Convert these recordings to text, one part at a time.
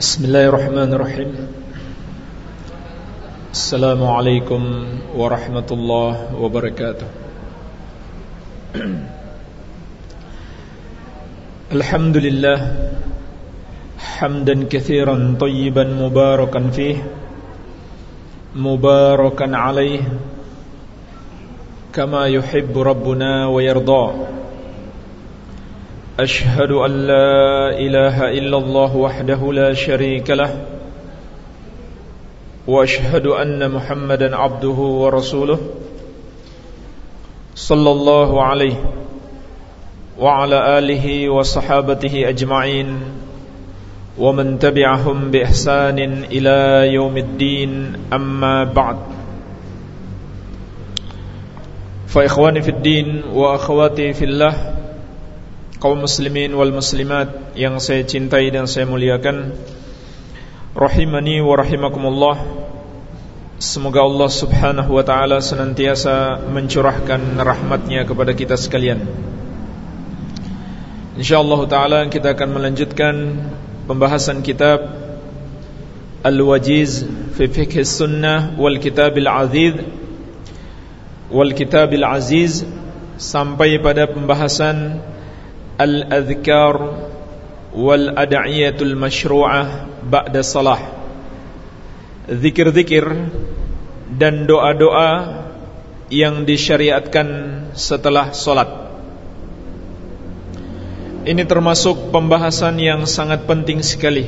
بسم الله الرحمن الرحيم. السلام عليكم ورحمة الله وبركاته. الحمد لله حمدا كثيرا طيبا مباركا فيه مباركا عليه كما يحب ربنا ويرضى أشهد أن لا إله إلا الله وحده لا شريك له وأشهد أن محمدا عبده ورسوله صلى الله عليه وعلى آله وصحابته أجمعين ومن تبعهم بإحسان إلى يوم الدين أما بعد. فإخواني في الدين وأخواتي في الله kaum muslimin wal muslimat yang saya cintai dan saya muliakan rahimani wa rahimakumullah semoga Allah Subhanahu wa taala senantiasa mencurahkan rahmatnya kepada kita sekalian. Insyaallah taala kita akan melanjutkan pembahasan kitab Al-Wajiz fi Fiqh Sunnah wal Kitab Al-Aziz wal Kitab Al-Aziz sampai pada pembahasan wal ad'iyatul masyru'ah ba'da salah zikir-zikir dan doa-doa yang disyariatkan setelah solat. Ini termasuk pembahasan yang sangat penting sekali.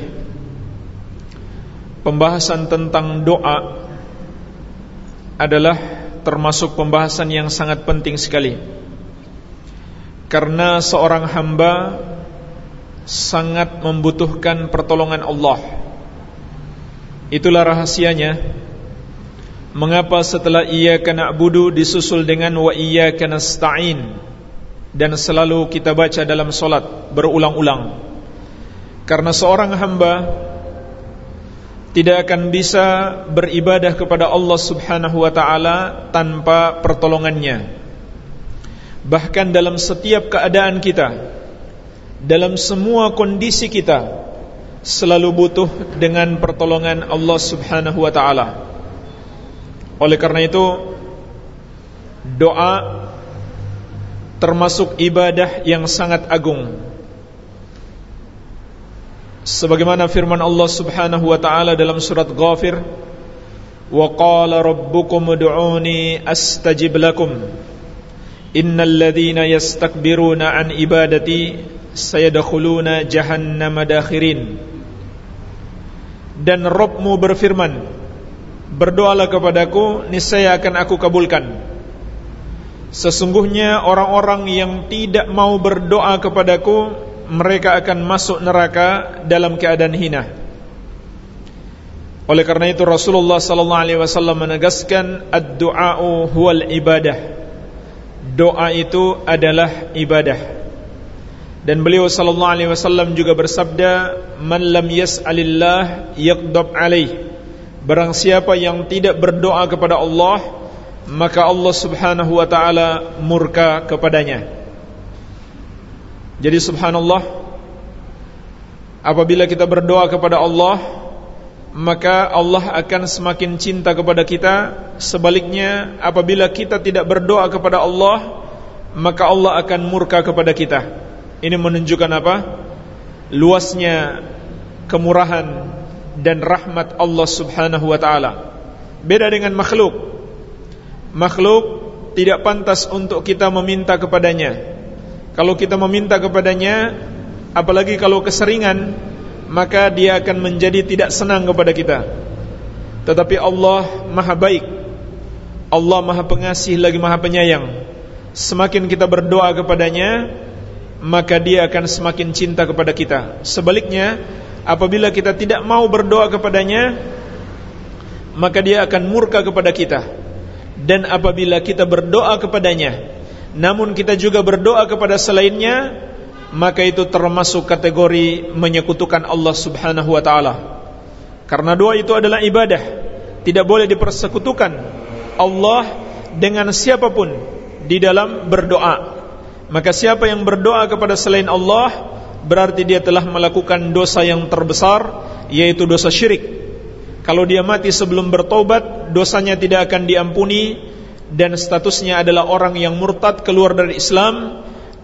Pembahasan tentang doa adalah termasuk pembahasan yang sangat penting sekali karena seorang hamba sangat membutuhkan pertolongan Allah. Itulah rahasianya mengapa setelah iyyaka na'budu disusul dengan wa iyyaka nasta'in dan selalu kita baca dalam solat berulang-ulang. Karena seorang hamba tidak akan bisa beribadah kepada Allah Subhanahu wa taala tanpa pertolongannya. Bahkan dalam setiap keadaan kita Dalam semua kondisi kita Selalu butuh dengan pertolongan Allah subhanahu wa ta'ala. Oleh karena itu Doa Termasuk ibadah yang sangat agung. Sebagaimana firman Allah subhanahu wa ta'ala dalam surat Ghafir Wa qala rabbukum udu'uni astajib lakum Yastakbiruna an ibadati Dan Rabbmu berfirman Berdoalah kepadaku niscaya akan aku kabulkan. Sesungguhnya orang-orang yang tidak mau berdoa kepadaku mereka akan masuk neraka dalam keadaan hina. Oleh karena itu Rasulullah sallallahu alaihi wasallam menegaskan ad-du'a'u huwal ibadah doa itu adalah ibadah. Dan beliau sallallahu alaihi wasallam juga bersabda man lam yas'alillah yaqdab alaih. Barang siapa yang tidak berdoa kepada Allah maka Allah Subhanahu wa taala murka kepadanya. Jadi subhanallah apabila kita berdoa kepada Allah maka Allah akan semakin cinta kepada kita. Sebaliknya apabila kita tidak berdoa kepada Allah maka Allah akan murka kepada kita. Ini menunjukkan apa? Luasnya kemurahan dan rahmat Allah Subhanahu wa taala. Beda dengan makhluk. Makhluk tidak pantas untuk kita meminta kepadanya. Kalau kita meminta kepadanya apalagi kalau keseringan maka dia akan menjadi tidak senang kepada kita. Tetapi Allah Maha baik. Allah Maha pengasih lagi Maha penyayang. Semakin kita berdoa kepadanya, maka dia akan semakin cinta kepada kita. Sebaliknya, apabila kita tidak mau berdoa kepadanya, maka dia akan murka kepada kita. Dan apabila kita berdoa kepadanya, namun kita juga berdoa kepada selainnya, maka itu termasuk kategori menyekutukan Allah Subhanahu wa taala. Karena doa itu adalah ibadah, tidak boleh dipersekutukan Allah dengan siapa pun di dalam berdoa. Maka siapa yang berdoa kepada selain Allah berarti dia telah melakukan dosa yang terbesar yaitu dosa syirik. Kalau dia mati sebelum bertobat, dosanya tidak akan diampuni dan statusnya adalah orang yang murtad keluar dari Islam.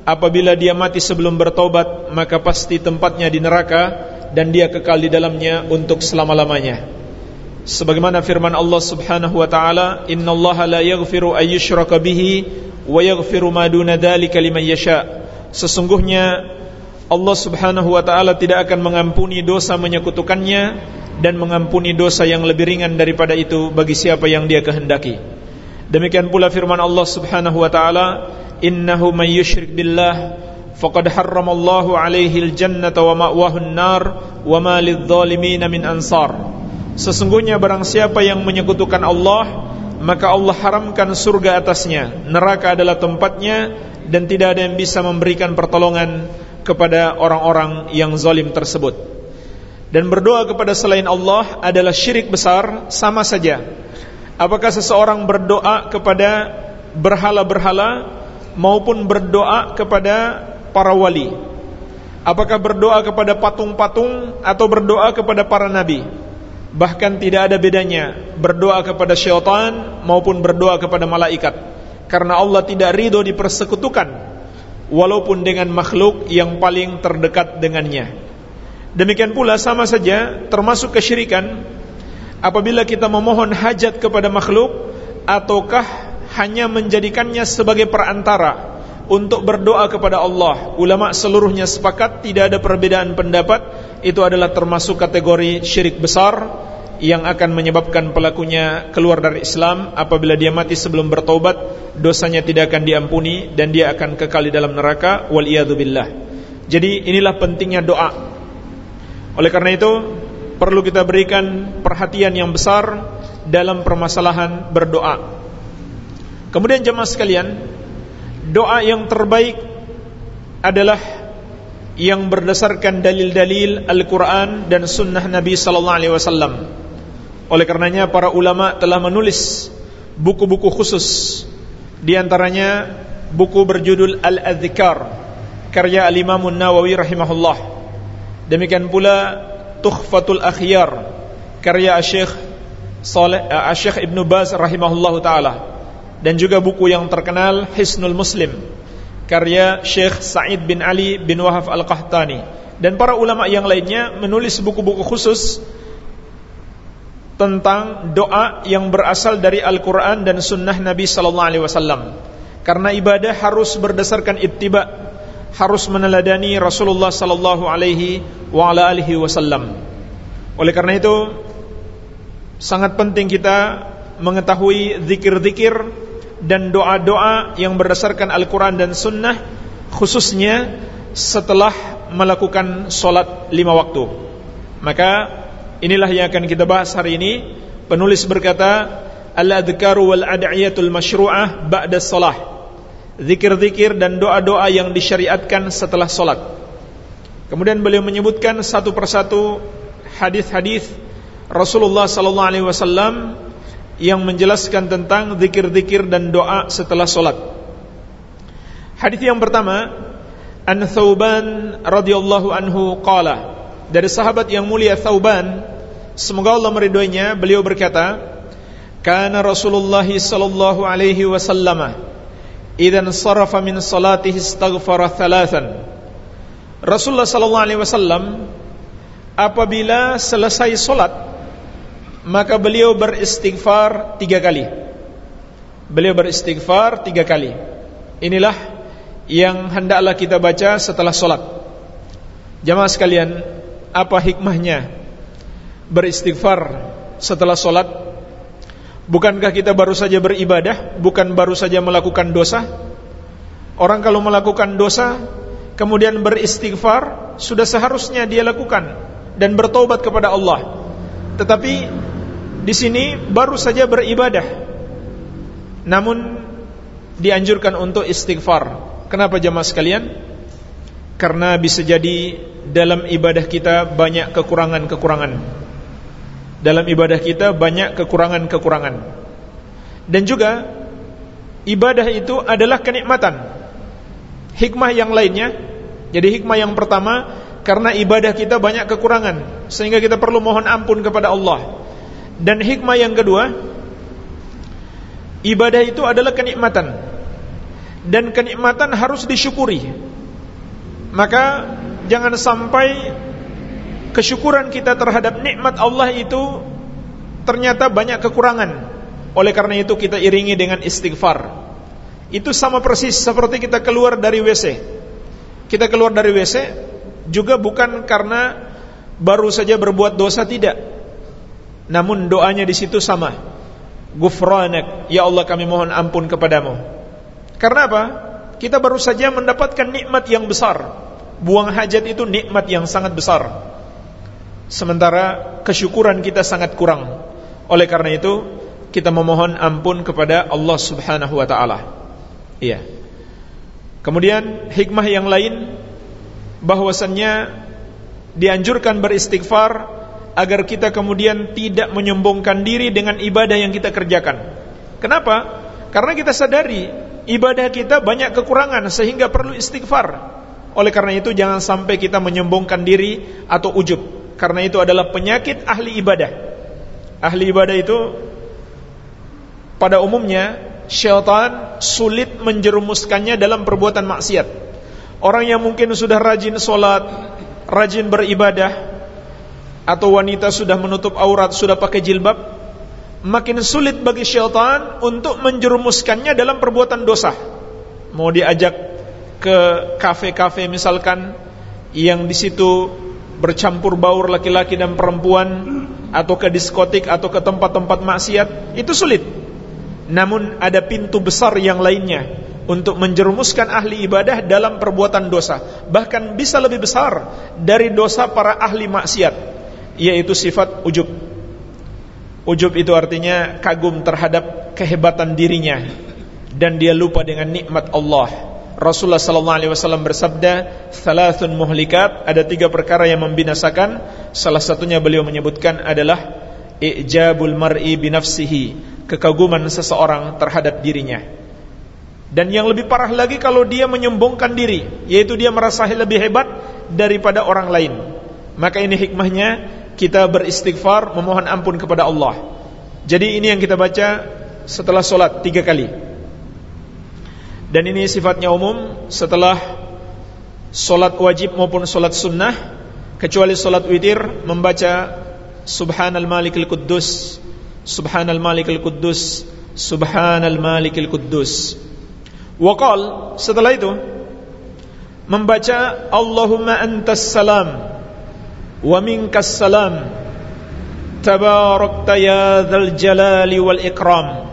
Apabila dia mati sebelum bertobat, maka pasti tempatnya di neraka dan dia kekal di dalamnya untuk selama-lamanya. Sebagaimana firman Allah Subhanahu wa taala, "Innallaha la yaghfiru ay yushraka bihi wa yaghfiru ma duna dzalika liman yasha." Sesungguhnya Allah Subhanahu wa taala tidak akan mengampuni dosa menyekutukannya dan mengampuni dosa yang lebih ringan daripada itu bagi siapa yang Dia kehendaki. Demikian pula firman Allah Subhanahu wa taala, "Innahu may yusyrik billah faqad harramallahu 'alaihi al-jannata wa ma'wahu an-nar wa ma lidh-dhalimin min ansar." Sesungguhnya barang siapa yang menyekutukan Allah, maka Allah haramkan surga atasnya, neraka adalah tempatnya dan tidak ada yang bisa memberikan pertolongan kepada orang-orang yang zalim tersebut dan berdoa kepada selain Allah adalah syirik besar sama saja. Apakah seseorang berdoa kepada berhala-berhala maupun berdoa kepada para wali? Apakah berdoa kepada patung-patung atau berdoa kepada para nabi? Bahkan tidak ada bedanya berdoa kepada syaitan maupun berdoa kepada malaikat. Karena Allah tidak ridho dipersekutukan walaupun dengan makhluk yang paling terdekat dengannya. Demikian pula sama saja termasuk kesyirikan apabila kita memohon hajat kepada makhluk ataukah hanya menjadikannya sebagai perantara untuk berdoa kepada Allah. Ulama seluruhnya sepakat tidak ada perbedaan pendapat itu adalah termasuk kategori syirik besar yang akan menyebabkan pelakunya keluar dari Islam apabila dia mati sebelum bertobat dosanya tidak akan diampuni dan dia akan kekal di dalam neraka wal. Jadi inilah pentingnya doa oleh karena itu perlu kita berikan perhatian yang besar dalam permasalahan berdoa. Kemudian jemaah sekalian, doa yang terbaik adalah yang berdasarkan dalil-dalil Al-Quran dan Sunnah Nabi Sallallahu Alaihi Wasallam. Oleh karenanya para ulama telah menulis buku-buku khusus, di antaranya buku berjudul Al-Adzkar karya Al-Imam Nawawi rahimahullah Demikian pula Tukhfatul Akhyar karya Syekh Saleh uh, Syekh Ibnu Baz rahimahullahu taala dan juga buku yang terkenal Hisnul Muslim karya Syekh Sa'id bin Ali bin Wahab Al-Qahtani dan para ulama yang lainnya menulis buku-buku khusus tentang doa yang berasal dari Al-Quran dan Sunnah Nabi Sallallahu Alaihi Wasallam. Karena ibadah harus berdasarkan ittiba harus meneladani Rasulullah sallallahu alaihi wa ala alihi wasallam. Oleh karena itu sangat penting kita mengetahui zikir-zikir dan doa-doa yang berdasarkan Al-Quran dan Sunnah khususnya setelah melakukan solat lima waktu. Maka inilah yang akan kita bahas hari ini. Penulis berkata, Al-adhkaru wal-ad'iyatul masyru'ah ba'da salah zikir-zikir dan doa-doa yang disyariatkan setelah solat. Kemudian beliau menyebutkan satu persatu hadis-hadis Rasulullah sallallahu alaihi wasallam yang menjelaskan tentang zikir-zikir dan doa setelah solat. Hadis yang pertama, An Thauban radhiyallahu anhu qala dari sahabat yang mulia Thauban semoga Allah meridhoinya beliau berkata kana Rasulullah sallallahu alaihi wasallam idan sarafa min salatihi istaghfara thalathan Rasulullah sallallahu alaihi wasallam apabila selesai salat maka beliau beristighfar tiga kali. Beliau beristighfar tiga kali. Inilah yang hendaklah kita baca setelah salat jamaah sekalian apa hikmahnya beristighfar setelah salat Bukankah kita baru saja beribadah, bukan baru saja melakukan dosa? Orang kalau melakukan dosa, kemudian beristighfar, sudah seharusnya dia lakukan dan bertobat kepada Allah. Tetapi di sini baru saja beribadah. Namun dianjurkan untuk istighfar. Kenapa jemaah sekalian? Karena bisa jadi dalam ibadah kita banyak kekurangan-kekurangan dalam ibadah kita banyak kekurangan-kekurangan. Dan juga ibadah itu adalah kenikmatan. Hikmah yang lainnya, jadi hikmah yang pertama karena ibadah kita banyak kekurangan sehingga kita perlu mohon ampun kepada Allah. Dan hikmah yang kedua, ibadah itu adalah kenikmatan. Dan kenikmatan harus disyukuri. Maka jangan sampai kesyukuran kita terhadap nikmat Allah itu ternyata banyak kekurangan. Oleh karena itu kita iringi dengan istighfar. Itu sama persis seperti kita keluar dari WC. Kita keluar dari WC juga bukan karena baru saja berbuat dosa tidak. Namun doanya di situ sama. Gufranak, ya Allah kami mohon ampun kepadamu. Karena apa? Kita baru saja mendapatkan nikmat yang besar. Buang hajat itu nikmat yang sangat besar. Sementara kesyukuran kita sangat kurang. Oleh karena itu, kita memohon ampun kepada Allah Subhanahu wa taala. Iya. Kemudian hikmah yang lain bahwasannya dianjurkan beristighfar agar kita kemudian tidak menyombongkan diri dengan ibadah yang kita kerjakan. Kenapa? Karena kita sadari ibadah kita banyak kekurangan sehingga perlu istighfar. Oleh karena itu jangan sampai kita menyombongkan diri atau ujub. Karena itu adalah penyakit ahli ibadah. Ahli ibadah itu pada umumnya syaitan sulit menjerumuskannya dalam perbuatan maksiat. Orang yang mungkin sudah rajin sholat, rajin beribadah, atau wanita sudah menutup aurat, sudah pakai jilbab, makin sulit bagi syaitan untuk menjerumuskannya dalam perbuatan dosa. Mau diajak ke kafe-kafe misalkan yang di situ bercampur baur laki-laki dan perempuan atau ke diskotik atau ke tempat-tempat maksiat itu sulit. Namun ada pintu besar yang lainnya untuk menjerumuskan ahli ibadah dalam perbuatan dosa, bahkan bisa lebih besar dari dosa para ahli maksiat, yaitu sifat ujub. Ujub itu artinya kagum terhadap kehebatan dirinya dan dia lupa dengan nikmat Allah Rasulullah sallallahu alaihi wasallam bersabda, "Thalathun muhlikat", ada tiga perkara yang membinasakan. Salah satunya beliau menyebutkan adalah ijabul mar'i binafsihi, kekaguman seseorang terhadap dirinya. Dan yang lebih parah lagi kalau dia menyombongkan diri, yaitu dia merasa lebih hebat daripada orang lain. Maka ini hikmahnya kita beristighfar memohon ampun kepada Allah. Jadi ini yang kita baca setelah solat tiga kali. Dan ini sifatnya umum setelah solat wajib maupun solat sunnah kecuali solat witir membaca Subhanal Malikil Quddus. Subhanal Malikil Quddus. Subhanal Malikil Quddus. Waqal setelah itu membaca Allahumma antas salam wa minkas salam. Tabarakta ya dzal jalali wal ikram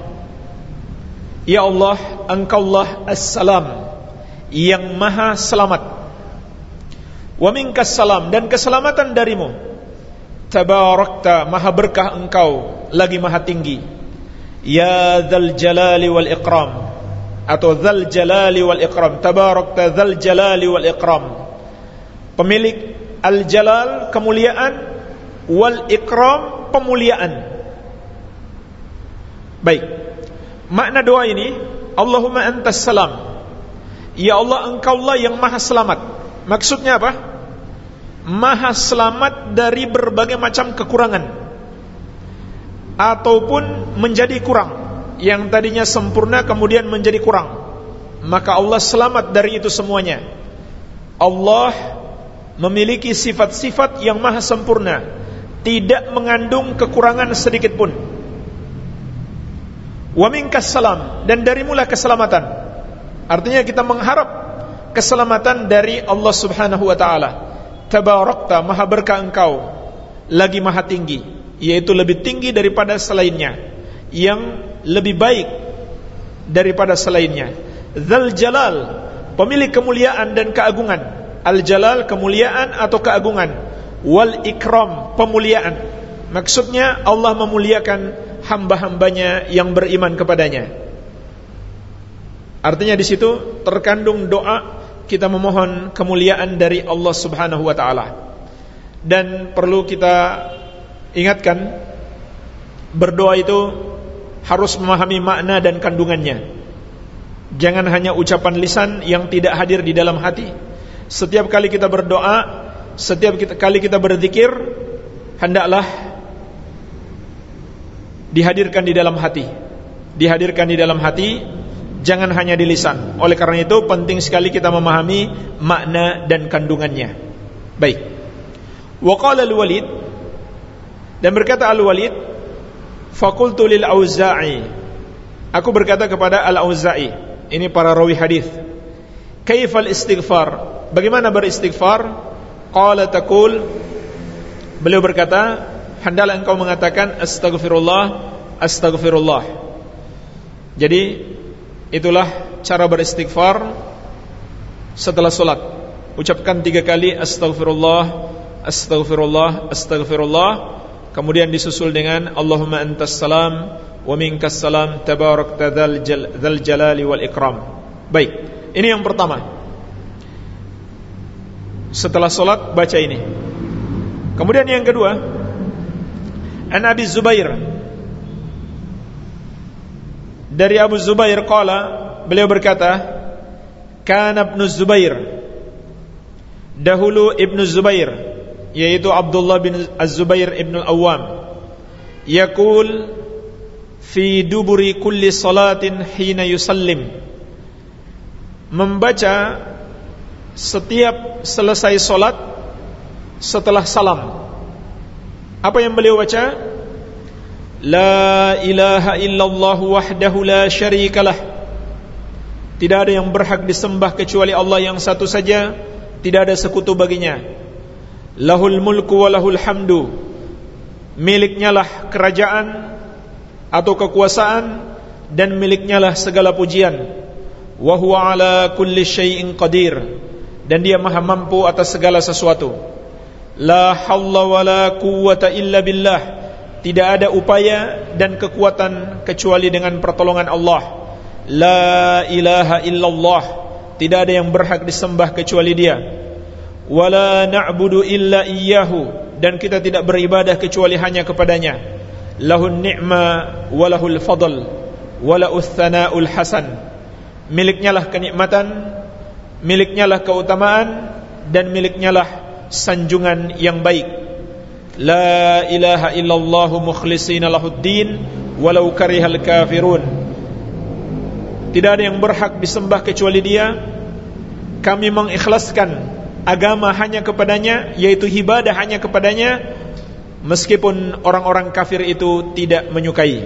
Ya Allah, Engkaulah As-Salam yang Maha Selamat. Wa minkas salam dan keselamatan darimu. Tabarakta Maha berkah Engkau lagi Maha tinggi. Ya Dzal Jalali wal Ikram atau Dzal Jalali wal Ikram. Tabarakta Dzal Jalali wal Ikram. Pemilik Al-Jalal kemuliaan wal Ikram pemuliaan. Baik. Makna doa ini Allahumma antas salam. Ya Allah engkaulah yang maha selamat. Maksudnya apa? Maha selamat dari berbagai macam kekurangan. Ataupun menjadi kurang. Yang tadinya sempurna kemudian menjadi kurang. Maka Allah selamat dari itu semuanya. Allah memiliki sifat-sifat yang maha sempurna. Tidak mengandung kekurangan sedikit pun Wa minkas salam dan dari mula keselamatan. Artinya kita mengharap keselamatan dari Allah Subhanahu wa taala. Tabarakta maha berkah engkau lagi maha tinggi, yaitu lebih tinggi daripada selainnya, yang lebih baik daripada selainnya. Dzal Jalal, pemilik kemuliaan dan keagungan. Al Jalal kemuliaan atau keagungan. Wal Ikram pemuliaan. Maksudnya Allah memuliakan hamba-hambanya yang beriman kepadanya. Artinya di situ terkandung doa kita memohon kemuliaan dari Allah Subhanahu wa taala. Dan perlu kita ingatkan berdoa itu harus memahami makna dan kandungannya. Jangan hanya ucapan lisan yang tidak hadir di dalam hati. Setiap kali kita berdoa, setiap kali kita berzikir hendaklah dihadirkan di dalam hati. Dihadirkan di dalam hati, jangan hanya di lisan. Oleh karena itu penting sekali kita memahami makna dan kandungannya. Baik. Wa qala al-Walid dan berkata Al-Walid, "Faqultu lil Auza'i." Aku berkata kepada Al-Auza'i, ini para rawi hadis. Kaifal istighfar? Bagaimana beristighfar? Qala taqul Beliau berkata, hendaklah engkau mengatakan astaghfirullah, astaghfirullah. Jadi itulah cara beristighfar setelah solat. Ucapkan tiga kali astaghfirullah, astaghfirullah, astaghfirullah. Kemudian disusul dengan Allahumma antas salam wa minkas salam tabarakta dzal jalali wal ikram. Baik, ini yang pertama. Setelah solat baca ini. Kemudian yang kedua, An Abi Zubair. Dari Abu Zubair qala beliau berkata kana Ibnu Zubair. Dahulu Ibnu Zubair yaitu Abdullah bin Az-Zubair Ibnu Al-Awwam yaqul fi duburi kulli salatin hina yusallim. Membaca setiap selesai salat setelah salam. Apa yang beliau baca? La ilaha illallah wahdahu la syarikalah. Tidak ada yang berhak disembah kecuali Allah yang satu saja, tidak ada sekutu baginya. Lahul mulku wa lahul hamdu. Miliknya lah kerajaan atau kekuasaan dan miliknya lah segala pujian. Wa huwa ala kulli syai'in qadir. Dan dia maha mampu atas segala sesuatu. La hawla wa la quwwata illa billah. Tidak ada upaya dan kekuatan kecuali dengan pertolongan Allah. La ilaha illallah. Tidak ada yang berhak disembah kecuali dia. Wala na'budu illa iyyahu. Dan kita tidak beribadah kecuali hanya kepadanya. Lahun ni'ma walahul fadl Wala'uth thana'ul hasan. Miliknya lah kenikmatan Miliknya lah keutamaan Dan miliknya lah sanjungan yang baik. La ilaha illallah mukhlishina lahuddin walau karihal kafirun. Tidak ada yang berhak disembah kecuali dia. Kami mengikhlaskan agama hanya kepadanya yaitu ibadah hanya kepadanya meskipun orang-orang kafir itu tidak menyukai.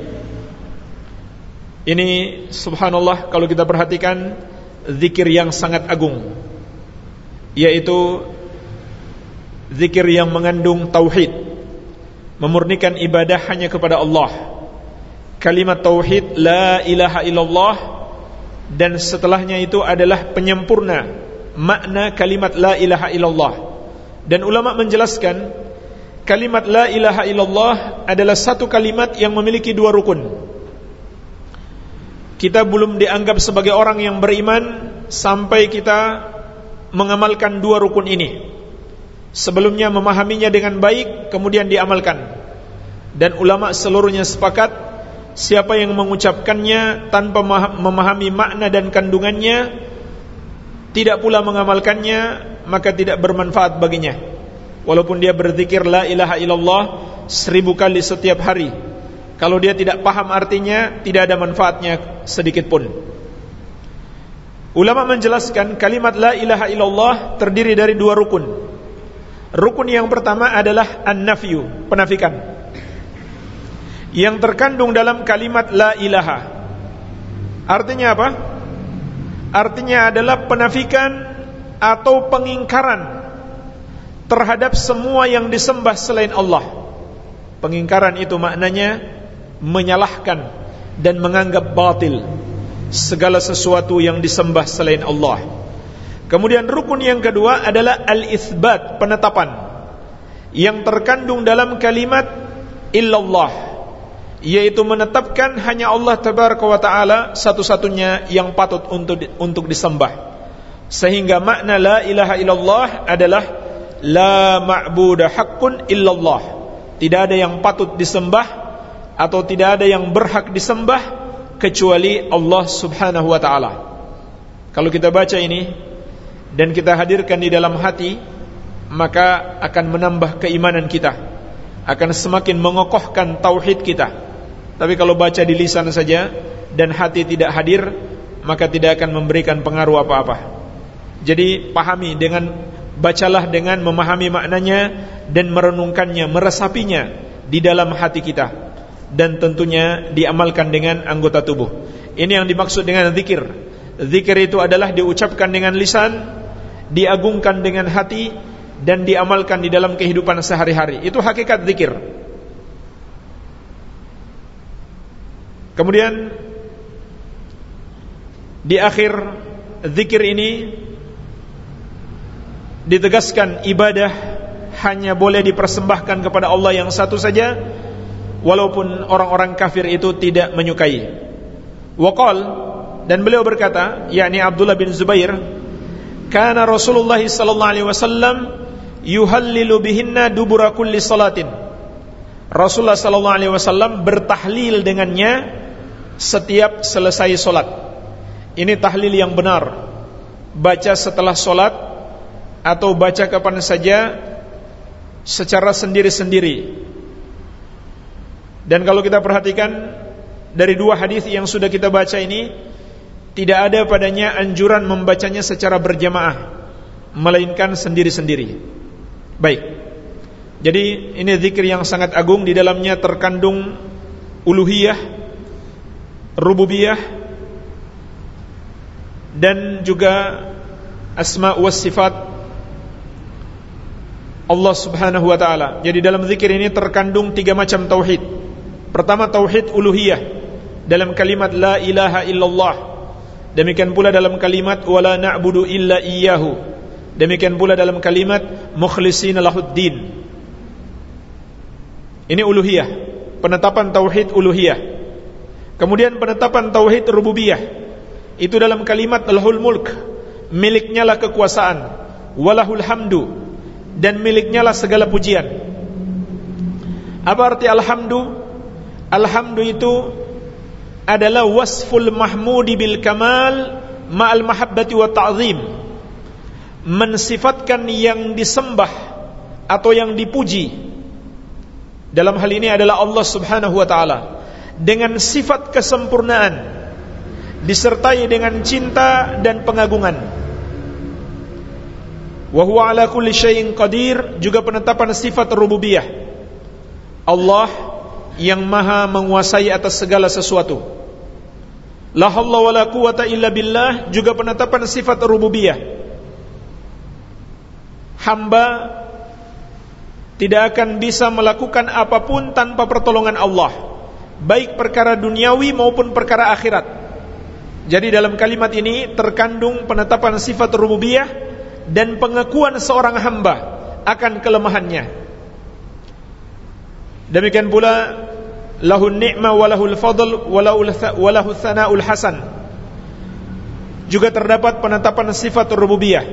Ini subhanallah kalau kita perhatikan zikir yang sangat agung yaitu zikir yang mengandung tauhid memurnikan ibadah hanya kepada Allah. Kalimat tauhid la ilaha illallah dan setelahnya itu adalah penyempurna makna kalimat la ilaha illallah. Dan ulama menjelaskan kalimat la ilaha illallah adalah satu kalimat yang memiliki dua rukun. Kita belum dianggap sebagai orang yang beriman sampai kita mengamalkan dua rukun ini sebelumnya memahaminya dengan baik kemudian diamalkan. Dan ulama seluruhnya sepakat siapa yang mengucapkannya tanpa memahami makna dan kandungannya tidak pula mengamalkannya maka tidak bermanfaat baginya. Walaupun dia berzikir la ilaha illallah seribu kali setiap hari kalau dia tidak paham artinya tidak ada manfaatnya sedikit pun. Ulama menjelaskan kalimat la ilaha illallah terdiri dari dua rukun Rukun yang pertama adalah an-nafyu, penafikan. Yang terkandung dalam kalimat la ilaha. Artinya apa? Artinya adalah penafikan atau pengingkaran terhadap semua yang disembah selain Allah. Pengingkaran itu maknanya menyalahkan dan menganggap batil segala sesuatu yang disembah selain Allah. Kemudian rukun yang kedua adalah al-itsbat, penetapan yang terkandung dalam kalimat illallah yaitu menetapkan hanya Allah tabaraka wa taala satu-satunya yang patut untuk untuk disembah. Sehingga makna la ilaha illallah adalah la ma'budu haqqun illallah. Tidak ada yang patut disembah atau tidak ada yang berhak disembah kecuali Allah Subhanahu wa taala. Kalau kita baca ini dan kita hadirkan di dalam hati maka akan menambah keimanan kita akan semakin mengokohkan tauhid kita. Tapi kalau baca di lisan saja dan hati tidak hadir maka tidak akan memberikan pengaruh apa-apa. Jadi pahami dengan bacalah dengan memahami maknanya dan merenungkannya meresapinya di dalam hati kita. Dan tentunya diamalkan dengan anggota tubuh. Ini yang dimaksud dengan zikir. Zikir itu adalah diucapkan dengan lisan diagungkan dengan hati dan diamalkan di dalam kehidupan sehari-hari. Itu hakikat zikir. Kemudian di akhir zikir ini ditegaskan ibadah hanya boleh dipersembahkan kepada Allah yang satu saja walaupun orang-orang kafir itu tidak menyukai. Waqal dan beliau berkata, yakni Abdullah bin Zubair, kana Rasulullah sallallahu alaihi wasallam yuhallilu bihinna dubura kulli salatin. Rasulullah sallallahu alaihi wasallam bertahlil dengannya setiap selesai solat. Ini tahlil yang benar. Baca setelah solat atau baca kapan saja secara sendiri-sendiri. Dan kalau kita perhatikan dari dua hadis yang sudah kita baca ini tidak ada padanya anjuran membacanya secara berjamaah melainkan sendiri-sendiri. Baik. Jadi ini zikir yang sangat agung di dalamnya terkandung uluhiyah, rububiyah dan juga asma wa sifat Allah Subhanahu wa taala. Jadi dalam zikir ini terkandung tiga macam tauhid. Pertama tauhid uluhiyah dalam kalimat la ilaha illallah. Demikian pula dalam kalimat wala na'budu illa iyyahu Demikian pula dalam kalimat mukhlishina lahuddin. Ini uluhiyah, penetapan tauhid uluhiyah. Kemudian penetapan tauhid rububiyah. Itu dalam kalimat lahul mulk, miliknya lah kekuasaan, walahul hamdu dan miliknya lah segala pujian. Apa arti alhamdu? Alhamdu itu adalah wasful mahmudi bil kamal ma'al mahabbati wa ta'zim. Mensifatkan yang disembah atau yang dipuji. Dalam hal ini adalah Allah Subhanahu wa taala. Dengan sifat kesempurnaan. Disertai dengan cinta dan pengagungan. Wa huwa ala kulli syai'in qadir. Juga penetapan sifat rububiyah. Allah yang maha menguasai atas segala sesuatu. La haula wala quwata illa billah juga penetapan sifat rububiyah. Hamba tidak akan bisa melakukan apa pun tanpa pertolongan Allah baik perkara duniawi maupun perkara akhirat. Jadi dalam kalimat ini terkandung penetapan sifat rububiyah dan pengakuan seorang hamba akan kelemahannya. Demikian pula lahun ni'ma walahul fadl walahu thana'ul hasan. Juga terdapat penetapan sifat rububiyah.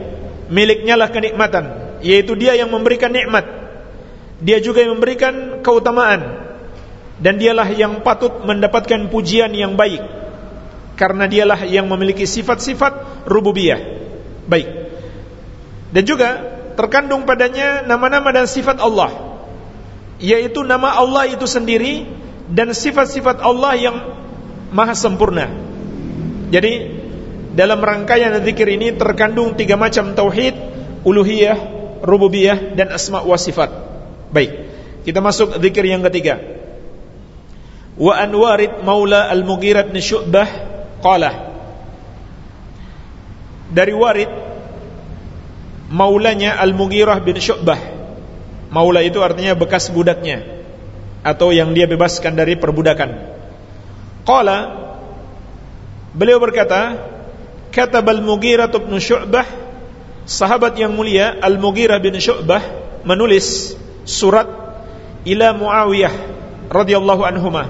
Miliknya lah kenikmatan yaitu dia yang memberikan nikmat. Dia juga yang memberikan keutamaan. Dan dialah yang patut mendapatkan pujian yang baik. Karena dialah yang memiliki sifat-sifat rububiyah. Baik. Dan juga terkandung padanya nama-nama dan sifat Allah. Yaitu nama Allah itu sendiri dan sifat-sifat Allah yang maha sempurna jadi dalam rangkaian zikir ini terkandung tiga macam tauhid, uluhiyah, rububiyah dan asma wa sifat. Baik, kita masuk zikir yang ketiga. Wa anwarid Maula Al-Mughirah bin Syu'bah qala Dari Warid maulanya Al-Mughirah bin Syu'bah. Maula itu artinya bekas budaknya atau yang dia bebaskan dari perbudakan. Qala Beliau berkata, Kata Al-Mughirah bin Syu'bah sahabat yang mulia Al-Mughirah bin Syu'bah menulis surat ila Muawiyah radhiyallahu anhuma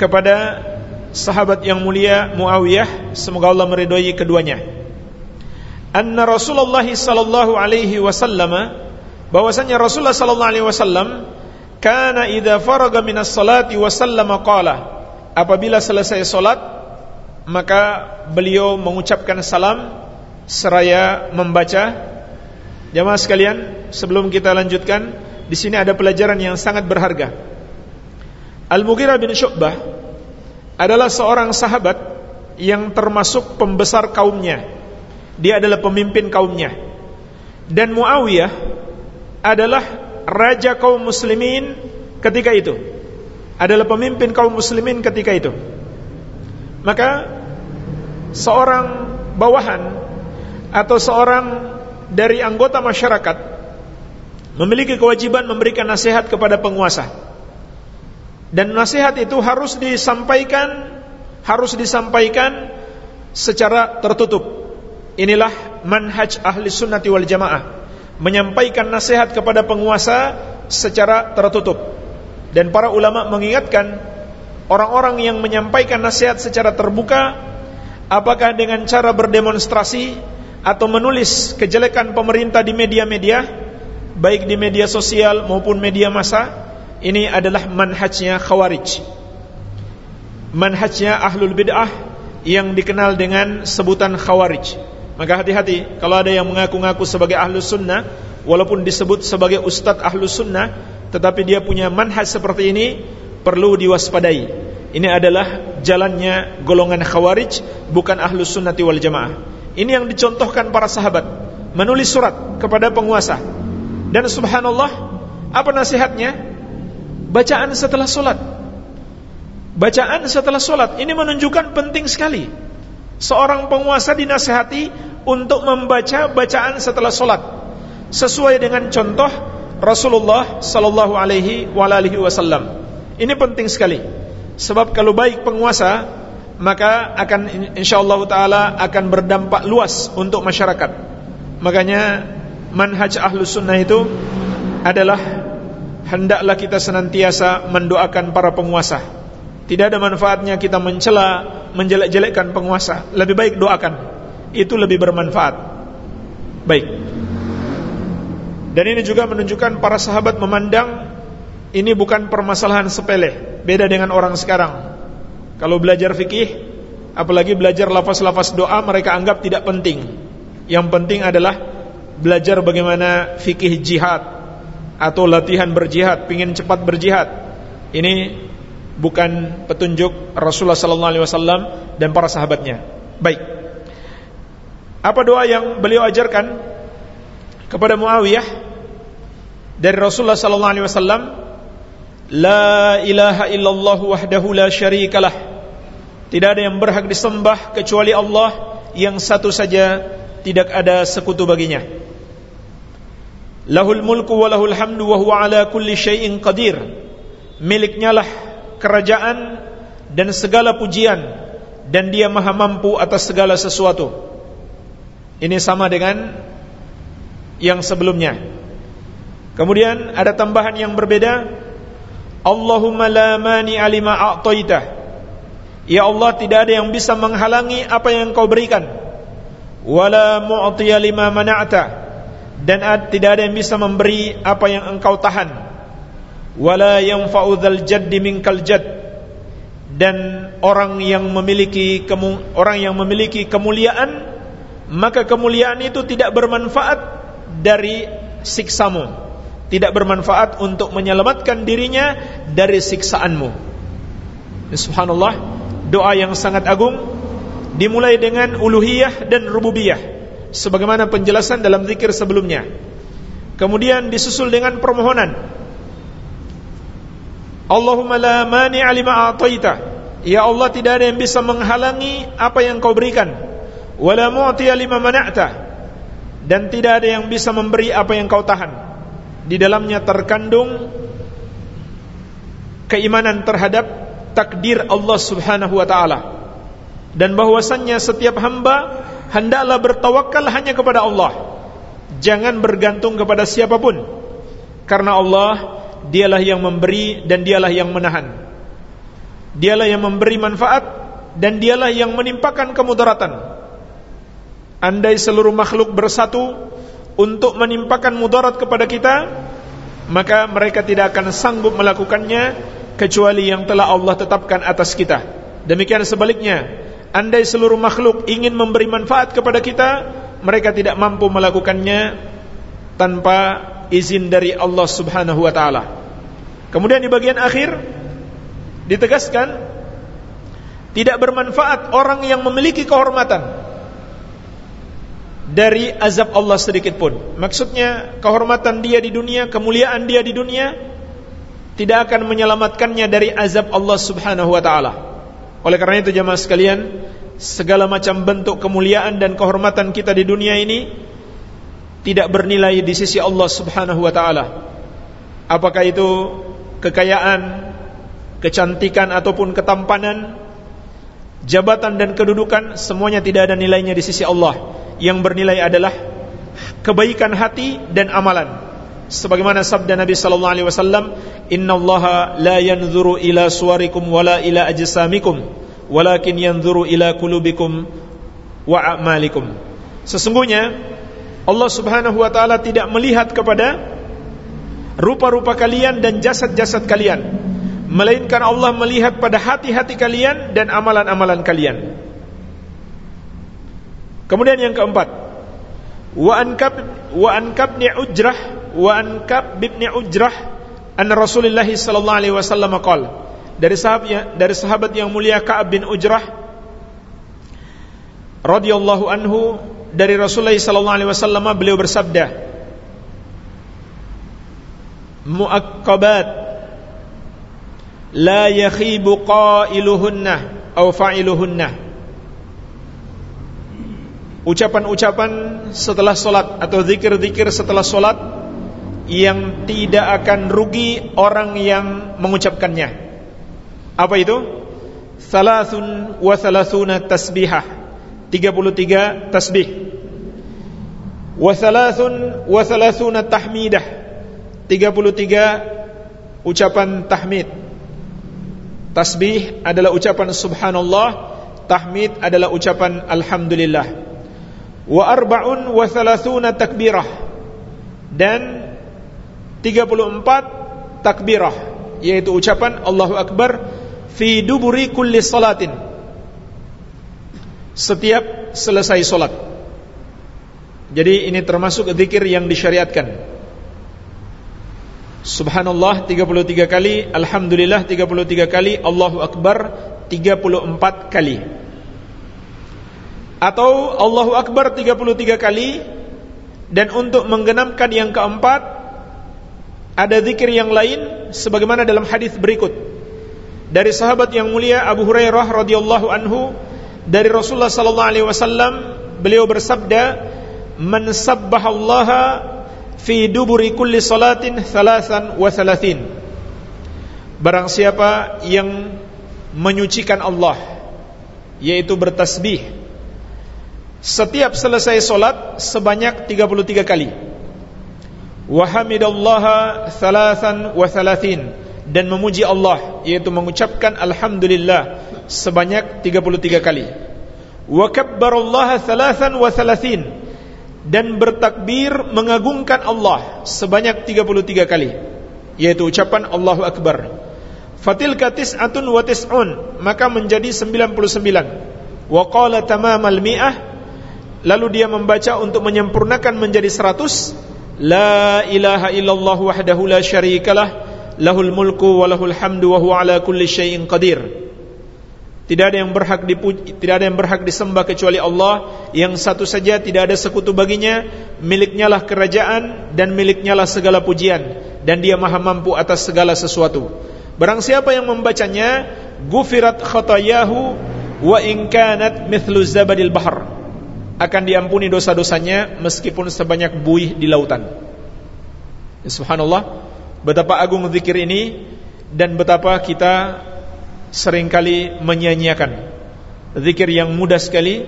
kepada sahabat yang mulia Muawiyah semoga Allah meridhai keduanya anna Rasulullah sallallahu alaihi wasallam bahwasanya Rasulullah sallallahu alaihi wasallam kana idza faraga minas salati wa qala apabila selesai salat maka beliau mengucapkan salam seraya membaca jamaah sekalian sebelum kita lanjutkan, di sini ada pelajaran yang sangat berharga. Al-Mughirah bin Syu'bah adalah seorang sahabat yang termasuk pembesar kaumnya. Dia adalah pemimpin kaumnya. Dan Muawiyah adalah raja kaum muslimin ketika itu. Adalah pemimpin kaum muslimin ketika itu. Maka seorang bawahan atau seorang dari anggota masyarakat memiliki kewajiban memberikan nasihat kepada penguasa. Dan nasihat itu harus disampaikan harus disampaikan secara tertutup. Inilah manhaj ahli sunnati wal jamaah. Menyampaikan nasihat kepada penguasa secara tertutup. Dan para ulama mengingatkan orang-orang yang menyampaikan nasihat secara terbuka apakah dengan cara berdemonstrasi atau menulis kejelekan pemerintah di media-media baik di media sosial maupun media massa ini adalah manhajnya khawarij manhajnya ahlul bid'ah yang dikenal dengan sebutan khawarij maka hati-hati kalau ada yang mengaku-ngaku sebagai ahlus sunnah walaupun disebut sebagai ustadz ahlus sunnah tetapi dia punya manhaj seperti ini perlu diwaspadai. Ini adalah jalannya golongan khawarij bukan ahlus sunnati wal jamaah. Ini yang dicontohkan para sahabat. Menulis surat kepada penguasa. Dan subhanallah apa nasihatnya? Bacaan setelah solat. Bacaan setelah solat ini menunjukkan penting sekali. Seorang penguasa dinasihati untuk membaca bacaan setelah solat sesuai dengan contoh Rasulullah Sallallahu Alaihi Wasallam. Ini penting sekali. Sebab kalau baik penguasa maka akan insyaallah taala akan berdampak luas untuk masyarakat. Makanya manhaj ahlus sunnah itu adalah hendaklah kita senantiasa mendoakan para penguasa. Tidak ada manfaatnya kita mencela, menjelek-jelekkan penguasa. Lebih baik doakan. Itu lebih bermanfaat. Baik. Dan ini juga menunjukkan para sahabat memandang ini bukan permasalahan sepele. Beda dengan orang sekarang. Kalau belajar fikih, apalagi belajar lafaz-lafaz doa, mereka anggap tidak penting. Yang penting adalah belajar bagaimana fikih jihad, atau latihan berjihad, pingin cepat berjihad. Ini bukan petunjuk Rasulullah sallallahu alaihi wasallam dan para sahabatnya. Baik. Apa doa yang beliau ajarkan kepada Muawiyah dari Rasulullah sallallahu alaihi wasallam? La ilaha illallah wahdahu la syarikalah. Tidak ada yang berhak disembah kecuali Allah yang satu saja tidak ada sekutu baginya. Lahul mulku wa lahul hamdu wa huwa ala kulli syai'in qadir. Miliknya lah kerajaan dan segala pujian dan dia maha mampu atas segala sesuatu. Ini sama dengan yang sebelumnya. Kemudian ada tambahan yang berbeda. Allahumma la mani alima a'taitah. Ya Allah tidak ada yang bisa menghalangi apa yang kau berikan. Wala mu'tiya lima mana'ta dan tidak ada yang bisa memberi apa yang engkau tahan wala yanfa'u dzal jaddi minkal jadd dan orang yang memiliki orang yang memiliki kemuliaan maka kemuliaan itu tidak bermanfaat dari siksamu tidak bermanfaat untuk menyelamatkan dirinya dari siksaanmu subhanallah doa yang sangat agung dimulai dengan uluhiyah dan rububiyah sebagaimana penjelasan dalam zikir sebelumnya. Kemudian disusul dengan permohonan. Allahumma la mani lima a'taita. Ya Allah tidak ada yang bisa menghalangi apa yang kau berikan. Wala mu'tiya lima mana'ta. Dan tidak ada yang bisa memberi apa yang kau tahan. Di dalamnya terkandung keimanan terhadap takdir Allah Subhanahu wa taala. Dan bahwasannya setiap hamba hendaklah bertawakal hanya kepada Allah. Jangan bergantung kepada siapa pun. Karena Allah dialah yang memberi dan dialah yang menahan. Dialah yang memberi manfaat dan dialah yang menimpakan kemudaratan. Andai seluruh makhluk bersatu untuk menimpakan mudarat kepada kita, maka mereka tidak akan sanggup melakukannya kecuali yang telah Allah tetapkan atas kita. Demikian sebaliknya, Andai seluruh makhluk ingin memberi manfaat kepada kita Mereka tidak mampu melakukannya Tanpa izin dari Allah Subhanahu wa taala. Kemudian di bagian akhir ditegaskan tidak bermanfaat orang yang memiliki kehormatan dari azab Allah sedikit pun. Maksudnya kehormatan dia di dunia, kemuliaan dia di dunia tidak akan menyelamatkannya dari azab Allah Subhanahu wa taala. Oleh karena itu jemaah sekalian, segala macam bentuk kemuliaan dan kehormatan kita di dunia ini tidak bernilai di sisi Allah Subhanahu wa taala. Apakah itu kekayaan, kecantikan ataupun ketampanan, jabatan dan kedudukan semuanya tidak ada nilainya di sisi Allah. Yang bernilai adalah kebaikan hati dan amalan. Sebagaimana sabda Nabi sallallahu alaihi wasallam, "Innallaha la yanzuru ila suwarikum wala ila ajsamikum, walakin yanzuru ila qulubikum wa a'malikum." Sesungguhnya Allah Subhanahu wa taala tidak melihat kepada rupa-rupa kalian dan jasad-jasad kalian, melainkan Allah melihat pada hati-hati kalian dan amalan-amalan kalian. Kemudian yang keempat, wa ankab wa ankab ujrah wa ankab bin ujrah an Rasulullah sallallahu alaihi wasallam dari sahabat dari sahabat yang mulia Ka'ab bin Ujrah radhiyallahu anhu dari Rasulullah sallallahu alaihi wasallam beliau bersabda muaqqabat la yakhibu qailuhunna aw fa'iluhunna. Ucapan-ucapan setelah solat atau zikir-zikir setelah solat yang tidak akan rugi orang yang mengucapkannya. Apa itu? Salasun wa salasuna tasbihah 33 tasbih. Wa thalathun wa thalathuna tahmidah. 33 ucapan tahmid. Tasbih adalah ucapan subhanallah tahmid adalah ucapan alhamdulillah. Wa arba'un wa thalathuna takbirah. Dan 34 takbirah yaitu ucapan Allahu Akbar fi duburi kulli salatin setiap selesai solat. Jadi ini termasuk zikir yang disyariatkan. Subhanallah 33 kali, Alhamdulillah 33 kali, Allahu Akbar 34 kali. Atau Allahu Akbar 33 kali dan untuk menggenapkan yang keempat ada zikir yang lain sebagaimana dalam hadis berikut dari sahabat yang mulia Abu Hurairah radhiyallahu anhu dari Rasulullah sallallahu alaihi wasallam beliau bersabda man sabbahallaha fi duburi kulli salatin thalathan wa thalathin. Barang siapa yang menyucikan Allah yaitu bertasbih setiap selesai solat sebanyak 33 kali. Wa hamidallaha thalathan wa thalathin. Dan memuji Allah yaitu mengucapkan alhamdulillah sebanyak 33 kali. Wa kabbarallaha thalathan wa thalathin. Dan bertakbir mengagungkan Allah sebanyak 33 kali yaitu ucapan Allahu akbar. Fatilka tis'atun wa tis'un maka menjadi 99 wa qala tamamal mi'ah lalu dia membaca untuk menyempurnakan menjadi 100 la ilaha illallah wahdahu la syarikalah lahul mulku wa lahul hamdu wa huwa ala kulli syai'in qadir. Tidak ada yang berhak dipuji, tidak ada yang berhak disembah kecuali Allah yang satu saja tidak ada sekutu baginya, miliknya lah kerajaan dan miliknya lah segala pujian dan dia maha mampu atas segala sesuatu. Barang siapa yang membacanya, gufirat khatayahu wa in kanat mithlu zabadil bahr. Akan diampuni dosa-dosanya meskipun sebanyak buih di lautan. Subhanallah betapa agung zikir ini dan betapa kita sering kali menyia-nyiakan zikir yang mudah sekali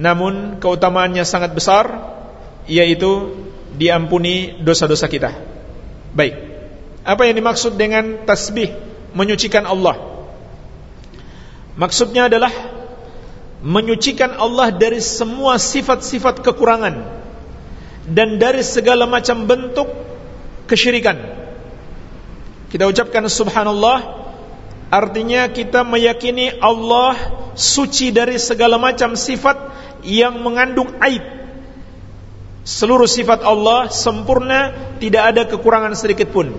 namun keutamaannya sangat besar yaitu diampuni dosa-dosa kita. Baik. Apa yang dimaksud dengan tasbih menyucikan Allah? Maksudnya adalah menyucikan Allah dari semua sifat-sifat kekurangan dan dari segala macam bentuk kesyirikan. Kita ucapkan subhanallah artinya kita meyakini Allah suci dari segala macam sifat yang mengandung aib. Seluruh sifat Allah sempurna, tidak ada kekurangan sedikit pun.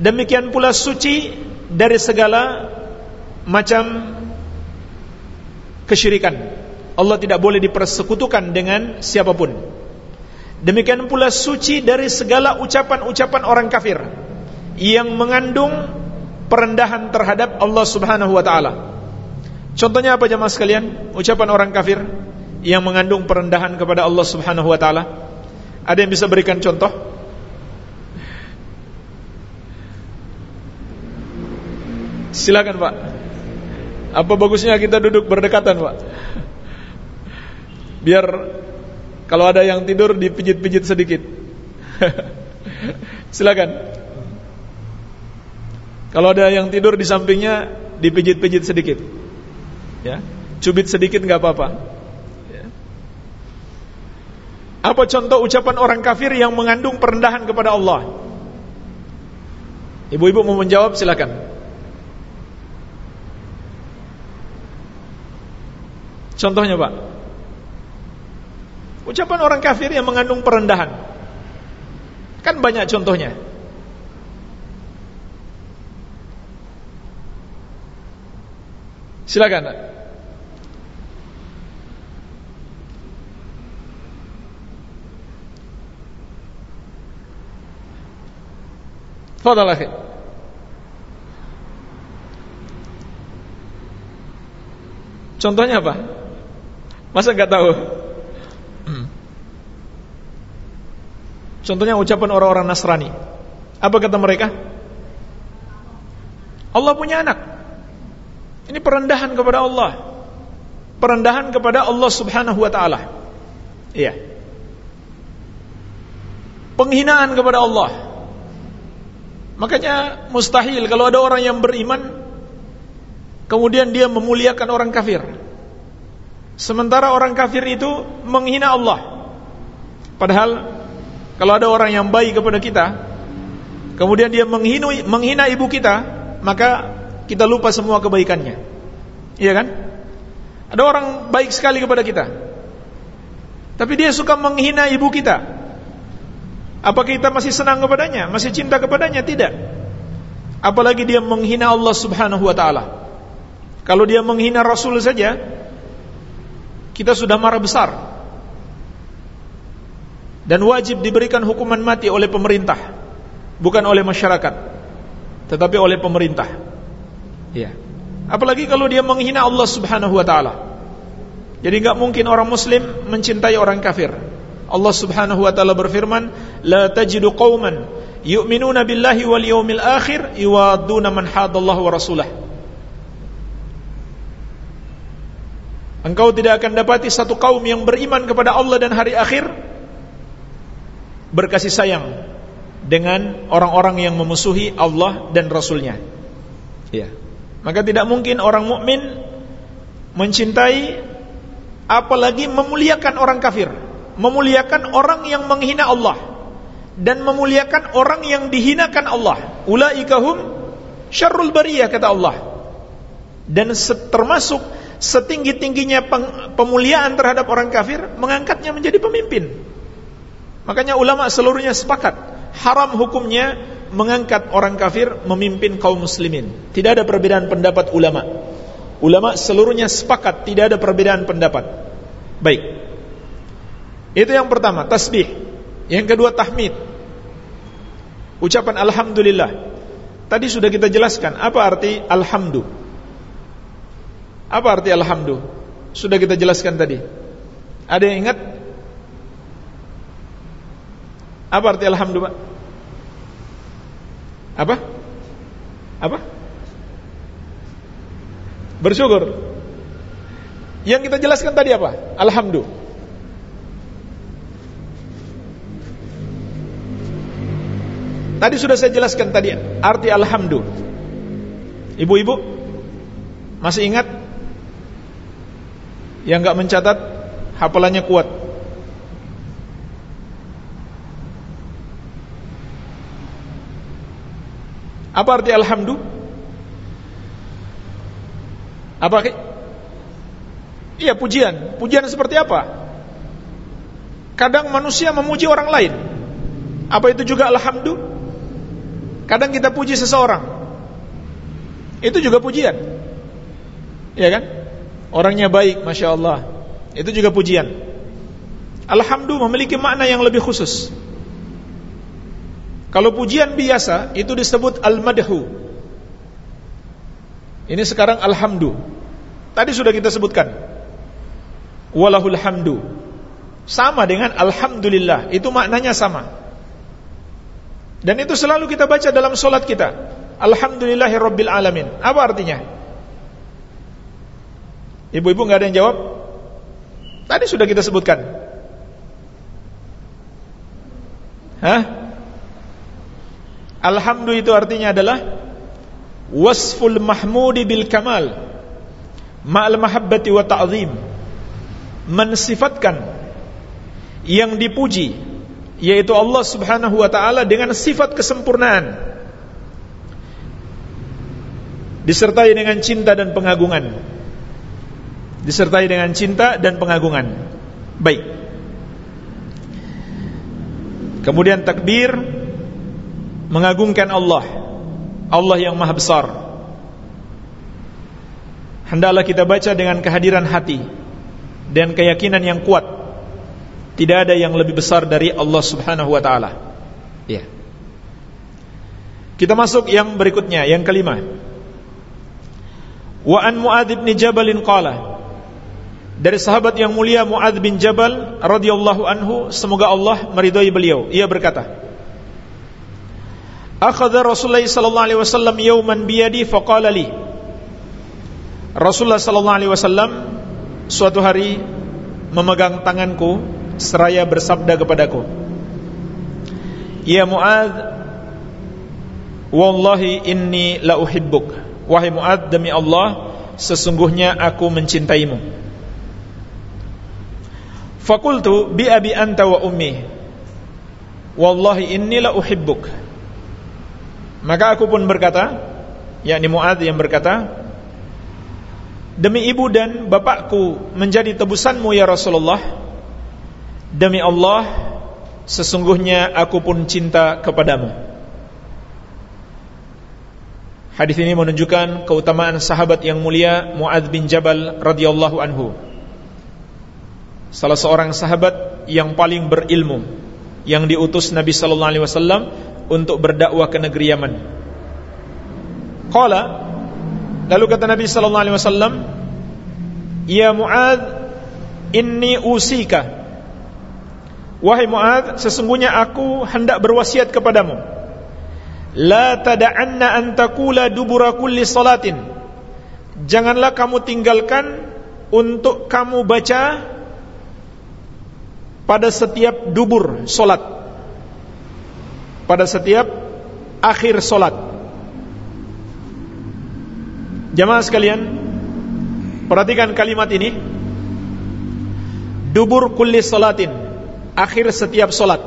Demikian pula suci dari segala macam kesyirikan. Allah tidak boleh dipersekutukan dengan siapa pun. Demikian pula suci dari segala ucapan-ucapan orang kafir yang mengandung perendahan terhadap Allah Subhanahu wa taala. Contohnya apa jemaah sekalian? Ucapan orang kafir yang mengandung perendahan kepada Allah Subhanahu wa taala. Ada yang bisa berikan contoh? Silakan, Pak. Apa bagusnya kita duduk berdekatan, Pak? Biar kalau ada yang tidur dipijit-pijit sedikit. Silakan. Kalau ada yang tidur di sampingnya dipijit-pijit sedikit. Ya. Cubit sedikit nggak apa-apa. Ya. Apa contoh ucapan orang kafir yang mengandung perendahan kepada Allah? Ibu-ibu mau menjawab silakan. Contohnya Pak Ucapan orang kafir yang mengandung perendahan Kan banyak contohnya Silakan. Akhi. Contohnya apa? Masa nggak tahu? Contohnya ucapan orang-orang Nasrani. Apa kata mereka? Allah punya anak. Ini perendahan kepada Allah. Perendahan kepada Allah Subhanahu wa taala. Iya. Penghinaan kepada Allah. Makanya mustahil kalau ada orang yang beriman kemudian dia memuliakan orang kafir. Sementara orang kafir itu menghina Allah. Padahal kalau ada orang yang baik kepada kita, kemudian dia menghina, menghina ibu kita, maka kita lupa semua kebaikannya. Iya kan? Ada orang baik sekali kepada kita. Tapi dia suka menghina ibu kita. Apa kita masih senang kepadanya? Masih cinta kepadanya? Tidak. Apalagi dia menghina Allah Subhanahu wa taala. Kalau dia menghina Rasul saja, kita sudah marah besar. Dan wajib diberikan hukuman mati oleh pemerintah, bukan oleh masyarakat, tetapi oleh pemerintah. Ya. Apalagi kalau dia menghina Allah Subhanahu wa taala. Jadi enggak mungkin orang muslim mencintai orang kafir. Allah Subhanahu wa taala berfirman, "La tajidu qauman yu'minuna billahi wal yawmil akhir yuwadduna man hadallahu wa rasulah." Engkau tidak akan dapati satu kaum yang beriman kepada Allah dan hari akhir berkasih sayang dengan orang-orang yang memusuhi Allah dan Rasulnya. Ya. Maka tidak mungkin orang mukmin mencintai apalagi memuliakan orang kafir, memuliakan orang yang menghina Allah dan memuliakan orang yang dihinakan Allah. Ulaikahum syarrul bariyah kata Allah. Dan termasuk setinggi-tingginya pemuliaan terhadap orang kafir mengangkatnya menjadi pemimpin. Makanya ulama seluruhnya sepakat haram hukumnya mengangkat orang kafir memimpin kaum muslimin. Tidak ada perbedaan pendapat ulama. Ulama seluruhnya sepakat tidak ada perbedaan pendapat. Baik. Itu yang pertama, tasbih. Yang kedua tahmid. Ucapan alhamdulillah. Tadi sudah kita jelaskan apa arti alhamdu. Apa arti alhamdu? Sudah kita jelaskan tadi. Ada yang ingat? Apa arti alhamdu, Pak? Apa? Apa? Bersyukur. Yang kita jelaskan tadi apa? Alhamdulillah. Tadi sudah saya jelaskan tadi arti alhamdulillah. Ibu-ibu masih ingat? Yang enggak mencatat hafalannya kuat. Apa arti alhamdu? Apa? Iya pujian. Pujian seperti apa? Kadang manusia memuji orang lain. Apa itu juga alhamdulillah? Kadang kita puji seseorang. Itu juga pujian. Ya kan? Orangnya baik, Masya Allah. Itu juga pujian. Alhamdulillah memiliki makna yang lebih khusus. Kalau pujian biasa itu disebut al-madhu. Ini sekarang alhamdu. Tadi sudah kita sebutkan. Walahul hamdu. Sama dengan alhamdulillah, itu maknanya sama. Dan itu selalu kita baca dalam solat kita. Alhamdulillahirabbil alamin. Apa artinya? Ibu-ibu nggak ada yang jawab? Tadi sudah kita sebutkan. Hah? Alhamdulillah itu artinya adalah wasful mahmudi bil kamal ma'al mahabbati wa ta'zim mensifatkan yang dipuji yaitu Allah Subhanahu wa taala dengan sifat kesempurnaan disertai dengan cinta dan pengagungan disertai dengan cinta dan pengagungan. Baik. Kemudian takbir mengagungkan Allah Allah yang maha besar hendaklah kita baca dengan kehadiran hati dan keyakinan yang kuat tidak ada yang lebih besar dari Allah Subhanahu wa taala. Ya. Kita masuk yang berikutnya, yang kelima. Wa an Muadz bin Jabal qala dari sahabat yang mulia Muadz bin Jabal radhiyallahu anhu semoga Allah meridhai beliau ia berkata Akhadha Rasulullah sallallahu alaihi wasallam yawman biyadi faqala li Rasulullah sallallahu alaihi wasallam suatu hari memegang tanganku seraya bersabda kepadaku Ya Muad Wallahi inni la uhibbuk. Wahai Muad demi Allah Sesungguhnya aku mencintaimu. Fakultu bi abi anta wa ummi. Wallahi inni la uhibbuk Maka aku pun berkata yakni Muad yang berkata Demi ibu dan bapakku menjadi tebusanmu ya Rasulullah Demi Allah Sesungguhnya aku pun cinta kepadamu Hadis ini menunjukkan keutamaan sahabat yang mulia Muadz bin Jabal radhiyallahu anhu. Salah seorang sahabat yang paling berilmu yang diutus Nabi sallallahu alaihi wasallam untuk berdakwah ke negeri Yaman. Qala lalu kata Nabi sallallahu alaihi wasallam, "Ya Muadz, inni usika. Wahai Mu'ad Sesungguhnya aku hendak berwasiat kepadamu. La tada'anna antakula dubura kulli salatin. Janganlah kamu tinggalkan Untuk kamu baca Pada setiap dubur solat Pada setiap Akhir solat Jamaah sekalian Perhatikan kalimat ini Dubur kulli salatin akhir setiap solat.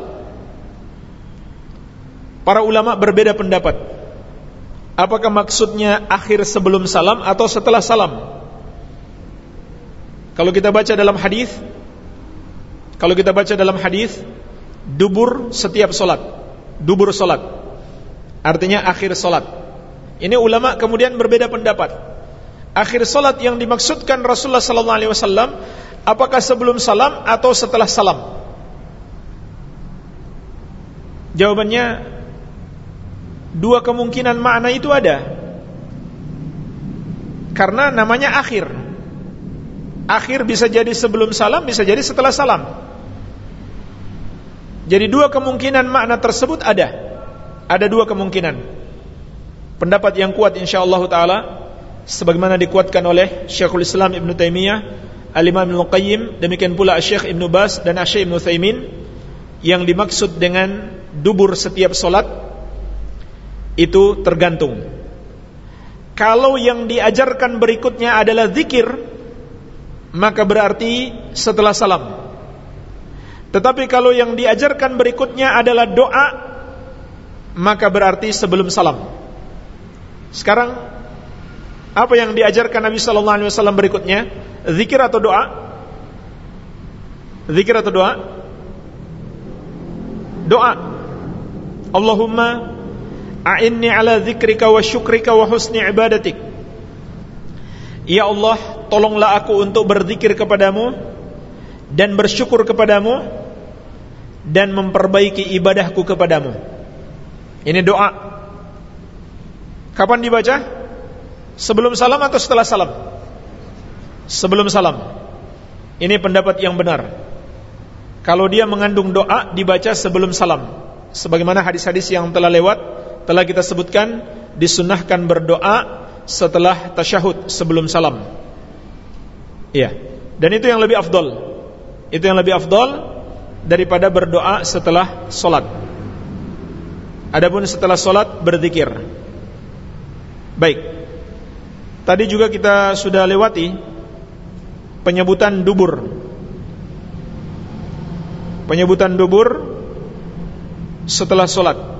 Para ulama berbeda pendapat. Apakah maksudnya akhir sebelum salam atau setelah salam? Kalau kita baca dalam hadis, kalau kita baca dalam hadis, dubur setiap solat, dubur solat, artinya akhir solat. Ini ulama kemudian berbeda pendapat. Akhir solat yang dimaksudkan Rasulullah Sallallahu Alaihi Wasallam, apakah sebelum salam atau setelah salam? Jawabannya Dua kemungkinan makna itu ada Karena namanya akhir Akhir bisa jadi sebelum salam Bisa jadi setelah salam Jadi dua kemungkinan makna tersebut ada Ada dua kemungkinan Pendapat yang kuat insyaAllah ta'ala Sebagaimana dikuatkan oleh Syekhul Islam Ibn Taymiyah Al-Imam Ibn Qayyim Demikian pula Syekh Ibn Bas dan Syekh Ibn Thaymin Yang dimaksud dengan dubur setiap solat itu tergantung. Kalau yang diajarkan berikutnya adalah zikir, maka berarti setelah salam. Tetapi kalau yang diajarkan berikutnya adalah doa, maka berarti sebelum salam. Sekarang apa yang diajarkan Nabi wasallam berikutnya? Zikir atau doa? Zikir atau doa? doa. Allahumma a'inni ala dzikrika wa syukrika wa husni ibadatik. Ya Allah, tolonglah aku untuk berzikir kepadamu dan bersyukur kepadamu dan memperbaiki ibadahku kepadamu. Ini doa. Kapan dibaca? Sebelum salam atau setelah salam? Sebelum salam. Ini pendapat yang benar. Kalau dia mengandung doa dibaca sebelum salam. Sebagaimana hadis-hadis yang telah lewat telah kita sebutkan disunahkan berdoa setelah tasyahud sebelum salam. Iya. Dan itu yang lebih afdol. Itu yang lebih afdol daripada berdoa setelah solat. Adapun setelah solat berzikir. Baik. Tadi juga kita sudah lewati penyebutan dubur. Penyebutan dubur setelah solat.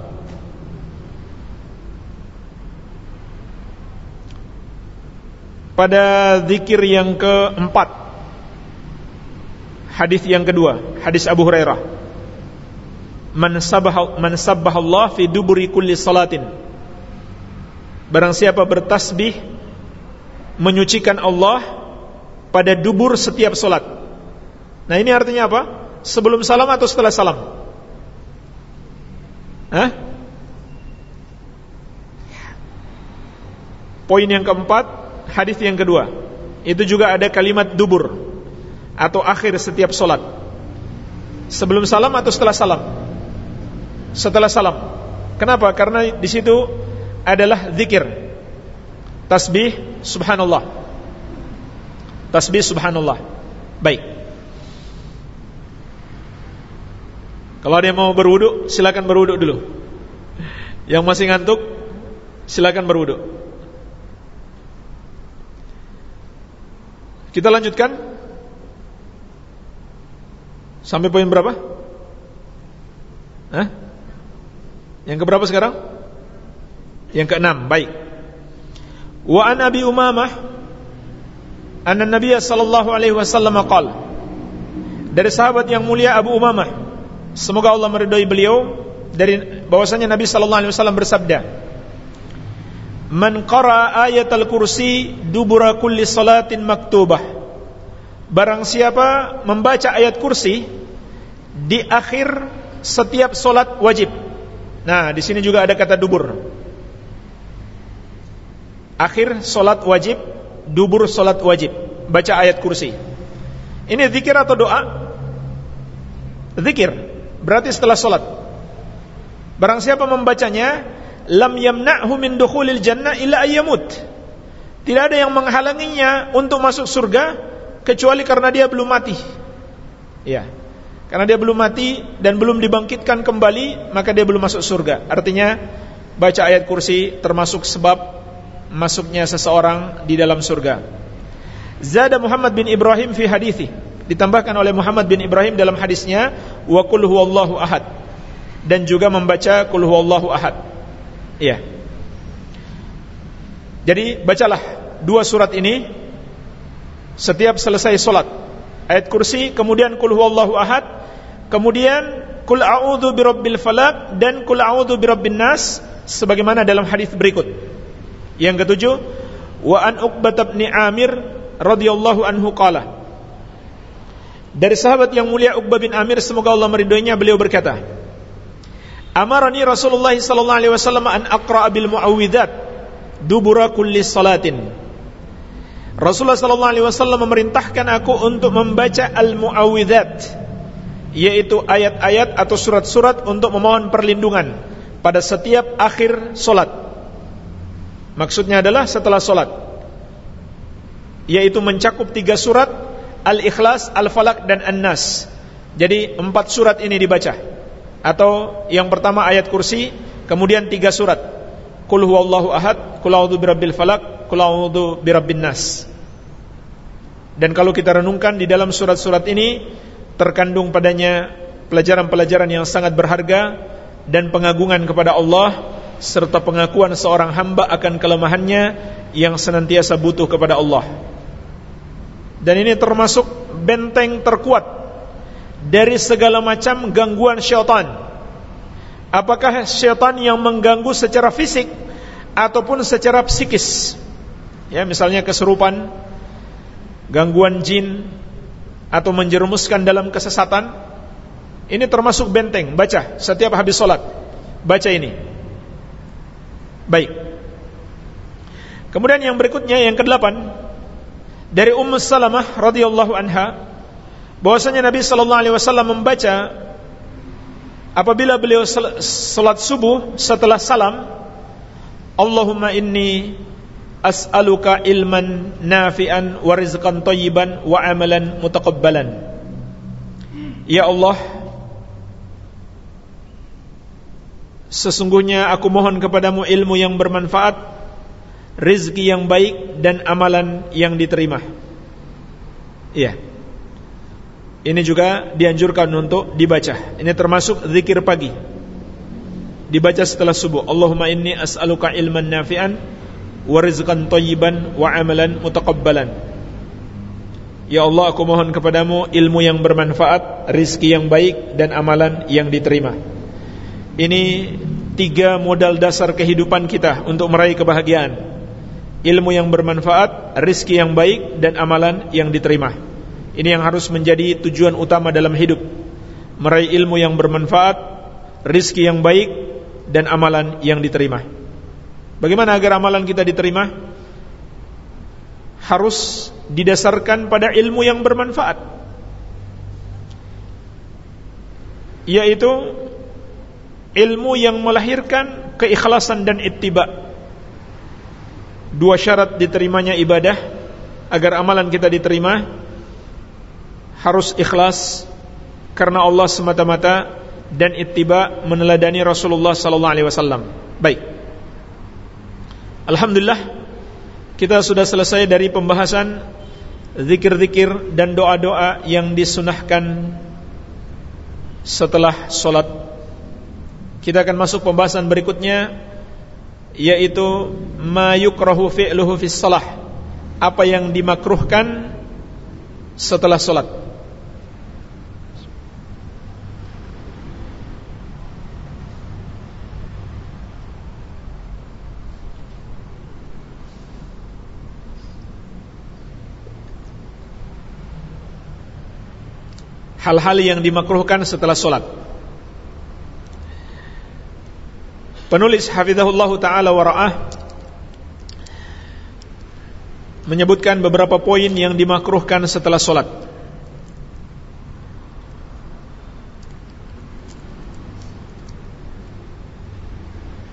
pada zikir yang keempat hadis yang kedua hadis Abu Hurairah. Man sabbaha man sabbahallah fi duburi kulli salatin. Barang siapa bertasbih menyucikan Allah pada dubur setiap solat nah ini artinya apa? Sebelum salam atau setelah salam? Hah? Poin yang keempat hadis yang kedua. Itu juga ada kalimat dubur atau akhir setiap solat. Sebelum salam atau setelah salam? Setelah salam. Kenapa? Karena di situ adalah zikir. Tasbih subhanallah. Tasbih subhanallah. Baik. Kalau yang mau berwudu silakan berwudu dulu. Yang masih ngantuk silakan berwudu Kita lanjutkan Sampai poin berapa? Hah? Yang keberapa sekarang? Yang keenam, baik Wa an Abi Umamah Anna Nabi sallallahu alaihi wasallam qala Dari sahabat yang mulia Abu Umamah Semoga Allah meridai beliau dari bahwasanya Nabi sallallahu alaihi wasallam bersabda Man qara ayat al-kursi dubura kulli salatin maktubah Barang siapa membaca ayat kursi Di akhir setiap solat wajib. Nah di sini juga ada kata dubur. Akhir solat wajib Dubur solat wajib. Baca ayat kursi. Ini zikir atau doa? Zikir. Berarti setelah solat. Barang siapa membacanya lam yamna'hu min dukhulil jannah illa ayyamut. Tidak ada yang menghalanginya untuk masuk surga kecuali karena dia belum mati. Ya. Karena dia belum mati dan belum dibangkitkan kembali, maka dia belum masuk surga. Artinya baca ayat kursi termasuk sebab masuknya seseorang di dalam surga. Zada Muhammad bin Ibrahim fi hadithi. Ditambahkan oleh Muhammad bin Ibrahim dalam hadisnya wa qul huwallahu ahad dan juga membaca qul huwallahu ahad. Iya. Jadi bacalah dua surat ini setiap selesai solat. Ayat kursi, kemudian kul huwallahu ahad, kemudian kul a'udzu birabbil falaq dan kul a'udzu birabbin nas sebagaimana dalam hadis berikut. Yang ketujuh, wa an Uqbah bin Amir radhiyallahu anhu qala. Dari sahabat yang mulia Uqbah bin Amir semoga Allah meridhoinya beliau berkata, Amarani Rasulullah sallallahu alaihi wasallam an aqra bil muawwidzat dubura kulli salatin. Rasulullah sallallahu alaihi wasallam memerintahkan aku untuk membaca al muawwidzat yaitu ayat-ayat atau surat-surat untuk memohon perlindungan pada setiap akhir solat. Maksudnya adalah setelah solat, yaitu mencakup tiga surat Al-Ikhlas, Al-Falaq dan An-Nas. Jadi empat surat ini dibaca atau yang pertama ayat kursi kemudian tiga surat Qul huwallahu ahad Qul a'udzu birabbil falaq Qul a'udzu birabbin nas dan kalau kita renungkan di dalam surat-surat ini terkandung padanya pelajaran-pelajaran yang sangat berharga dan pengagungan kepada Allah serta pengakuan seorang hamba akan kelemahannya yang senantiasa butuh kepada Allah. Dan ini termasuk benteng terkuat dari segala macam gangguan syaitan Apakah syaitan yang mengganggu secara fisik ataupun secara psikis? Ya, misalnya keserupan, gangguan jin atau menjerumuskan dalam kesesatan. Ini termasuk benteng, baca setiap habis sholat. Baca ini. Baik. Kemudian yang berikutnya yang kedelapan dari Ummu Salamah radhiyallahu anha bahwasanya Nabi sallallahu alaihi wasallam membaca apabila beliau salat subuh setelah salam Allahumma inni as'aluka ilman nafi'an wa rizqan thayyiban wa amalan mutaqabbalan Ya Allah Sesungguhnya aku mohon kepadamu ilmu yang bermanfaat Rizki yang baik dan amalan yang diterima Iya ini juga dianjurkan untuk dibaca. Ini termasuk zikir pagi. Dibaca setelah subuh. Allahumma inni as'aluka ilman nafi'an wa rizqan thayyiban wa amalan mutaqabbalan. Ya Allah, aku mohon kepadamu ilmu yang bermanfaat, rizki yang baik dan amalan yang diterima. Ini tiga modal dasar kehidupan kita untuk meraih kebahagiaan. Ilmu yang bermanfaat, rizki yang baik dan amalan yang diterima. Ini yang harus menjadi tujuan utama dalam hidup Meraih ilmu yang bermanfaat Rizki yang baik Dan amalan yang diterima Bagaimana agar amalan kita diterima? Harus didasarkan pada ilmu yang bermanfaat Yaitu Ilmu yang melahirkan keikhlasan dan ittiba Dua syarat diterimanya ibadah Agar amalan kita diterima harus ikhlas karena Allah semata-mata dan ittiba meneladani Rasulullah sallallahu alaihi wasallam. Baik. Alhamdulillah kita sudah selesai dari pembahasan zikir-zikir dan doa-doa yang disunahkan setelah solat. Kita akan masuk pembahasan berikutnya yaitu ma yukrahu fi'luhu fis salah. Apa yang dimakruhkan setelah solat. Hal-hal yang dimakruhkan setelah solat. Penulis Hafizahullah Ta'ala wara'ah menyebutkan beberapa poin yang dimakruhkan setelah solat.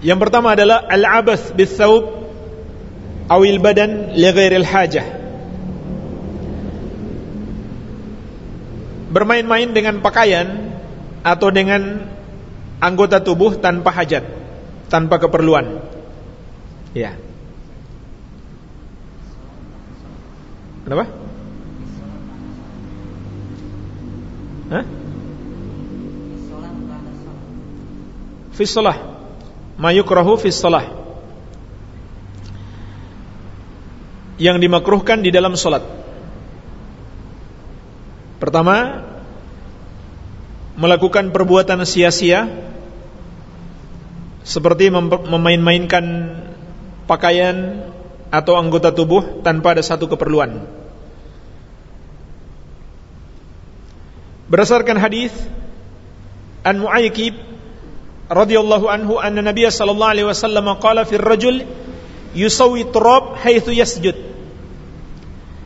Yang pertama adalah al-abath bis-thawb awil badan li ghairil hajah. Bermain-main dengan pakaian atau dengan anggota tubuh tanpa hajat, tanpa keperluan. Ya. Kenapa? Hah? Fi shalah. Yukrahu fi. Yang dimakruhkan di dalam salat. Pertama, melakukan perbuatan sia-sia seperti memain-mainkan pakaian atau anggota tubuh tanpa ada satu keperluan. Berdasarkan hadis An Mu'aykib radhiyallahu anhu anna Nabiy sallallahu alaihi wasallam qala fi ar-rajul yusawi turab haitsu yasjud.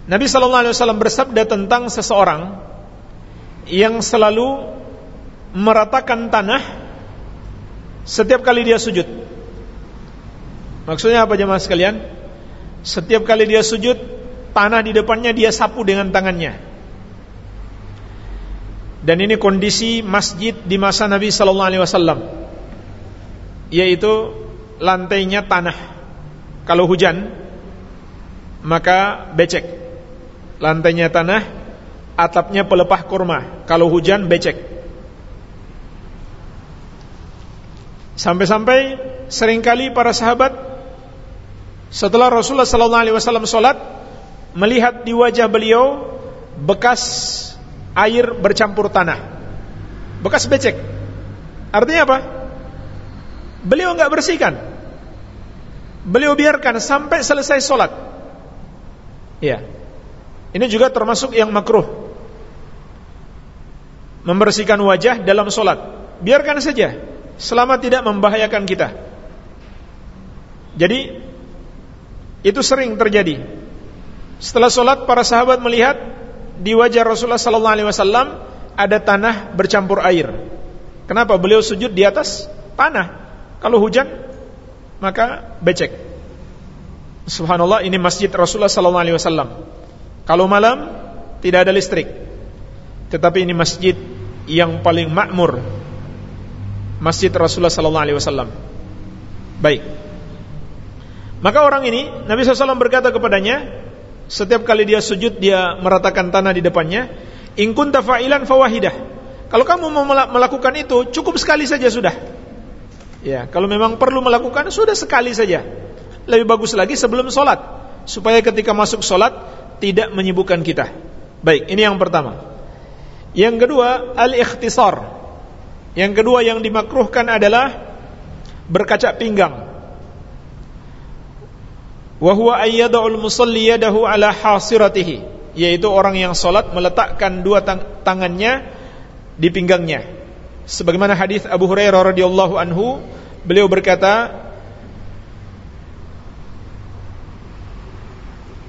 Nabi sallallahu alaihi wasallam bersabda tentang seseorang yang selalu meratakan tanah setiap kali dia sujud. Maksudnya apa jemaah sekalian? Setiap kali dia sujud, tanah di depannya dia sapu dengan tangannya. Dan ini kondisi masjid di masa Nabi sallallahu alaihi wasallam. Yaitu lantainya tanah. Kalau hujan maka becek. Lantainya tanah, atapnya pelepah kurma. Kalau hujan becek. Sampai-sampai sering kali para sahabat setelah Rasulullah sallallahu alaihi wasallam salat melihat di wajah beliau bekas air bercampur tanah. Bekas becek. Artinya apa? Beliau enggak bersihkan. Beliau biarkan sampai selesai solat. Ya. Ini juga termasuk yang makruh. Membersihkan wajah dalam solat. Biarkan saja. Selama tidak membahayakan kita. Jadi, itu sering terjadi. Setelah solat, para sahabat melihat di wajah Rasulullah Sallallahu Alaihi Wasallam ada tanah bercampur air. Kenapa beliau sujud di atas tanah? Kalau hujan, maka becek. Subhanallah, ini masjid Rasulullah Sallallahu Alaihi Wasallam. Kalau malam tidak ada listrik, tetapi ini masjid yang paling makmur, masjid Rasulullah Sallallahu Alaihi Wasallam. Baik. Maka orang ini Nabi SAW berkata kepadanya Setiap kali dia sujud Dia meratakan tanah di depannya In kunta fawahidah Kalau kamu mau melakukan itu Cukup sekali saja sudah. Ya, Kalau memang perlu melakukan Sudah sekali saja. Lebih bagus lagi sebelum sholat Supaya ketika masuk sholat Tidak menyibukkan kita. Baik, ini yang pertama Yang kedua Al-ikhtisar. Yang kedua yang dimakruhkan adalah Berkaca pinggang. Wa huwa ayyadul musalli yadahu ala hasiratihi. Yaitu orang yang salat meletakkan dua tang tangannya di pinggangnya. Sebagaimana hadis Abu Hurairah radhiyallahu anhu beliau berkata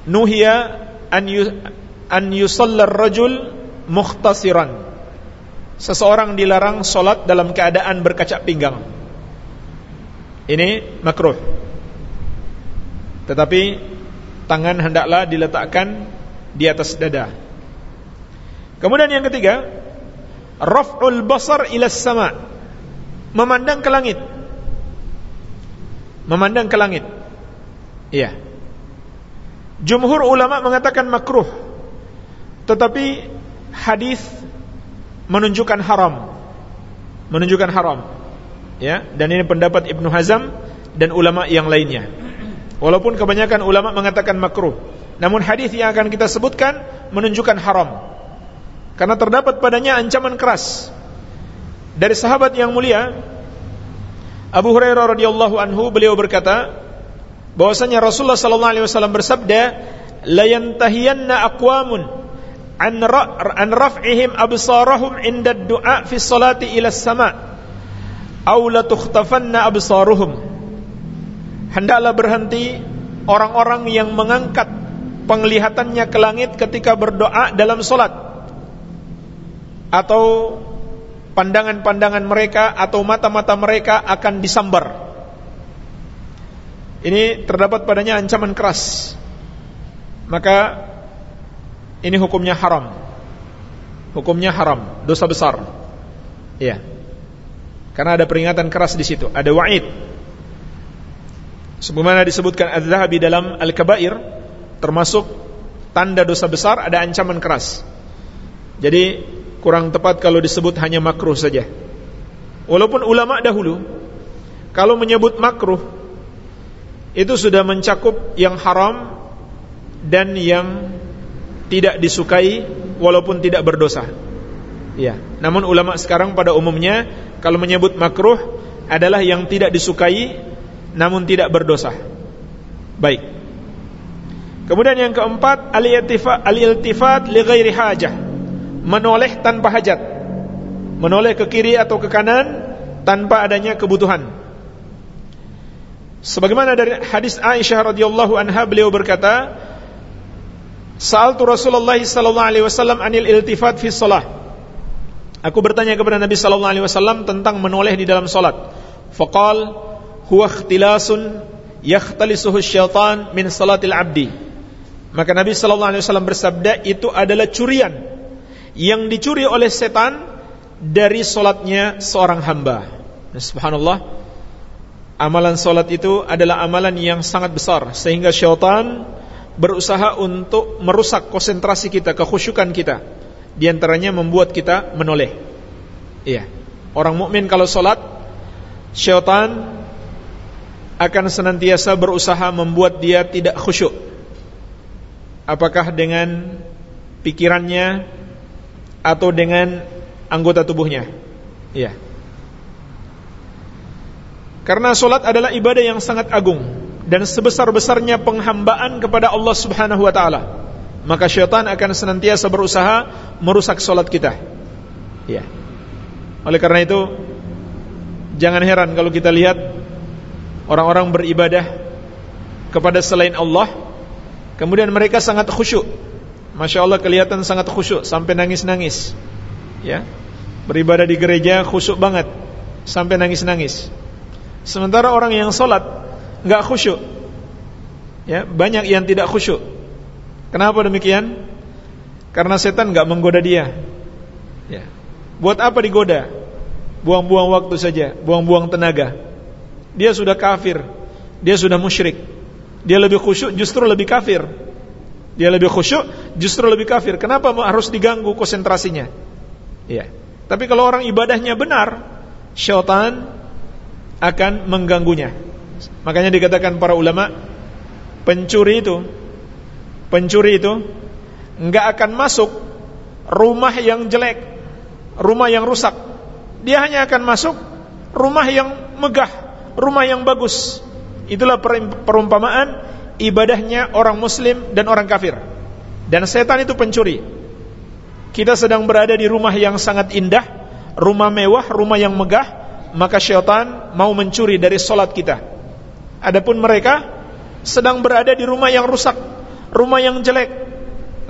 nuhiya an yu, an yusalla rajul mukhtasiran seseorang dilarang salat dalam keadaan berkaca pinggang ini makruh tetapi tangan hendaklah diletakkan di atas dada. Kemudian yang ketiga, raf'ul basar ila sama. Memandang ke langit. Memandang ke langit. Iya. Jumhur ulama mengatakan makruh. Tetapi hadis menunjukkan haram. Menunjukkan haram. Ya, dan ini pendapat Ibnu Hazm dan ulama yang lainnya. Walaupun kebanyakan ulama mengatakan makruh. Namun hadis yang akan kita sebutkan menunjukkan haram. Karena terdapat padanya ancaman keras. Dari sahabat yang mulia Abu Hurairah radhiyallahu anhu beliau berkata bahwasanya Rasulullah sallallahu alaihi wasallam bersabda la yantahiyanna aqwamun an ra an raf'ihim absarahum inda du'a fi salati ila sama aw la absaruhum. Hendaklah berhenti orang-orang yang mengangkat penglihatannya ke langit ketika berdoa dalam solat. Atau pandangan-pandangan mereka atau mata-mata mereka akan disambar. Ini terdapat padanya ancaman keras. Maka ini hukumnya haram. Hukumnya haram. Dosa besar. Ya karena ada peringatan keras di situ. Ada wa'id. Sebagaimana disebutkan Az-Zahabi dalam Al-Kabair termasuk tanda dosa besar ada ancaman keras. Jadi kurang tepat kalau disebut hanya makruh saja. Walaupun ulama dahulu kalau menyebut makruh itu sudah mencakup yang haram dan yang tidak disukai walaupun tidak berdosa. Ya, namun ulama sekarang pada umumnya kalau menyebut makruh adalah yang tidak disukai namun tidak berdosa. Baik. Kemudian yang keempat, al-iltifat al-iltifat li ghairi hajah. Menoleh tanpa hajat. Menoleh ke kiri atau ke kanan tanpa adanya kebutuhan. Sebagaimana dari hadis Aisyah radhiyallahu anha beliau berkata, Sa'altu Rasulullah sallallahu alaihi wasallam anil iltifat fi shalah. Aku bertanya kepada Nabi sallallahu alaihi wasallam tentang menoleh di dalam salat. Faqal huwa ikhtilasun yakhtalisuhu syaitan min salatil abdi. Maka Nabi sallallahu alaihi wasallam bersabda itu adalah curian yang dicuri oleh setan dari salatnya seorang hamba. Subhanallah. Amalan salat itu adalah amalan yang sangat besar sehingga syaitan berusaha untuk merusak konsentrasi kita, kekhusyukan kita. Di antaranya membuat kita menoleh. Iya. Orang mukmin kalau salat syaitan akan senantiasa berusaha membuat dia tidak khusyuk. Apakah dengan pikirannya atau dengan anggota tubuhnya? Iya. Karena solat adalah ibadah yang sangat agung dan sebesar-besarnya penghambaan kepada Allah Subhanahu wa taala. Maka syaitan akan senantiasa berusaha merusak solat kita. Ya. Oleh karena itu jangan heran kalau kita lihat orang-orang beribadah kepada selain Allah kemudian mereka sangat khusyuk. Masya Allah kelihatan sangat khusyuk sampai nangis-nangis. Ya. Beribadah di gereja khusyuk banget sampai nangis-nangis. Sementara orang yang sholat nggak khusyuk, ya banyak yang tidak khusyuk. Kenapa demikian? Karena setan nggak menggoda dia. Ya. Buat apa digoda? Buang-buang waktu saja, buang-buang tenaga. Dia sudah kafir, dia sudah musyrik. Dia lebih khusyuk, justru lebih kafir. Dia lebih khusyuk, justru lebih kafir. Kenapa harus diganggu konsentrasinya? Ya. Tapi kalau orang ibadahnya benar, syaitan akan mengganggunya. Makanya dikatakan para ulama, pencuri itu, pencuri itu enggak akan masuk rumah yang jelek, rumah yang rusak. Dia hanya akan masuk rumah yang megah, rumah yang bagus. Itulah perumpamaan ibadahnya orang muslim dan orang kafir. Dan setan itu pencuri. Kita sedang berada di rumah yang sangat indah, rumah mewah, rumah yang megah, maka syaitan mau mencuri dari solat kita. Adapun mereka sedang berada di rumah yang rusak, rumah yang jelek,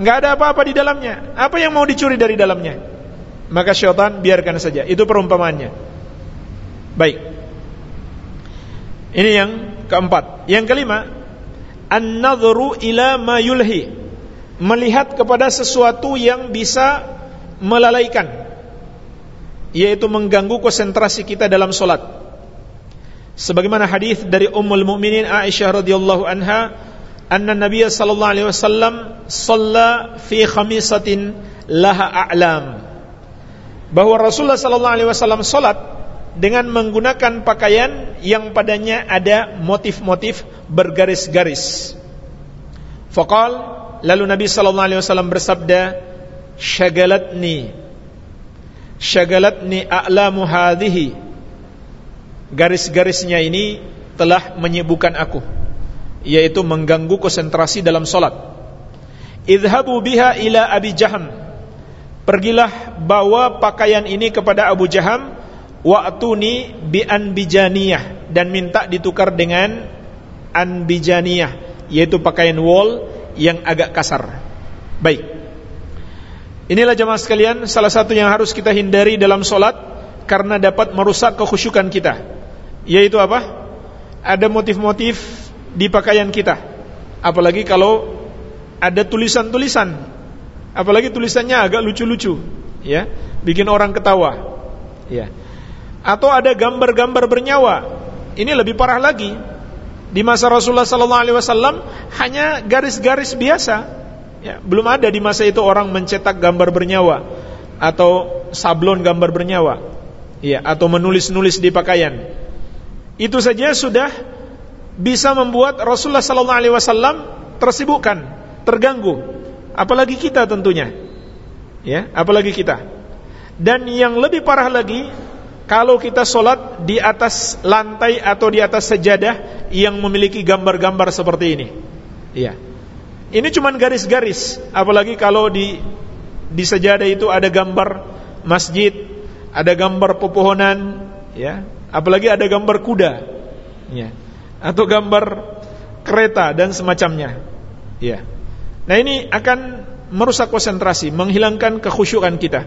nggak ada apa-apa di dalamnya. Apa yang mau dicuri dari dalamnya? Maka syaitan biarkan saja. Itu perumpamaannya. Baik. Ini yang keempat. Yang kelima, an-nadhru ila ma yulhi. Melihat kepada sesuatu yang bisa melalaikan yaitu mengganggu konsentrasi kita dalam solat. Sebagaimana hadis dari Ummul Mukminin Aisyah radhiyallahu anha, anna Nabiy sallallahu alaihi wasallam shalla fi khamisatin laha a'lam. Bahwa Rasulullah sallallahu alaihi wasallam salat dengan menggunakan pakaian yang padanya ada motif-motif bergaris-garis. Faqal lalu Nabi sallallahu alaihi wasallam bersabda, "Syagalatni syagalatni a'lamu hadhihi garis-garisnya ini telah menyibukkan aku yaitu mengganggu konsentrasi dalam solat. Idhabu biha ila Abi Jaham. Pergilah bawa pakaian ini kepada Abu Jaham wa'tuni bi anbijaniyah dan minta ditukar dengan anbijaniyah yaitu pakaian wol yang agak kasar. Baik. Inilah jemaah sekalian salah satu yang harus kita hindari dalam solat karena dapat merusak kekhusyukan kita. Yaitu apa? Ada motif-motif di pakaian kita. Apalagi kalau ada tulisan-tulisan. Apalagi tulisannya agak lucu-lucu, ya, bikin orang ketawa. Ya. Atau ada gambar-gambar bernyawa. Ini lebih parah lagi. Di masa Rasulullah sallallahu alaihi wasallam hanya garis-garis biasa Ya, belum ada di masa itu orang mencetak gambar bernyawa atau sablon gambar bernyawa. Ya, atau menulis-nulis di pakaian. Itu saja sudah bisa membuat Rasulullah sallallahu alaihi wasallam tersibukkan, terganggu. Apalagi kita tentunya. Ya, apalagi kita. Dan yang lebih parah lagi kalau kita sholat di atas lantai atau di atas sejadah yang memiliki gambar-gambar seperti ini. Iya. Ini cuma garis-garis, apalagi kalau di di sejadah itu ada gambar masjid, ada gambar pepohonan, ya, apalagi ada gambar kuda, ya, atau gambar kereta dan semacamnya, ya. Nah ini akan merusak konsentrasi, menghilangkan kekhusyukan kita.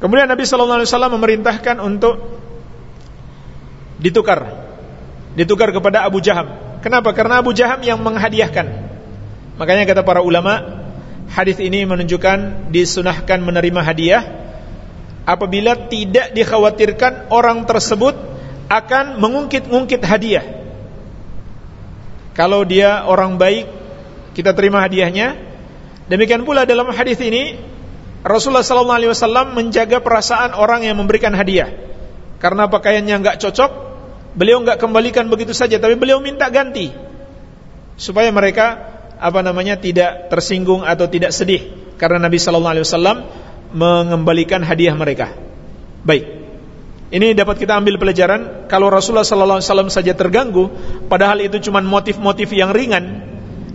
Kemudian Nabi Shallallahu Alaihi Wasallam memerintahkan untuk ditukar, ditukar kepada Abu Jaham. Kenapa? Karena Abu Jaham yang menghadiahkan. Makanya kata para ulama, hadis ini menunjukkan disunahkan menerima hadiah apabila tidak dikhawatirkan orang tersebut akan mengungkit-ungkit hadiah. Kalau dia orang baik, kita terima hadiahnya. Demikian pula dalam hadis ini Rasulullah sallallahu alaihi wasallam menjaga perasaan orang yang memberikan hadiah. Karena pakaiannya enggak cocok, beliau enggak kembalikan begitu saja, tapi beliau minta ganti. Supaya mereka apa namanya tidak tersinggung atau tidak sedih karena Nabi sallallahu alaihi wasallam mengembalikan hadiah mereka. Baik. Ini dapat kita ambil pelajaran kalau Rasulullah sallallahu alaihi wasallam saja terganggu padahal itu cuma motif-motif yang ringan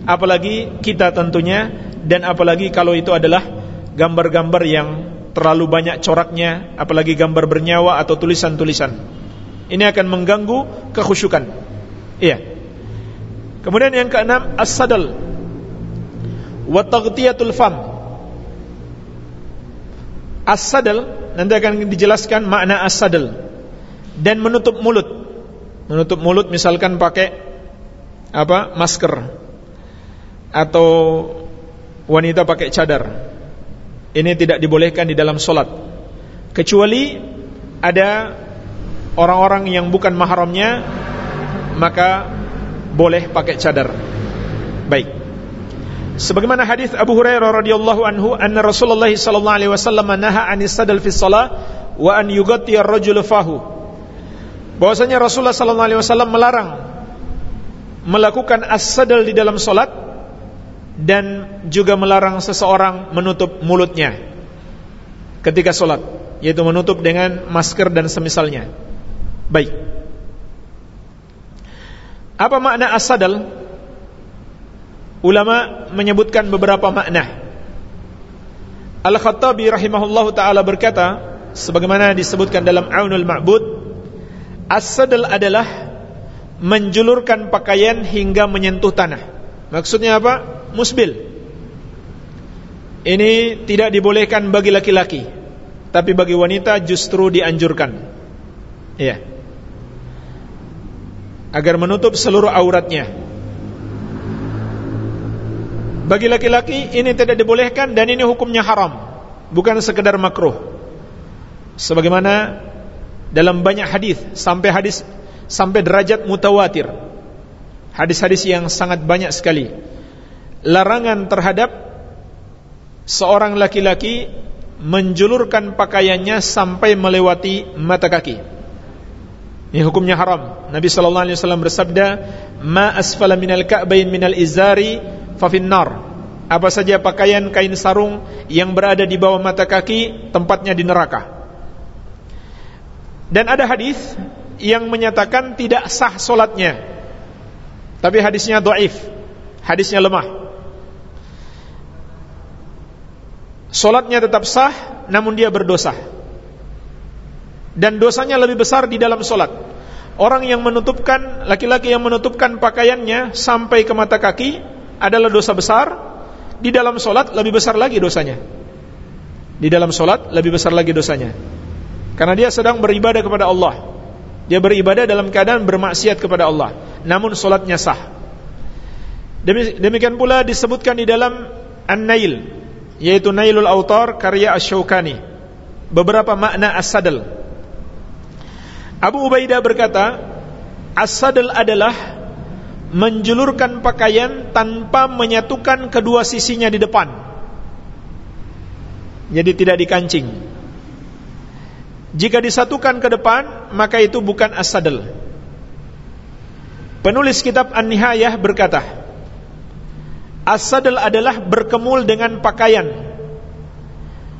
apalagi kita tentunya dan apalagi kalau itu adalah gambar-gambar yang terlalu banyak coraknya apalagi gambar bernyawa atau tulisan-tulisan. Ini akan mengganggu kekhusyukan. Iya. Kemudian yang keenam as-sadal wa taghtiyatul fam. As-sadal nanti akan dijelaskan makna as-sadl dan menutup mulut. Menutup mulut misalkan pakai apa? masker atau wanita pakai cadar. Ini tidak dibolehkan di dalam solat kecuali ada orang-orang yang bukan mahramnya maka boleh pakai cadar. Baik. Sebagaimana hadis Abu Hurairah radhiyallahu anhu, anna Rasulullah sallallahu alaihi wasallam naha anis sadal fi shalah wa an yughatti ar-rajulu fahu. Bahwasanya Rasulullah sallallahu alaihi wasallam melarang melakukan as-sadal di dalam salat dan juga melarang seseorang menutup mulutnya ketika salat, yaitu menutup dengan masker dan semisalnya. Baik. Apa makna as-sadal? Ulama menyebutkan beberapa makna. Al-Khattabi rahimahullahu taala berkata, sebagaimana disebutkan dalam Aunul Ma'bud, as-sadal adalah menjulurkan pakaian hingga menyentuh tanah. Maksudnya apa? Musbil. Ini tidak dibolehkan bagi laki-laki, tapi bagi wanita justru dianjurkan. Ya. Agar menutup seluruh auratnya. Bagi laki-laki ini tidak dibolehkan dan ini hukumnya haram, bukan sekedar makruh. Sebagaimana dalam banyak hadis sampai hadis sampai derajat mutawatir. Hadis-hadis yang sangat banyak sekali. Larangan terhadap seorang laki-laki menjulurkan pakaiannya sampai melewati mata kaki. Ini hukumnya haram. Nabi sallallahu alaihi wasallam bersabda, "Ma asfala minal ka'bayn minal izari fafinnar. Apa saja pakaian kain sarung yang berada di bawah mata kaki tempatnya di neraka. Dan ada hadis yang menyatakan tidak sah solatnya. Tapi hadisnya doif hadisnya lemah. Solatnya tetap sah namun dia berdosa. Dan dosanya lebih besar di dalam solat. Orang yang menutupkan laki-laki yang menutupkan pakaiannya sampai ke mata kaki adalah dosa besar, di dalam solat lebih besar lagi dosanya. Di dalam solat lebih besar lagi dosanya. Karena dia sedang beribadah kepada Allah. Dia beribadah dalam keadaan bermaksiat kepada Allah. Namun solatnya sah. Demikian pula disebutkan di dalam An-Nail, yaitu Nailul Autar karya Ash-Shawkani. Beberapa makna as-sadal. Abu Ubaidah berkata, as-sadal adalah menjulurkan pakaian tanpa menyatukan kedua sisinya di depan. Jadi tidak dikancing. Jika disatukan ke depan, maka itu bukan as-sadal. Penulis kitab An-Nihayah berkata, As-sadal adalah berkemul dengan pakaian,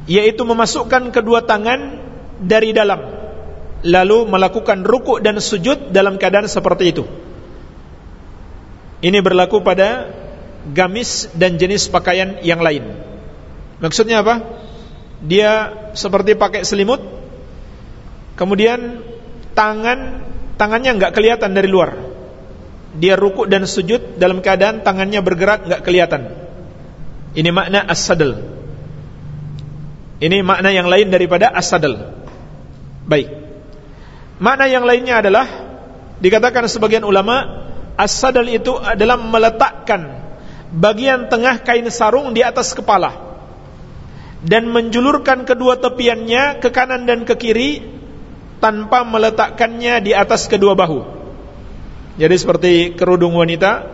yaitu memasukkan kedua tangan dari dalam, lalu melakukan rukuk dan sujud dalam keadaan seperti itu. Ini berlaku pada gamis dan jenis pakaian yang lain. Maksudnya apa? Dia seperti pakai selimut, kemudian tangan tangannya nggak kelihatan dari luar. Dia rukuk dan sujud dalam keadaan tangannya bergerak nggak kelihatan. Ini makna as-sadl. Ini makna yang lain daripada as-sadl. Baik. Makna yang lainnya adalah dikatakan sebagian ulama As-sadal itu adalah meletakkan bagian tengah kain sarung di atas kepala dan menjulurkan kedua tepiannya ke kanan dan ke kiri tanpa meletakkannya di atas kedua bahu. Jadi seperti kerudung wanita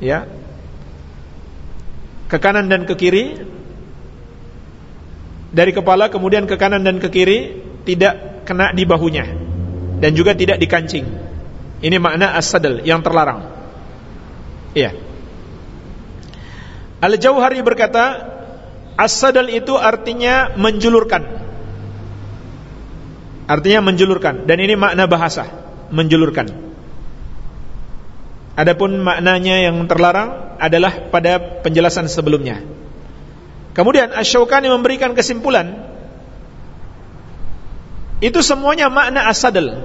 ya. Ke kanan dan ke kiri dari kepala kemudian ke kanan dan ke kiri tidak kena di bahunya dan juga tidak dikancing. Ini makna as-sadal yang terlarang. Iya. Al-Jauhari berkata, as-sadal itu artinya menjulurkan. Artinya menjulurkan dan ini makna bahasa, menjulurkan. Adapun maknanya yang terlarang adalah pada penjelasan sebelumnya. Kemudian Asy-Syaukani memberikan kesimpulan itu semuanya makna asadal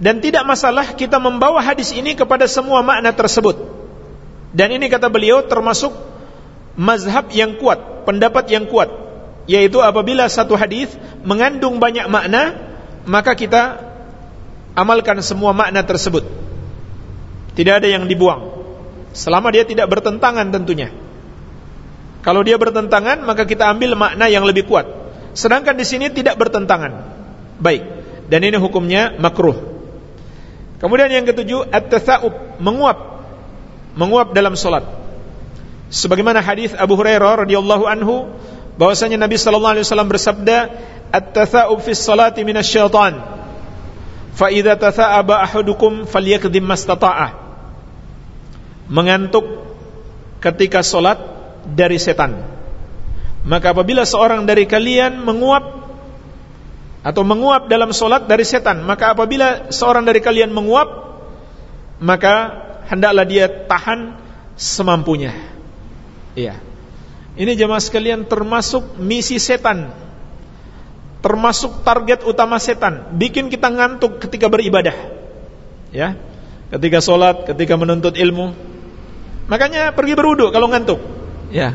dan tidak masalah kita membawa hadis ini kepada semua makna tersebut. Dan ini kata beliau termasuk mazhab yang kuat, pendapat yang kuat, yaitu apabila satu hadis mengandung banyak makna, maka kita amalkan semua makna tersebut. Tidak ada yang dibuang. Selama dia tidak bertentangan tentunya. Kalau dia bertentangan, maka kita ambil makna yang lebih kuat. Sedangkan di sini tidak bertentangan. Baik. Dan ini hukumnya makruh. Kemudian yang ketujuh, at-tatha'ub, menguap. Menguap dalam solat. Sebagaimana hadis Abu Hurairah radhiyallahu anhu bahwasanya Nabi sallallahu alaihi wasallam bersabda, "At-tatha'ub fi sholati minasyaitan. Fa idza tatha'aba ahadukum falyakdhim mastata'a." Mengantuk ketika solat dari setan. Maka apabila seorang dari kalian menguap atau menguap dalam solat dari setan maka apabila seorang dari kalian menguap maka hendaklah dia tahan semampunya. Iya. Ini jemaah sekalian termasuk misi setan termasuk target utama setan bikin kita ngantuk ketika beribadah. Ya. Ketika solat ketika menuntut ilmu. Makanya pergi berwudu kalau ngantuk. Ya.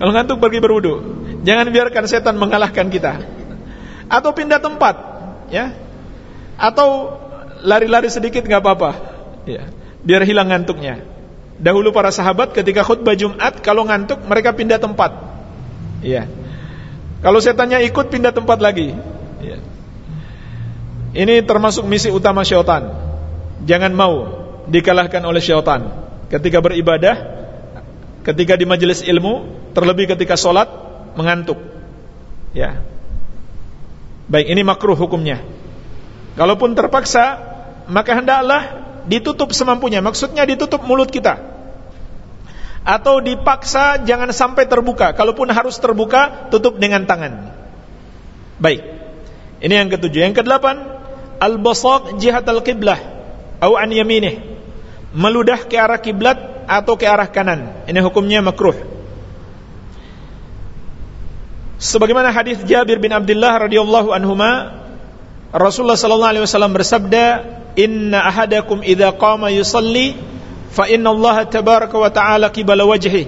Kalau ngantuk pergi berwudu. Jangan biarkan setan mengalahkan kita atau pindah tempat, ya, atau lari-lari sedikit nggak apa-apa, ya, biar hilang ngantuknya. Dahulu para sahabat ketika khutbah Jumat kalau ngantuk mereka pindah tempat, ya. Kalau setannya ikut pindah tempat lagi, ya. Ini termasuk misi utama syaitan. Jangan mau dikalahkan oleh syaitan ketika beribadah, ketika di majelis ilmu, terlebih ketika sholat mengantuk. Ya, Baik, ini makruh hukumnya. Kalaupun terpaksa, maka hendaklah ditutup semampunya. Maksudnya ditutup mulut kita. Atau dipaksa jangan sampai terbuka. Kalaupun harus terbuka, tutup dengan tangan. Baik. Ini yang ketujuh. Yang kedelapan, al-basaq jihat al-qiblah au an yaminih. Meludah ke arah kiblat atau ke arah kanan. Ini hukumnya makruh. Sebagaimana hadis Jabir bin Abdullah radhiyallahu anhuma Rasulullah sallallahu alaihi wasallam bersabda, "Inna ahadakum idza qama yusalli fa inna Allah tabaraka wa ta'ala qibala wajhi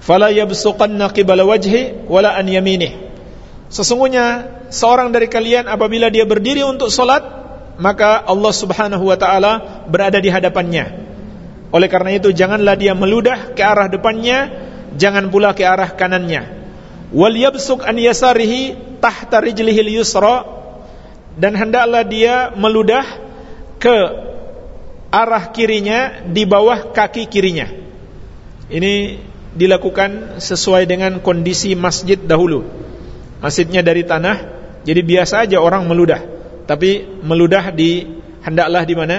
fala yabsuqanna qibala wajhi wala an yaminih." Sesungguhnya seorang dari kalian apabila dia berdiri untuk salat, maka Allah Subhanahu wa taala berada di hadapannya. Oleh karena itu janganlah dia meludah ke arah depannya, jangan pula ke arah kanannya wal yabsuk an yasarihi tahta rijlihil yusra dan hendaklah dia meludah ke arah kirinya di bawah kaki kirinya. Ini dilakukan sesuai dengan kondisi masjid dahulu. Masjidnya dari tanah, jadi biasa aja orang meludah. Tapi meludah di hendaklah di mana?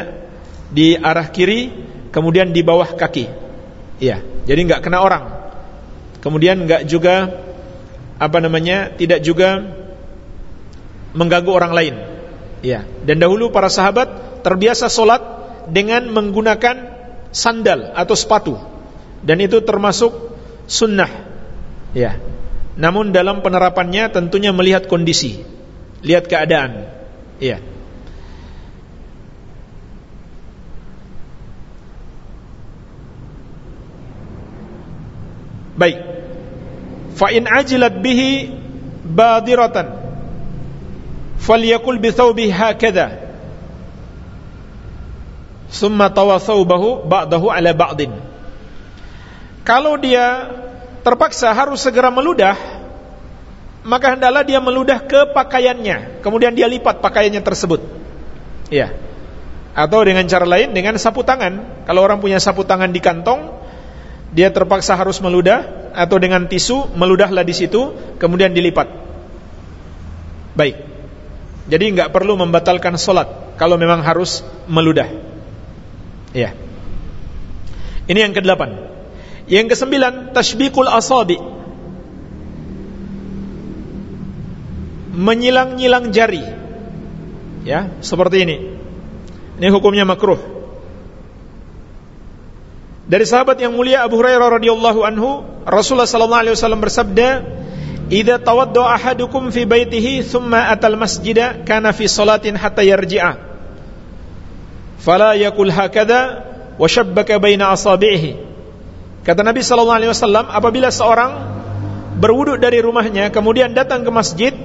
Di arah kiri, kemudian di bawah kaki. Iya, jadi nggak kena orang. Kemudian nggak juga apa namanya tidak juga mengganggu orang lain. Ya, dan dahulu para sahabat terbiasa solat dengan menggunakan sandal atau sepatu, dan itu termasuk sunnah. Ya, namun dalam penerapannya tentunya melihat kondisi, lihat keadaan. Ya. Baik fa in ajilat bihi badiratan falyakul bi thawbihi hakadha thumma tawa thawbahu ba'dahu ala ba'din. Kalau dia terpaksa harus segera meludah maka hendaklah dia meludah ke pakaiannya. Kemudian dia lipat pakaiannya tersebut. Ya atau dengan cara lain dengan sapu tangan. Kalau orang punya sapu tangan di kantong dia terpaksa harus meludah atau dengan tisu meludahlah di situ kemudian dilipat. Baik. Jadi nggak perlu membatalkan solat kalau memang harus meludah. Ya. Ini yang kedelapan. Yang kesembilan tasbikul asabi. menyilang-nyilang jari. Ya, seperti ini. Ini hukumnya makruh. Dari sahabat yang mulia Abu Hurairah radhiyallahu anhu, Rasulullah sallallahu alaihi wasallam bersabda, "Idza tawadda ahadukum fi baitihi thumma atal masjida kana fi salatin hatta yarji'a." Fala yakul hakadha wa shabbaka baina asabi'ihi. Kata Nabi sallallahu alaihi wasallam, apabila seorang berwudu dari rumahnya kemudian datang ke masjid,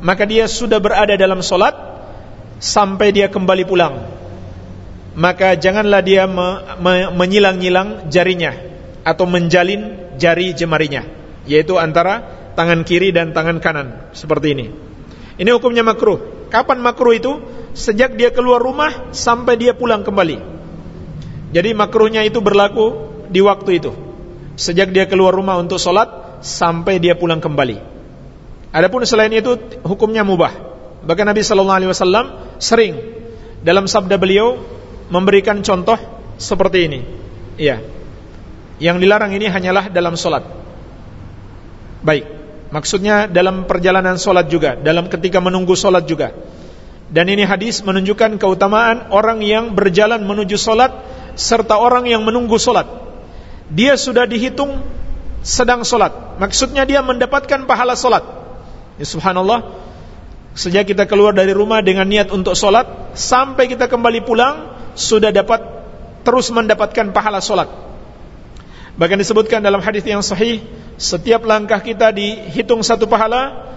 maka dia sudah berada dalam solat sampai dia kembali pulang maka janganlah dia me, me, menyilang-nyilang jarinya atau menjalin jari jemarinya yaitu antara tangan kiri dan tangan kanan seperti ini. Ini hukumnya makruh. Kapan makruh itu? Sejak dia keluar rumah sampai dia pulang kembali. Jadi makruhnya itu berlaku di waktu itu. Sejak dia keluar rumah untuk sholat sampai dia pulang kembali. Adapun selain itu hukumnya mubah. Bahkan Nabi Shallallahu Alaihi Wasallam sering dalam sabda beliau memberikan contoh seperti ini. Iya. Yang dilarang ini hanyalah dalam solat. Baik. Maksudnya dalam perjalanan solat juga, dalam ketika menunggu solat juga. Dan ini hadis menunjukkan keutamaan orang yang berjalan menuju solat serta orang yang menunggu solat. Dia sudah dihitung sedang solat. Maksudnya dia mendapatkan pahala solat. Ya, subhanallah. Sejak kita keluar dari rumah dengan niat untuk solat sampai kita kembali pulang sudah dapat terus mendapatkan pahala solat. Bahkan disebutkan dalam hadis yang sahih, setiap langkah kita dihitung satu pahala,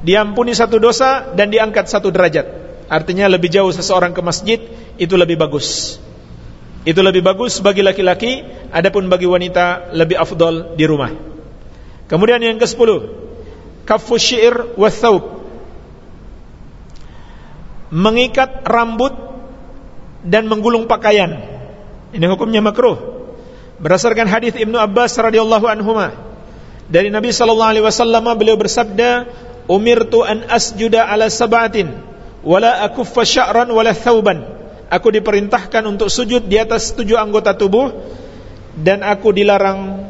diampuni satu dosa dan diangkat satu derajat. Artinya lebih jauh seseorang ke masjid itu lebih bagus. Itu lebih bagus bagi laki-laki, adapun bagi wanita lebih afdol di rumah. Kemudian yang ke-10, kaffu syi'r Mengikat rambut dan menggulung pakaian. Ini hukumnya makruh. Berdasarkan hadis Ibnu Abbas radhiyallahu anhuma dari Nabi sallallahu alaihi wasallam beliau bersabda, "Umirtu an asjuda ala sab'atin wala akuffa sya'ran wala thawban." Aku diperintahkan untuk sujud di atas tujuh anggota tubuh dan aku dilarang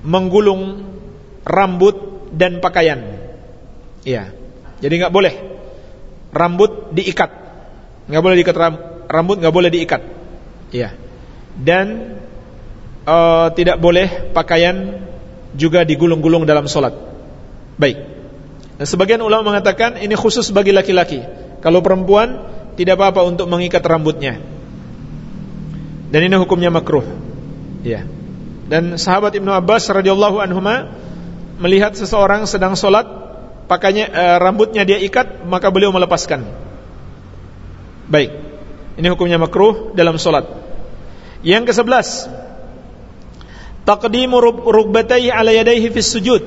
menggulung rambut dan pakaian. Iya. Jadi enggak boleh rambut diikat nggak boleh diikat rambut nggak boleh diikat. Ya dan uh, tidak boleh pakaian juga digulung-gulung dalam solat baik. Dan sebagian ulama mengatakan ini khusus bagi laki-laki. Kalau perempuan tidak apa-apa untuk mengikat rambutnya. Dan ini hukumnya makruh. Ya dan sahabat Ibnu Abbas radhiyallahu anhuma melihat seseorang sedang solat pakainya uh, rambutnya dia ikat maka beliau melepaskan Baik. Ini hukumnya makruh dalam solat. Yang ke-11. Taqdimu rukbatayhi ala yadayhi fis sujud.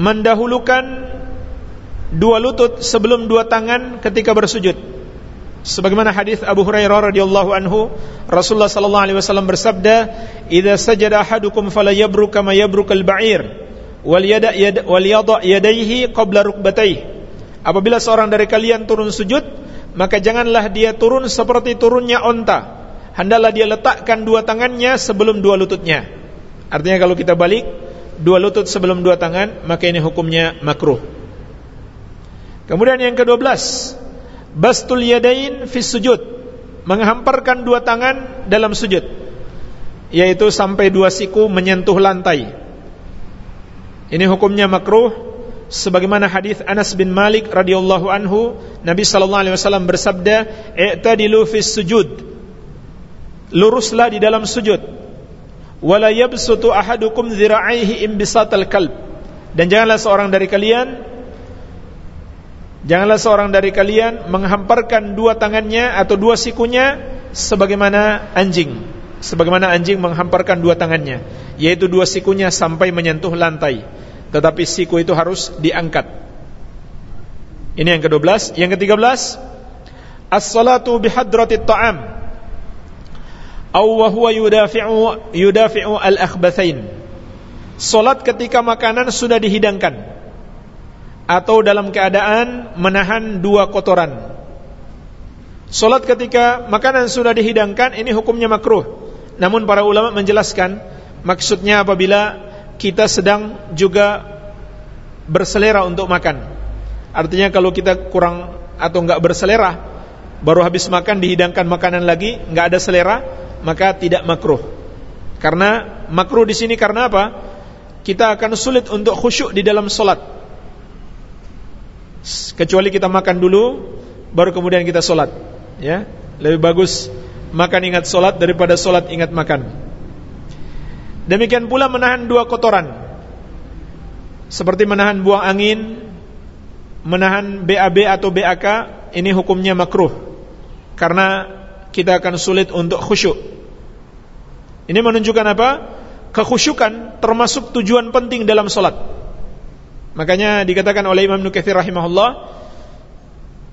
Mendahulukan dua lutut sebelum dua tangan ketika bersujud. Sebagaimana hadis Abu Hurairah radhiyallahu anhu, Rasulullah sallallahu alaihi wasallam bersabda, "Idza sajada ahadukum fala yabruk kama yabrukal ba'ir, wal yada yad, wal yada yadayhi qabla rukbatayhi." Apabila seorang dari kalian turun sujud, maka janganlah dia turun seperti turunnya onta. Hendaklah dia letakkan dua tangannya sebelum dua lututnya. Artinya kalau kita balik dua lutut sebelum dua tangan, maka ini hukumnya makruh. Kemudian yang ke-12, bastul yadain fi sujud, menghamparkan dua tangan dalam sujud, yaitu sampai dua siku menyentuh lantai. Ini hukumnya makruh sebagaimana hadis Anas bin Malik radhiyallahu anhu Nabi sallallahu alaihi wasallam bersabda i'tadilu fis sujud. Luruslah di dalam sujud. Wala yabsutu ahadukum zira'aihi imbisatal kalb. Dan janganlah seorang dari kalian janganlah seorang dari kalian menghamparkan dua tangannya atau dua sikunya sebagaimana anjing. Sebagaimana anjing menghamparkan dua tangannya yaitu dua sikunya sampai menyentuh lantai tetapi siku itu harus diangkat. Ini yang ke-12, yang ke-13 As-salatu bihadrati ta'am aw wa yudafi'u yudafi'u al-akhbathain. Salat ketika makanan sudah dihidangkan atau dalam keadaan menahan dua kotoran. Salat ketika makanan sudah dihidangkan ini hukumnya makruh. Namun para ulama menjelaskan maksudnya apabila kita sedang juga berselera untuk makan. Artinya kalau kita kurang atau enggak berselera, baru habis makan dihidangkan makanan lagi, enggak ada selera, maka tidak makruh. Karena makruh di sini karena apa? Kita akan sulit untuk khusyuk di dalam solat. Kecuali kita makan dulu, baru kemudian kita solat. Ya, lebih bagus makan ingat solat daripada solat ingat makan. Demikian pula menahan dua kotoran, seperti menahan buang angin, menahan BAB atau BAK, ini hukumnya makruh, karena kita akan sulit untuk khusyuk. Ini menunjukkan apa? Kekhusyukan termasuk tujuan penting dalam solat. Makanya dikatakan oleh Imam Nukathir rahimahullah,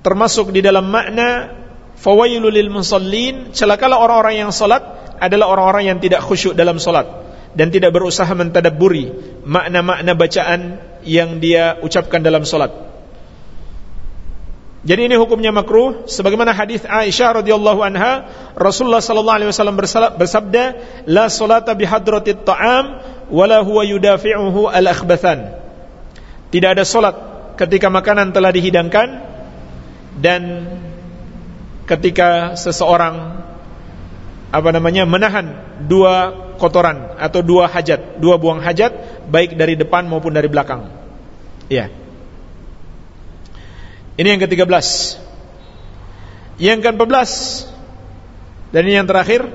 termasuk di dalam makna fawailul lil musallin, celakalah orang-orang yang salat adalah orang-orang yang tidak khusyuk dalam salat dan tidak berusaha mentadabburi makna-makna bacaan yang dia ucapkan dalam salat. Jadi ini hukumnya makruh sebagaimana hadis Aisyah radhiyallahu anha Rasulullah sallallahu alaihi wasallam bersabda la salata bihadratit ta'am wala huwa yudafi'uhu al-akhbathan. Tidak ada salat ketika makanan telah dihidangkan dan ketika seseorang apa namanya menahan dua kotoran atau dua hajat, dua buang hajat baik dari depan maupun dari belakang. Iya. Ini yang ke-13. Yang ke-14 dan ini yang terakhir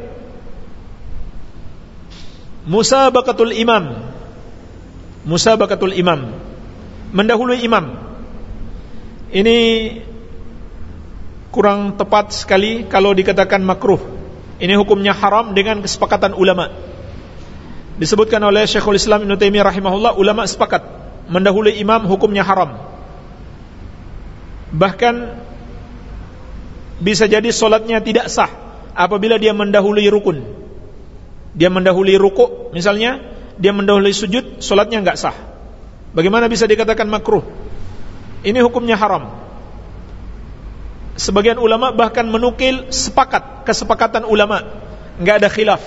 musabaqatul imam. Musabaqatul imam. Mendahului imam. Ini kurang tepat sekali kalau dikatakan makruh. Ini hukumnya haram dengan kesepakatan ulama. Disebutkan oleh Syekhul Islam Ibn Taimiyah rahimahullah, ulama sepakat mendahului imam hukumnya haram. Bahkan bisa jadi solatnya tidak sah apabila dia mendahului rukun. Dia mendahului ruku, misalnya dia mendahului sujud, solatnya enggak sah. Bagaimana bisa dikatakan makruh? Ini hukumnya haram. Sebagian ulama bahkan menukil sepakat kesepakatan ulama, enggak ada khilaf.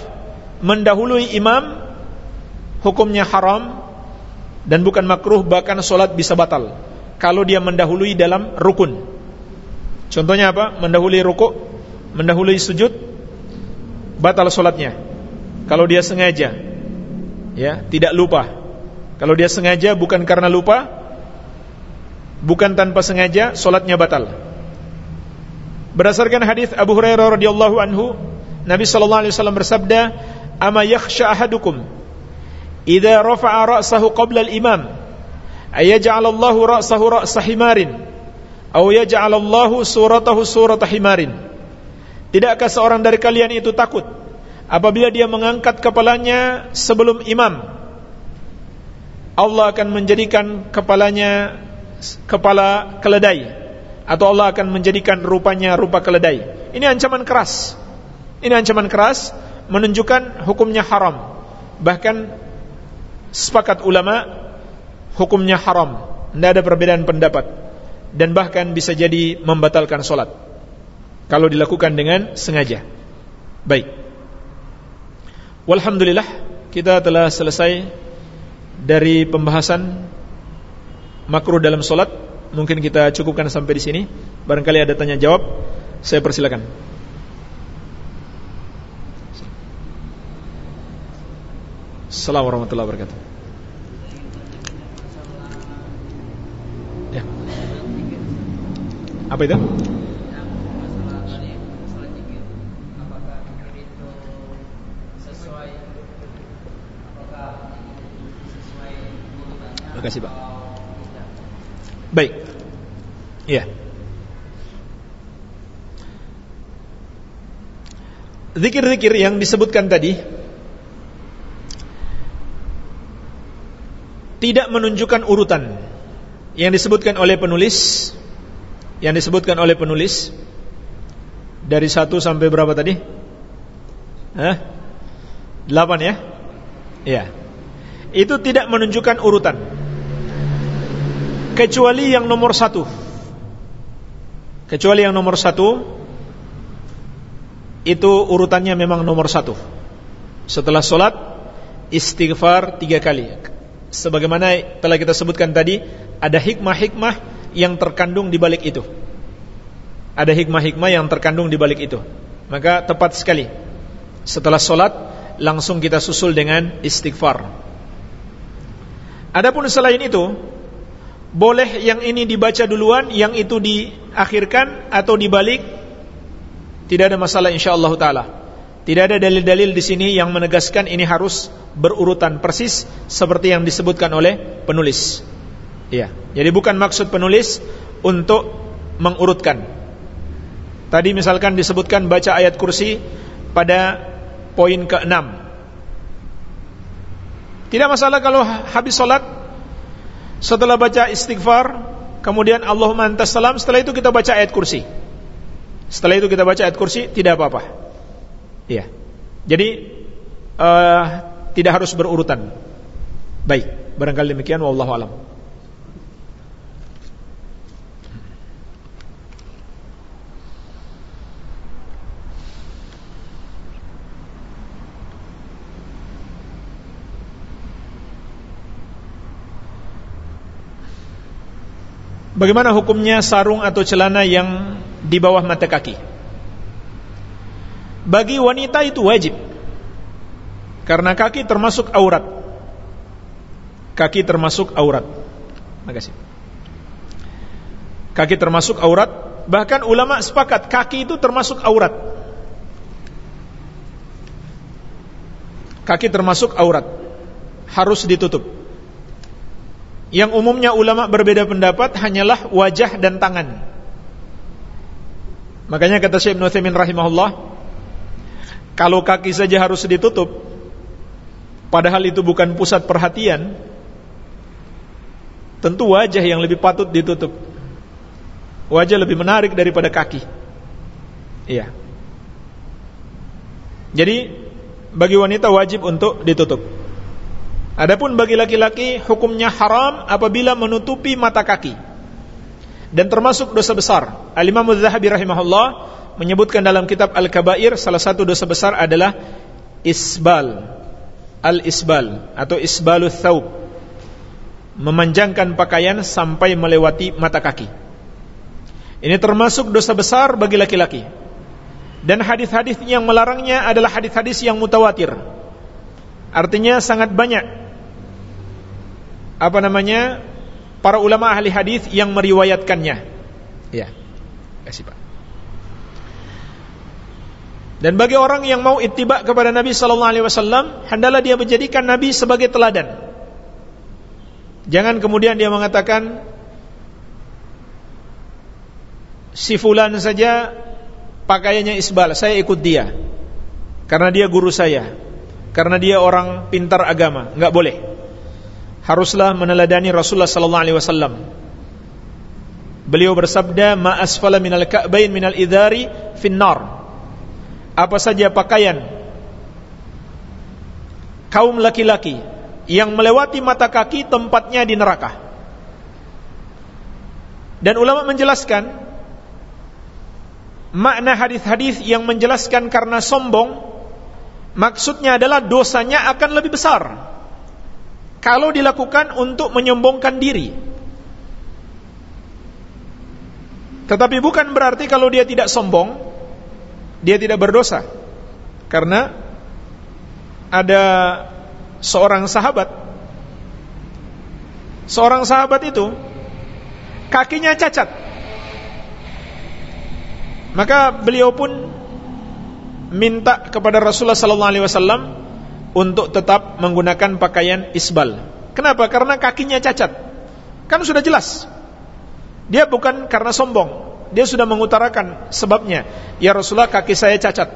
Mendahului imam hukumnya haram dan bukan makruh bahkan solat bisa batal kalau dia mendahului dalam rukun. Contohnya apa? Mendahului ruku, mendahului sujud batal solatnya. Kalau dia sengaja, ya tidak lupa. Kalau dia sengaja bukan karena lupa, bukan tanpa sengaja, solatnya batal. Berdasarkan hadis Abu Hurairah radhiyallahu anhu, Nabi wasallam bersabda, "Ama yakhsha ahadukum idza rafa'a ra'sahu qabla al-imam ayaj'alallahu ra'sahu ra'sa himarin aw yaj'alallahu suratahu surata himarin?" Tidakkah seorang dari kalian itu takut apabila dia mengangkat kepalanya sebelum imam? Allah akan menjadikan kepalanya kepala keledai atau Allah akan menjadikan rupanya rupa keledai. Ini ancaman keras. Ini ancaman keras menunjukkan hukumnya haram. Bahkan sepakat ulama hukumnya haram. Tidak ada perbedaan pendapat dan bahkan bisa jadi membatalkan solat kalau dilakukan dengan sengaja. Baik. Walhamdulillah kita telah selesai dari pembahasan makruh dalam solat mungkin kita cukupkan sampai di sini. Barangkali ada tanya jawab, saya persilakan. Assalamualaikum warahmatullahi wabarakatuh. Ya. Apa itu? Terima kasih Pak. Baik. Iya. Zikir-zikir yang disebutkan tadi tidak menunjukkan urutan yang disebutkan oleh penulis yang disebutkan oleh penulis dari satu sampai berapa tadi? Hah? Delapan ya? Iya. Itu tidak menunjukkan urutan kecuali yang nomor satu kecuali yang nomor satu itu urutannya memang nomor satu setelah solat istighfar tiga kali sebagaimana telah kita sebutkan tadi Ada hikmah-hikmah yang terkandung di balik itu. Ada hikmah-hikmah yang terkandung di balik itu. Maka tepat sekali. Setelah solat langsung kita susul dengan istighfar. Adapun selain itu, boleh yang ini dibaca duluan, yang itu diakhirkan atau dibalik, tidak ada masalah insyaallah taala. Tidak ada dalil-dalil di sini yang menegaskan ini harus berurutan persis seperti yang disebutkan oleh penulis. Ya, jadi bukan maksud penulis untuk mengurutkan. Tadi misalkan disebutkan baca ayat kursi pada poin ke-6. Tidak masalah kalau habis sholat setelah baca istighfar kemudian Allahumma antas salam setelah itu kita baca ayat kursi. Setelah itu kita baca ayat kursi tidak apa-apa. Iya. Jadi uh, tidak harus berurutan. Baik, barangkali demikian wallahu alam. Bagaimana hukumnya sarung atau celana yang di bawah mata kaki? Bagi wanita itu wajib. Karena kaki termasuk aurat. Kaki termasuk aurat. Makasih kaki termasuk aurat. Bahkan ulama sepakat kaki itu termasuk aurat. Kaki termasuk aurat. Harus ditutup. Yang umumnya ulama berbeda pendapat hanyalah wajah dan tangan. Makanya kata Syekh Ibn Uthaymin rahimahullah kalau kaki saja harus ditutup Padahal itu bukan pusat perhatian Tentu wajah yang lebih patut ditutup. Wajah lebih menarik daripada kaki. Iya. Jadi Bagi wanita wajib untuk ditutup. Adapun bagi laki-laki Hukumnya haram apabila menutupi mata kaki. Dan termasuk dosa besar. Al-Imam Zahabi rahimahullah menyebutkan dalam kitab Al-Kabair salah satu dosa besar adalah isbal. Al-isbal atau isbalu thawb. Memanjangkan pakaian sampai melewati mata kaki. Ini termasuk dosa besar bagi laki-laki. Dan hadis-hadis yang melarangnya adalah hadis-hadis yang mutawatir. Artinya sangat banyak. Apa namanya? Para ulama ahli hadis yang meriwayatkannya. Ya. Kasih Pak dan bagi orang yang mau ittiba kepada Nabi sallallahu alaihi wasallam, hendaklah dia menjadikan Nabi sebagai teladan. Jangan kemudian dia mengatakan si fulan saja pakaiannya isbal, saya ikut dia. Karena dia guru saya. Karena dia orang pintar agama, enggak boleh. Haruslah meneladani Rasulullah sallallahu alaihi wasallam. Beliau bersabda, "Ma asfala minal ka'bain minal idari finnar." Apa saja pakaian kaum laki-laki yang melewati mata kaki tempatnya di neraka. Dan ulama menjelaskan makna hadis-hadis yang menjelaskan karena sombong maksudnya adalah dosanya akan lebih besar kalau dilakukan untuk menyombongkan diri. Tetapi bukan berarti kalau dia tidak sombong dia tidak berdosa karena ada seorang sahabat seorang sahabat itu kakinya cacat maka beliau pun minta kepada Rasulullah sallallahu alaihi wasallam untuk tetap menggunakan pakaian isbal. Kenapa? Karena kakinya cacat. Kan sudah jelas. Dia bukan karena sombong, dia sudah mengutarakan sebabnya. Ya Rasulullah kaki saya cacat.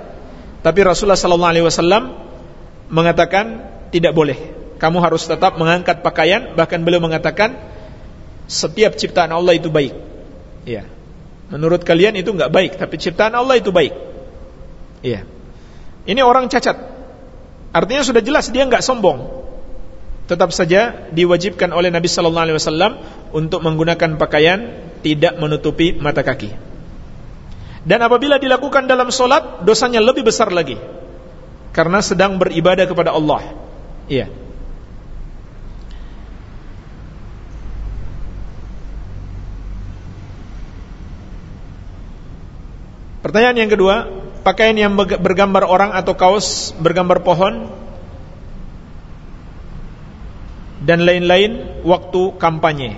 Tapi Rasulullah sallallahu alaihi wasallam mengatakan tidak boleh. Kamu harus tetap mengangkat pakaian, bahkan beliau mengatakan setiap ciptaan Allah itu baik. Ya. Menurut kalian itu enggak baik, tapi ciptaan Allah itu baik. Iya. Ini orang cacat. Artinya sudah jelas dia enggak sombong tetap saja diwajibkan oleh Nabi sallallahu alaihi wasallam untuk menggunakan pakaian tidak menutupi mata kaki. Dan apabila dilakukan dalam solat dosanya lebih besar lagi. Karena sedang beribadah kepada Allah. Iya. Pertanyaan yang kedua, pakaian yang bergambar orang atau kaos bergambar pohon dan lain-lain waktu kampanye.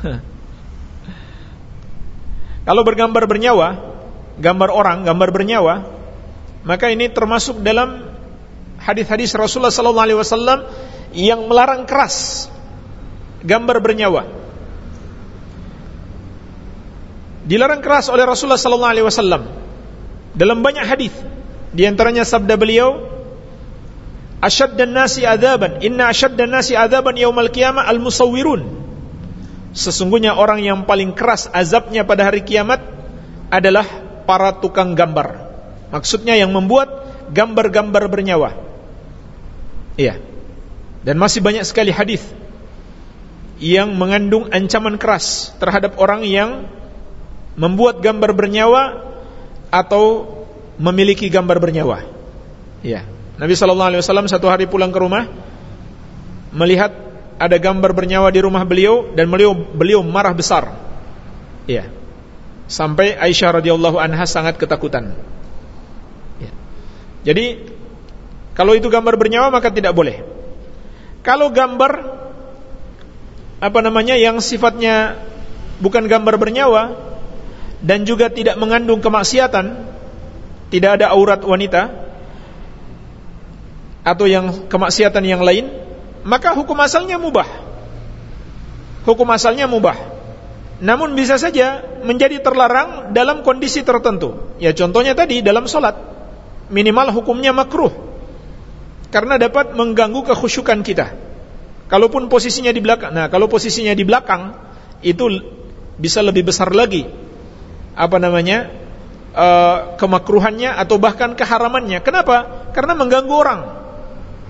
Kalau bergambar bernyawa, gambar orang, gambar bernyawa, maka ini termasuk dalam hadis-hadis Rasulullah sallallahu alaihi wasallam yang melarang keras gambar bernyawa. Dilarang keras oleh Rasulullah sallallahu alaihi wasallam dalam banyak hadis. Di antaranya sabda beliau, "Asyaddan nasi adaban, inna asyaddan nasi adaban yaumal qiyamah al-musawwirun." Sesungguhnya orang yang paling keras azabnya pada hari kiamat adalah para tukang gambar. Maksudnya yang membuat gambar-gambar bernyawa. Iya. Dan masih banyak sekali hadis yang mengandung ancaman keras terhadap orang yang membuat gambar bernyawa atau memiliki gambar bernyawa. Ya. Nabi sallallahu alaihi wasallam satu hari pulang ke rumah melihat ada gambar bernyawa di rumah beliau dan beliau beliau marah besar. Ya. Sampai Aisyah radhiyallahu anha sangat ketakutan. Ya. Jadi kalau itu gambar bernyawa maka tidak boleh. Kalau gambar apa namanya yang sifatnya bukan gambar bernyawa dan juga tidak mengandung kemaksiatan, tidak ada aurat wanita atau yang kemaksiatan yang lain, maka hukum asalnya mubah. Hukum asalnya mubah. Namun bisa saja menjadi terlarang dalam kondisi tertentu. Ya contohnya tadi dalam solat minimal hukumnya makruh karena dapat mengganggu kekhusyukan kita. Kalaupun posisinya di belakang, nah kalau posisinya di belakang itu bisa lebih besar lagi apa namanya uh, kemakruhannya atau bahkan keharamannya. Kenapa? Karena mengganggu orang,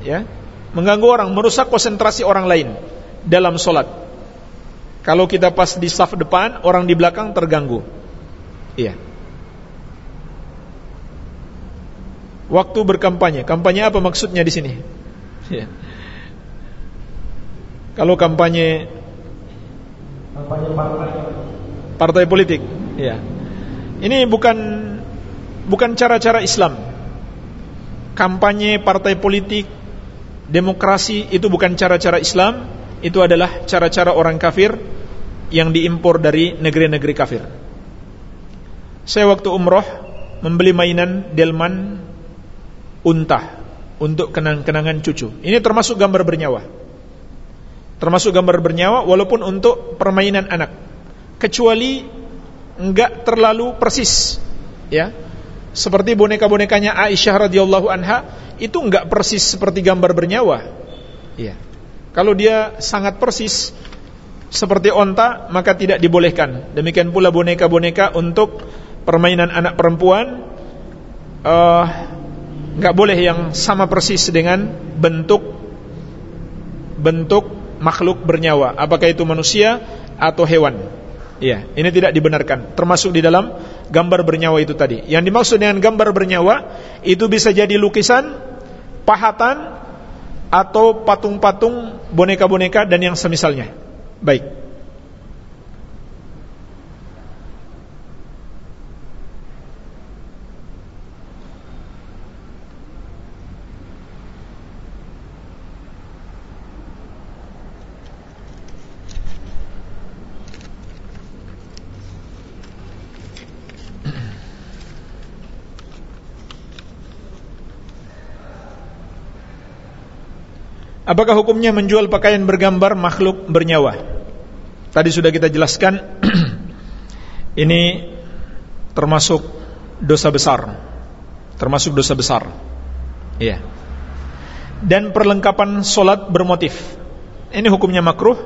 ya, mengganggu orang, merusak konsentrasi orang lain dalam solat. Kalau kita pas di saf depan, orang di belakang terganggu. Iya. Waktu berkampanye, kampanye apa maksudnya di sini? Iya. Kalau kampanye kampanye partai partai politik, ya. Ini bukan bukan cara-cara Islam. Kampanye partai politik, demokrasi itu bukan cara-cara Islam, itu adalah cara-cara orang kafir yang diimpor dari negeri-negeri kafir. Saya waktu umroh membeli mainan delman unta untuk kenang-kenangan cucu. Ini termasuk gambar bernyawa termasuk gambar bernyawa walaupun untuk permainan anak kecuali enggak terlalu persis ya seperti boneka-bonekanya Aisyah radhiyallahu anha itu enggak persis seperti gambar bernyawa. Ya kalau dia sangat persis seperti onta maka tidak dibolehkan. Demikian pula boneka-boneka untuk permainan anak perempuan uh, enggak boleh yang sama persis dengan bentuk bentuk makhluk bernyawa, apakah itu manusia atau hewan. Iya, ini tidak dibenarkan. Termasuk di dalam gambar bernyawa itu tadi. Yang dimaksud dengan gambar bernyawa itu bisa jadi lukisan, pahatan atau patung-patung boneka-boneka dan yang semisalnya. Baik. Apakah hukumnya menjual pakaian bergambar makhluk bernyawa? Tadi sudah kita jelaskan. Ini termasuk dosa besar. Termasuk dosa besar. Iya. Dan perlengkapan solat bermotif. Ini hukumnya makruh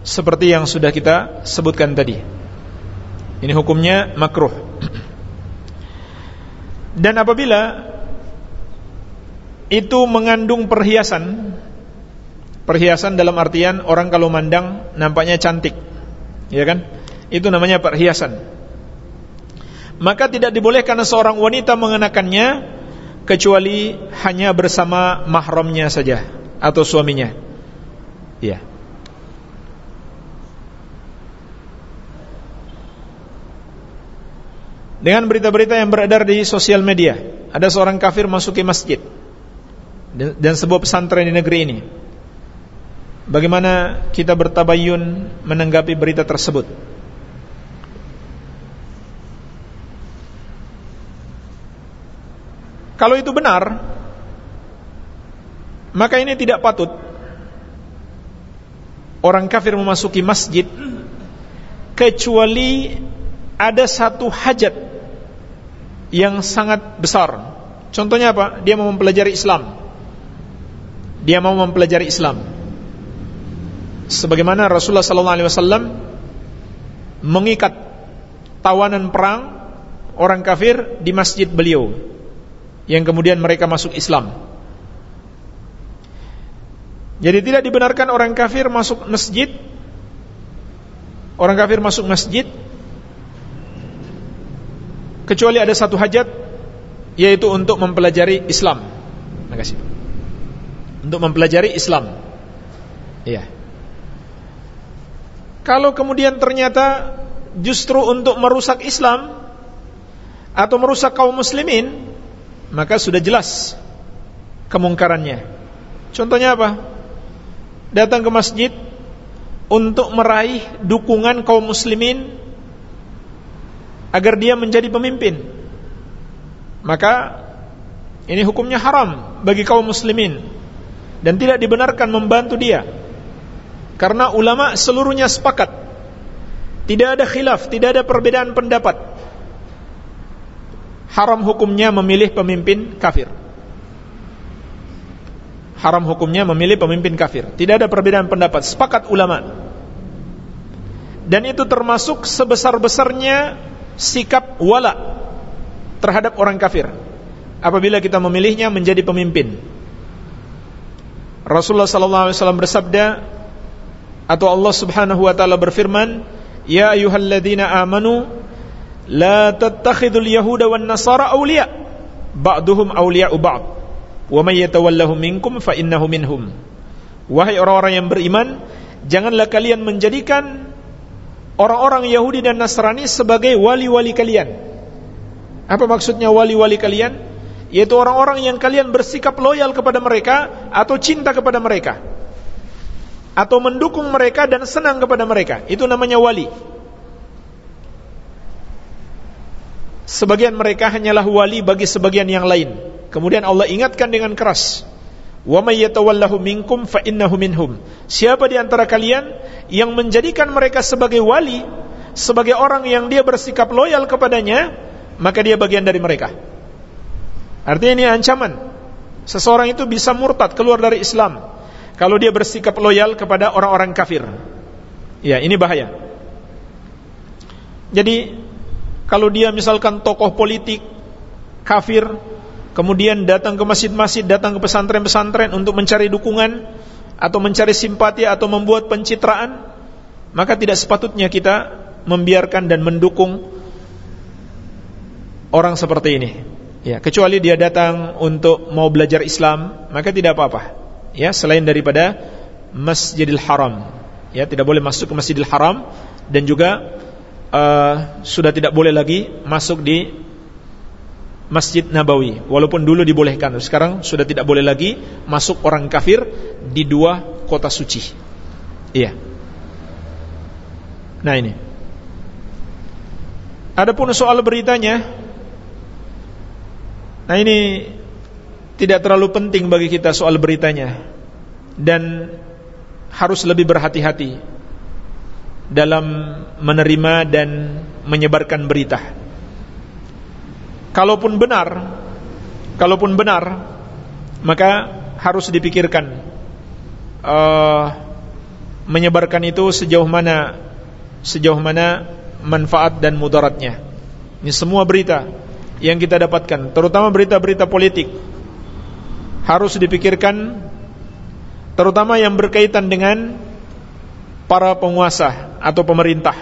Seperti yang sudah kita sebutkan tadi. Ini hukumnya makruh. Dan apabila Itu mengandung perhiasan Perhiasan dalam artian orang kalau mandang nampaknya cantik. Ya kan? Itu namanya perhiasan. Maka tidak dibolehkan seorang wanita mengenakannya kecuali hanya bersama mahramnya saja atau suaminya. Ya. dengan berita-berita yang beredar di sosial media. Ada seorang kafir masuk ke masjid dan sebuah pesantren di negeri ini. Bagaimana kita bertabayun menanggapi berita tersebut? Kalau itu benar, maka ini tidak patut orang kafir memasuki masjid kecuali ada satu hajat yang sangat besar. Contohnya apa? Dia mau mempelajari Islam. Dia mau mempelajari Islam. Sebagaimana Rasulullah sallallahu alaihi wasallam mengikat tawanan perang orang kafir di masjid beliau yang kemudian mereka masuk Islam. Jadi tidak dibenarkan orang kafir masuk masjid Orang kafir masuk masjid Kecuali ada satu hajat Yaitu untuk mempelajari Islam. Terima kasih. Untuk mempelajari Islam. Iya Kalau kemudian ternyata Justru untuk merusak Islam Atau merusak kaum muslimin maka sudah jelas kemungkarannya. Contohnya apa? Datang ke masjid untuk meraih dukungan kaum muslimin agar dia menjadi pemimpin. Maka ini hukumnya haram bagi kaum muslimin dan tidak dibenarkan membantu dia. Karena ulama seluruhnya sepakat tidak ada khilaf, tidak ada perbedaan pendapat haram hukumnya memilih pemimpin kafir. Haram hukumnya memilih pemimpin kafir. Tidak ada perbedaan pendapat, sepakat ulama. Dan itu termasuk sebesar-besarnya sikap wala terhadap orang kafir. Apabila kita memilihnya menjadi pemimpin. Rasulullah wasallam bersabda atau Allah Subhanahu wa taala berfirman, "Ya ayyuhalladzina amanu La tattakhidul yahuda wan nasara awliya. Ba'duhum awliya'u ba'd. Wa may yatawallahu minkum fa innahu minhum. Wahai orang-orang yang beriman Janganlah kalian menjadikan Orang-orang Yahudi dan Nasrani Sebagai wali-wali kalian. Apa maksudnya wali-wali kalian? Yaitu orang-orang yang kalian bersikap loyal kepada mereka Atau cinta kepada mereka Atau mendukung mereka dan senang kepada mereka Itu namanya wali Sebagian mereka hanyalah wali bagi sebagian yang lain. Kemudian Allah ingatkan dengan keras. Wa may yatawallahu minkum fa innahu minhum. Siapa di antara kalian yang menjadikan mereka sebagai wali, sebagai orang yang dia bersikap loyal kepadanya, maka dia bagian dari mereka. Artinya ini ancaman. Seseorang itu bisa murtad keluar dari Islam kalau dia bersikap loyal kepada orang-orang kafir. Ya, ini bahaya. Jadi kalau dia misalkan tokoh politik kafir kemudian datang ke masjid-masjid, datang ke pesantren-pesantren untuk mencari dukungan atau mencari simpati atau membuat pencitraan, maka tidak sepatutnya kita membiarkan dan mendukung orang seperti ini. Ya, kecuali dia datang untuk mau belajar Islam, maka tidak apa-apa. Ya, selain daripada Masjidil Haram. Ya, tidak boleh masuk ke Masjidil Haram dan juga uh, sudah tidak boleh lagi masuk di Masjid Nabawi. Walaupun dulu dibolehkan sekarang sudah tidak boleh lagi masuk orang kafir di dua kota suci. Iya. Nah ini. Adapun soal beritanya nah ini tidak terlalu penting bagi kita soal beritanya dan harus lebih berhati-hati dalam menerima dan menyebarkan berita. Kalaupun benar, kalaupun benar, maka harus dipikirkan uh, menyebarkan itu sejauh mana sejauh mana manfaat dan mudaratnya. Ini semua berita yang kita dapatkan, terutama berita-berita politik, harus dipikirkan, terutama yang berkaitan dengan para penguasa atau pemerintah.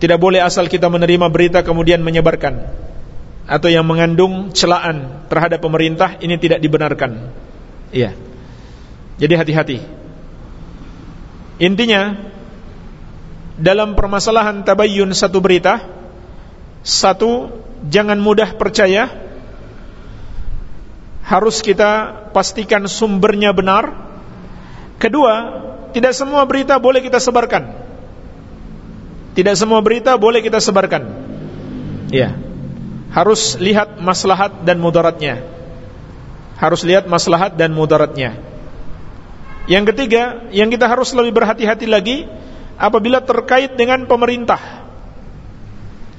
Tidak boleh asal kita menerima berita kemudian menyebarkan atau yang mengandung celaan terhadap pemerintah ini tidak dibenarkan. Iya. Jadi hati-hati. Intinya dalam permasalahan tabayyun satu berita satu jangan mudah percaya harus kita pastikan sumbernya benar. Kedua tidak semua berita boleh kita sebarkan. Tidak semua berita boleh kita sebarkan. Ya harus lihat maslahat dan mudaratnya. Harus lihat maslahat dan mudaratnya. Yang ketiga, yang kita harus lebih berhati-hati lagi apabila terkait dengan pemerintah.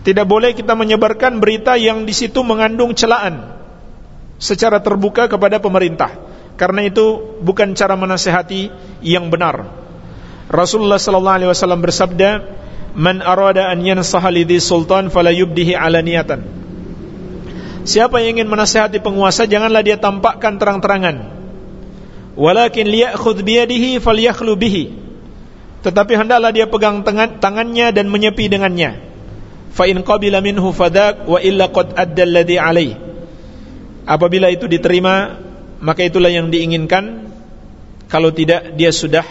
Tidak boleh kita menyebarkan berita yang di situ mengandung celaan secara terbuka kepada pemerintah. Karena itu bukan cara menasehati yang benar. Rasulullah sallallahu alaihi wasallam bersabda, "Man arada an yansaha lidhi sultan fala yubdihi alaniyatan." Siapa yang ingin menasehati penguasa janganlah dia tampakkan terang-terangan walakin liyakhudh biyadihi falyakhlu bihi tetapi hendaklah dia pegang tangan, tangannya dan menyepi dengannya fa in qabila minhu fadak wa illa qad adda alladhi alayh apabila itu diterima maka itulah yang diinginkan kalau tidak dia sudah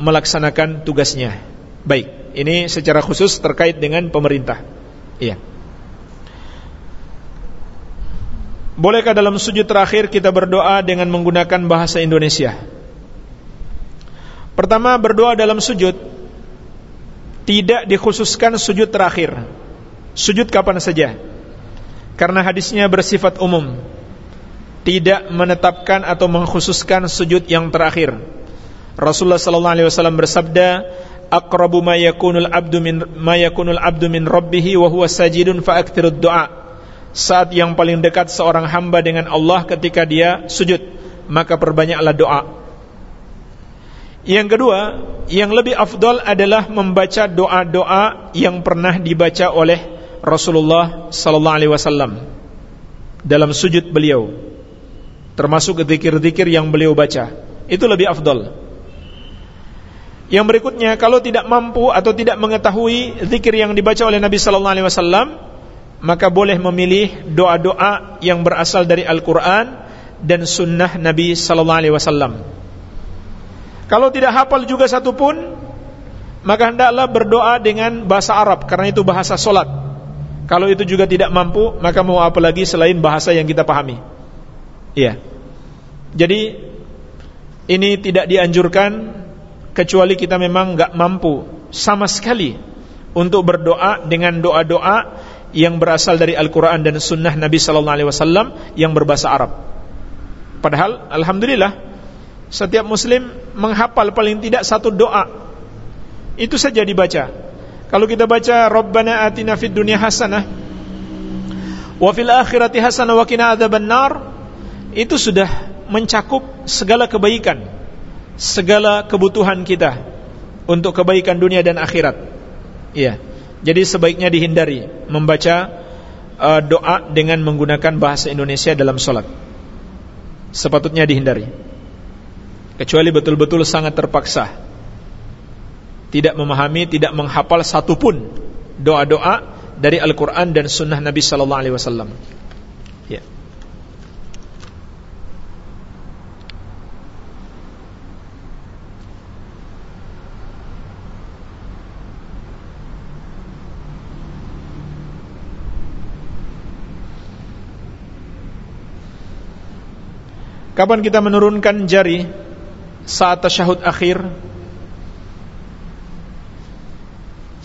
melaksanakan tugasnya baik ini secara khusus terkait dengan pemerintah iya Bolehkah dalam sujud terakhir kita berdoa dengan menggunakan bahasa Indonesia? Pertama, berdoa dalam sujud tidak dikhususkan sujud terakhir. Sujud kapan saja. Karena hadisnya bersifat umum. Tidak menetapkan atau mengkhususkan sujud yang terakhir. Rasulullah sallallahu bersabda, "Aqrabu ma yakunul abdu min ma yakunul abdu min rabbih wa huwa sajidun fa du'a." saat yang paling dekat seorang hamba dengan Allah ketika dia sujud maka perbanyaklah doa yang kedua yang lebih afdal adalah membaca doa-doa yang pernah dibaca oleh Rasulullah sallallahu alaihi wasallam dalam sujud beliau termasuk zikir-zikir yang beliau baca itu lebih afdal yang berikutnya kalau tidak mampu atau tidak mengetahui zikir yang dibaca oleh Nabi sallallahu alaihi wasallam maka boleh memilih doa-doa yang berasal dari Al-Quran dan Sunnah Nabi Sallallahu Alaihi Wasallam. Kalau tidak hafal juga satu pun, maka hendaklah berdoa dengan bahasa Arab karena itu bahasa solat. Kalau itu juga tidak mampu, maka mau apa lagi selain bahasa yang kita pahami? Iya. Jadi ini tidak dianjurkan kecuali kita memang nggak mampu sama sekali untuk berdoa dengan doa-doa yang berasal dari Al-Quran dan Sunnah Nabi Sallallahu Alaihi Wasallam yang berbahasa Arab. Padahal, alhamdulillah, setiap Muslim menghafal paling tidak satu doa. Itu saja dibaca. Kalau kita baca Rabbana atina fid dunya hasanah wa fil akhirati hasanah wa qina adzabannar itu sudah mencakup segala kebaikan, segala kebutuhan kita untuk kebaikan dunia dan akhirat. Iya. Jadi sebaiknya dihindari membaca uh, doa dengan menggunakan bahasa Indonesia dalam sholat. Sepatutnya dihindari. Kecuali betul-betul sangat terpaksa. Tidak memahami, tidak menghafal satupun doa-doa dari Al-Quran dan Sunnah Nabi Sallallahu Alaihi Wasallam. Ya. Kapan kita menurunkan jari saat tasyahud akhir?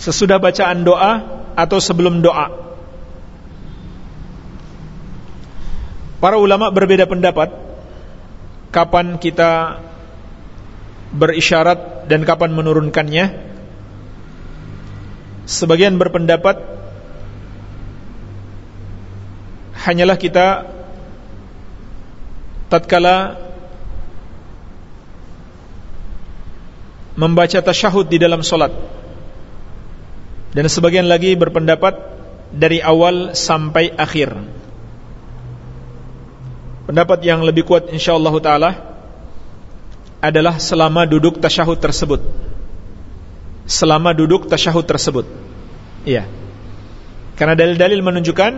Sesudah bacaan doa atau sebelum doa? Para ulama berbeda pendapat kapan kita berisyarat dan kapan menurunkannya. Sebagian berpendapat hanyalah kita tatkala membaca tasyahud di dalam solat dan sebagian lagi berpendapat dari awal sampai akhir pendapat yang lebih kuat insyaallah taala adalah selama duduk tasyahud tersebut selama duduk tasyahud tersebut iya karena dalil-dalil menunjukkan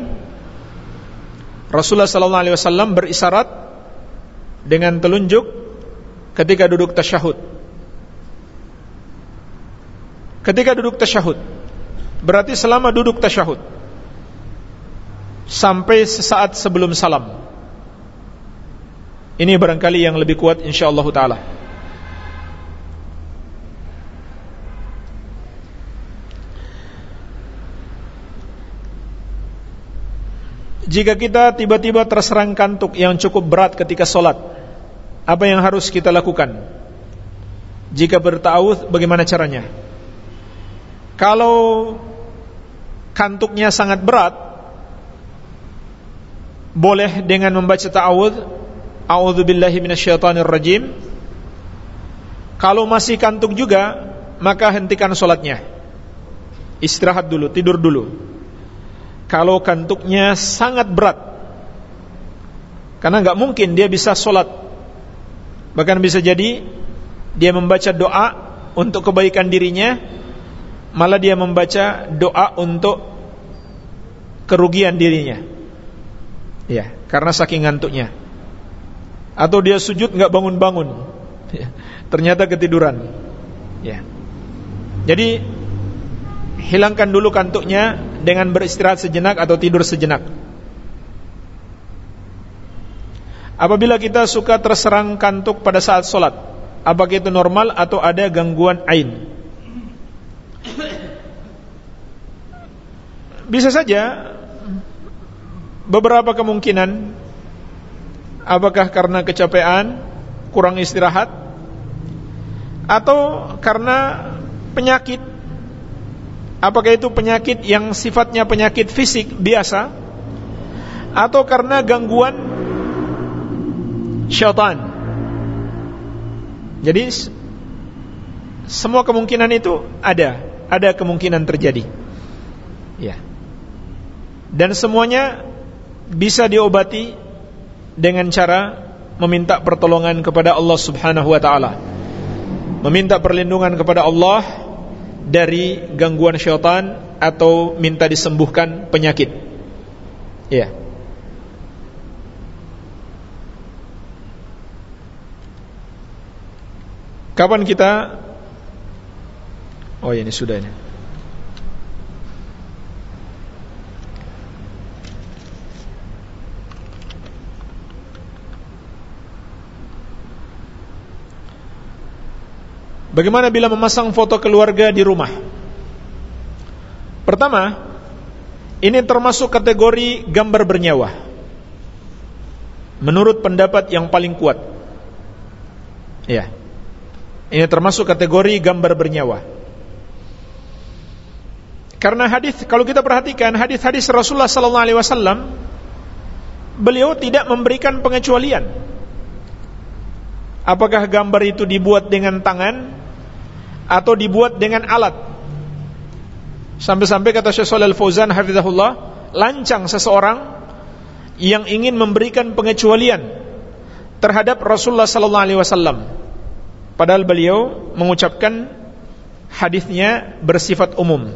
Rasulullah sallallahu alaihi wasallam berisyarat dengan telunjuk ketika duduk tasyahud. ketika duduk tasyahud. Berarti selama duduk tasyahud sampai sesaat sebelum salam. Ini barangkali yang lebih kuat insyaallah taala. Jika kita tiba-tiba terserang kantuk yang cukup berat ketika sholat Apa yang harus kita lakukan? Jika bertawud, bagaimana caranya? Kalau kantuknya sangat berat Boleh dengan membaca ta'awud A'udhu billahi minasyaitanir rajim Kalau masih kantuk juga Maka hentikan sholatnya. Istirahat dulu, tidur dulu. Kalau kantuknya sangat berat karena nggak mungkin dia bisa sholat. Bahkan bisa jadi dia membaca doa untuk kebaikan dirinya malah dia membaca doa untuk kerugian dirinya. Ya karena saking ngantuknya. Atau dia sujud nggak bangun-bangun. Ya, ternyata ketiduran. Ya jadi hilangkan dulu kantuknya dengan beristirahat sejenak atau tidur sejenak. Apabila kita suka terserang kantuk pada saat sholat, apakah itu normal atau ada gangguan ain? Bisa saja. Beberapa kemungkinan. Apakah karena kecapean, kurang istirahat atau karena penyakit? Apakah itu penyakit yang sifatnya penyakit fisik biasa Atau karena gangguan syaitan? Jadi Semua kemungkinan itu ada. Ada kemungkinan terjadi. Ya Dan semuanya Bisa diobati Dengan cara Meminta pertolongan kepada Allah subhanahu wa ta'ala Meminta perlindungan kepada Allah dari gangguan syaitan atau minta disembuhkan penyakit. Ya. Kapan kita Oh ya ini sudah ini. Bagaimana bila memasang foto keluarga di rumah? Pertama, ini termasuk kategori gambar bernyawa. Menurut pendapat yang paling kuat. Ya. Ini termasuk kategori gambar bernyawa. Karena hadis kalau kita perhatikan hadis-hadis Rasulullah sallallahu alaihi wasallam beliau tidak memberikan pengecualian. Apakah gambar itu dibuat dengan tangan atau dibuat dengan alat. Sampai-sampai kata Syekh Shalal Fauzan hafizahullah, lancang seseorang yang ingin memberikan pengecualian terhadap Rasulullah sallallahu alaihi wasallam. Padahal beliau mengucapkan hadisnya bersifat umum.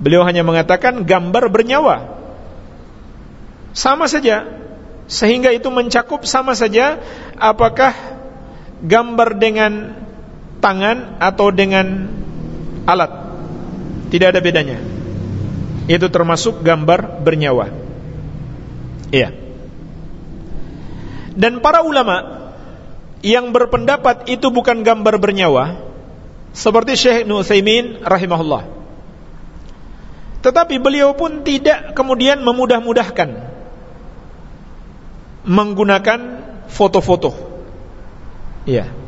Beliau hanya mengatakan gambar bernyawa. Sama saja sehingga itu mencakup sama saja apakah gambar dengan tangan atau dengan alat. Tidak ada bedanya. Itu termasuk gambar bernyawa. Iya. Dan para ulama Yang berpendapat itu bukan gambar bernyawa Seperti Syekh Nuthaimin rahimahullah. Tetapi beliau pun tidak kemudian memudah-mudahkan Menggunakan foto-foto. Iya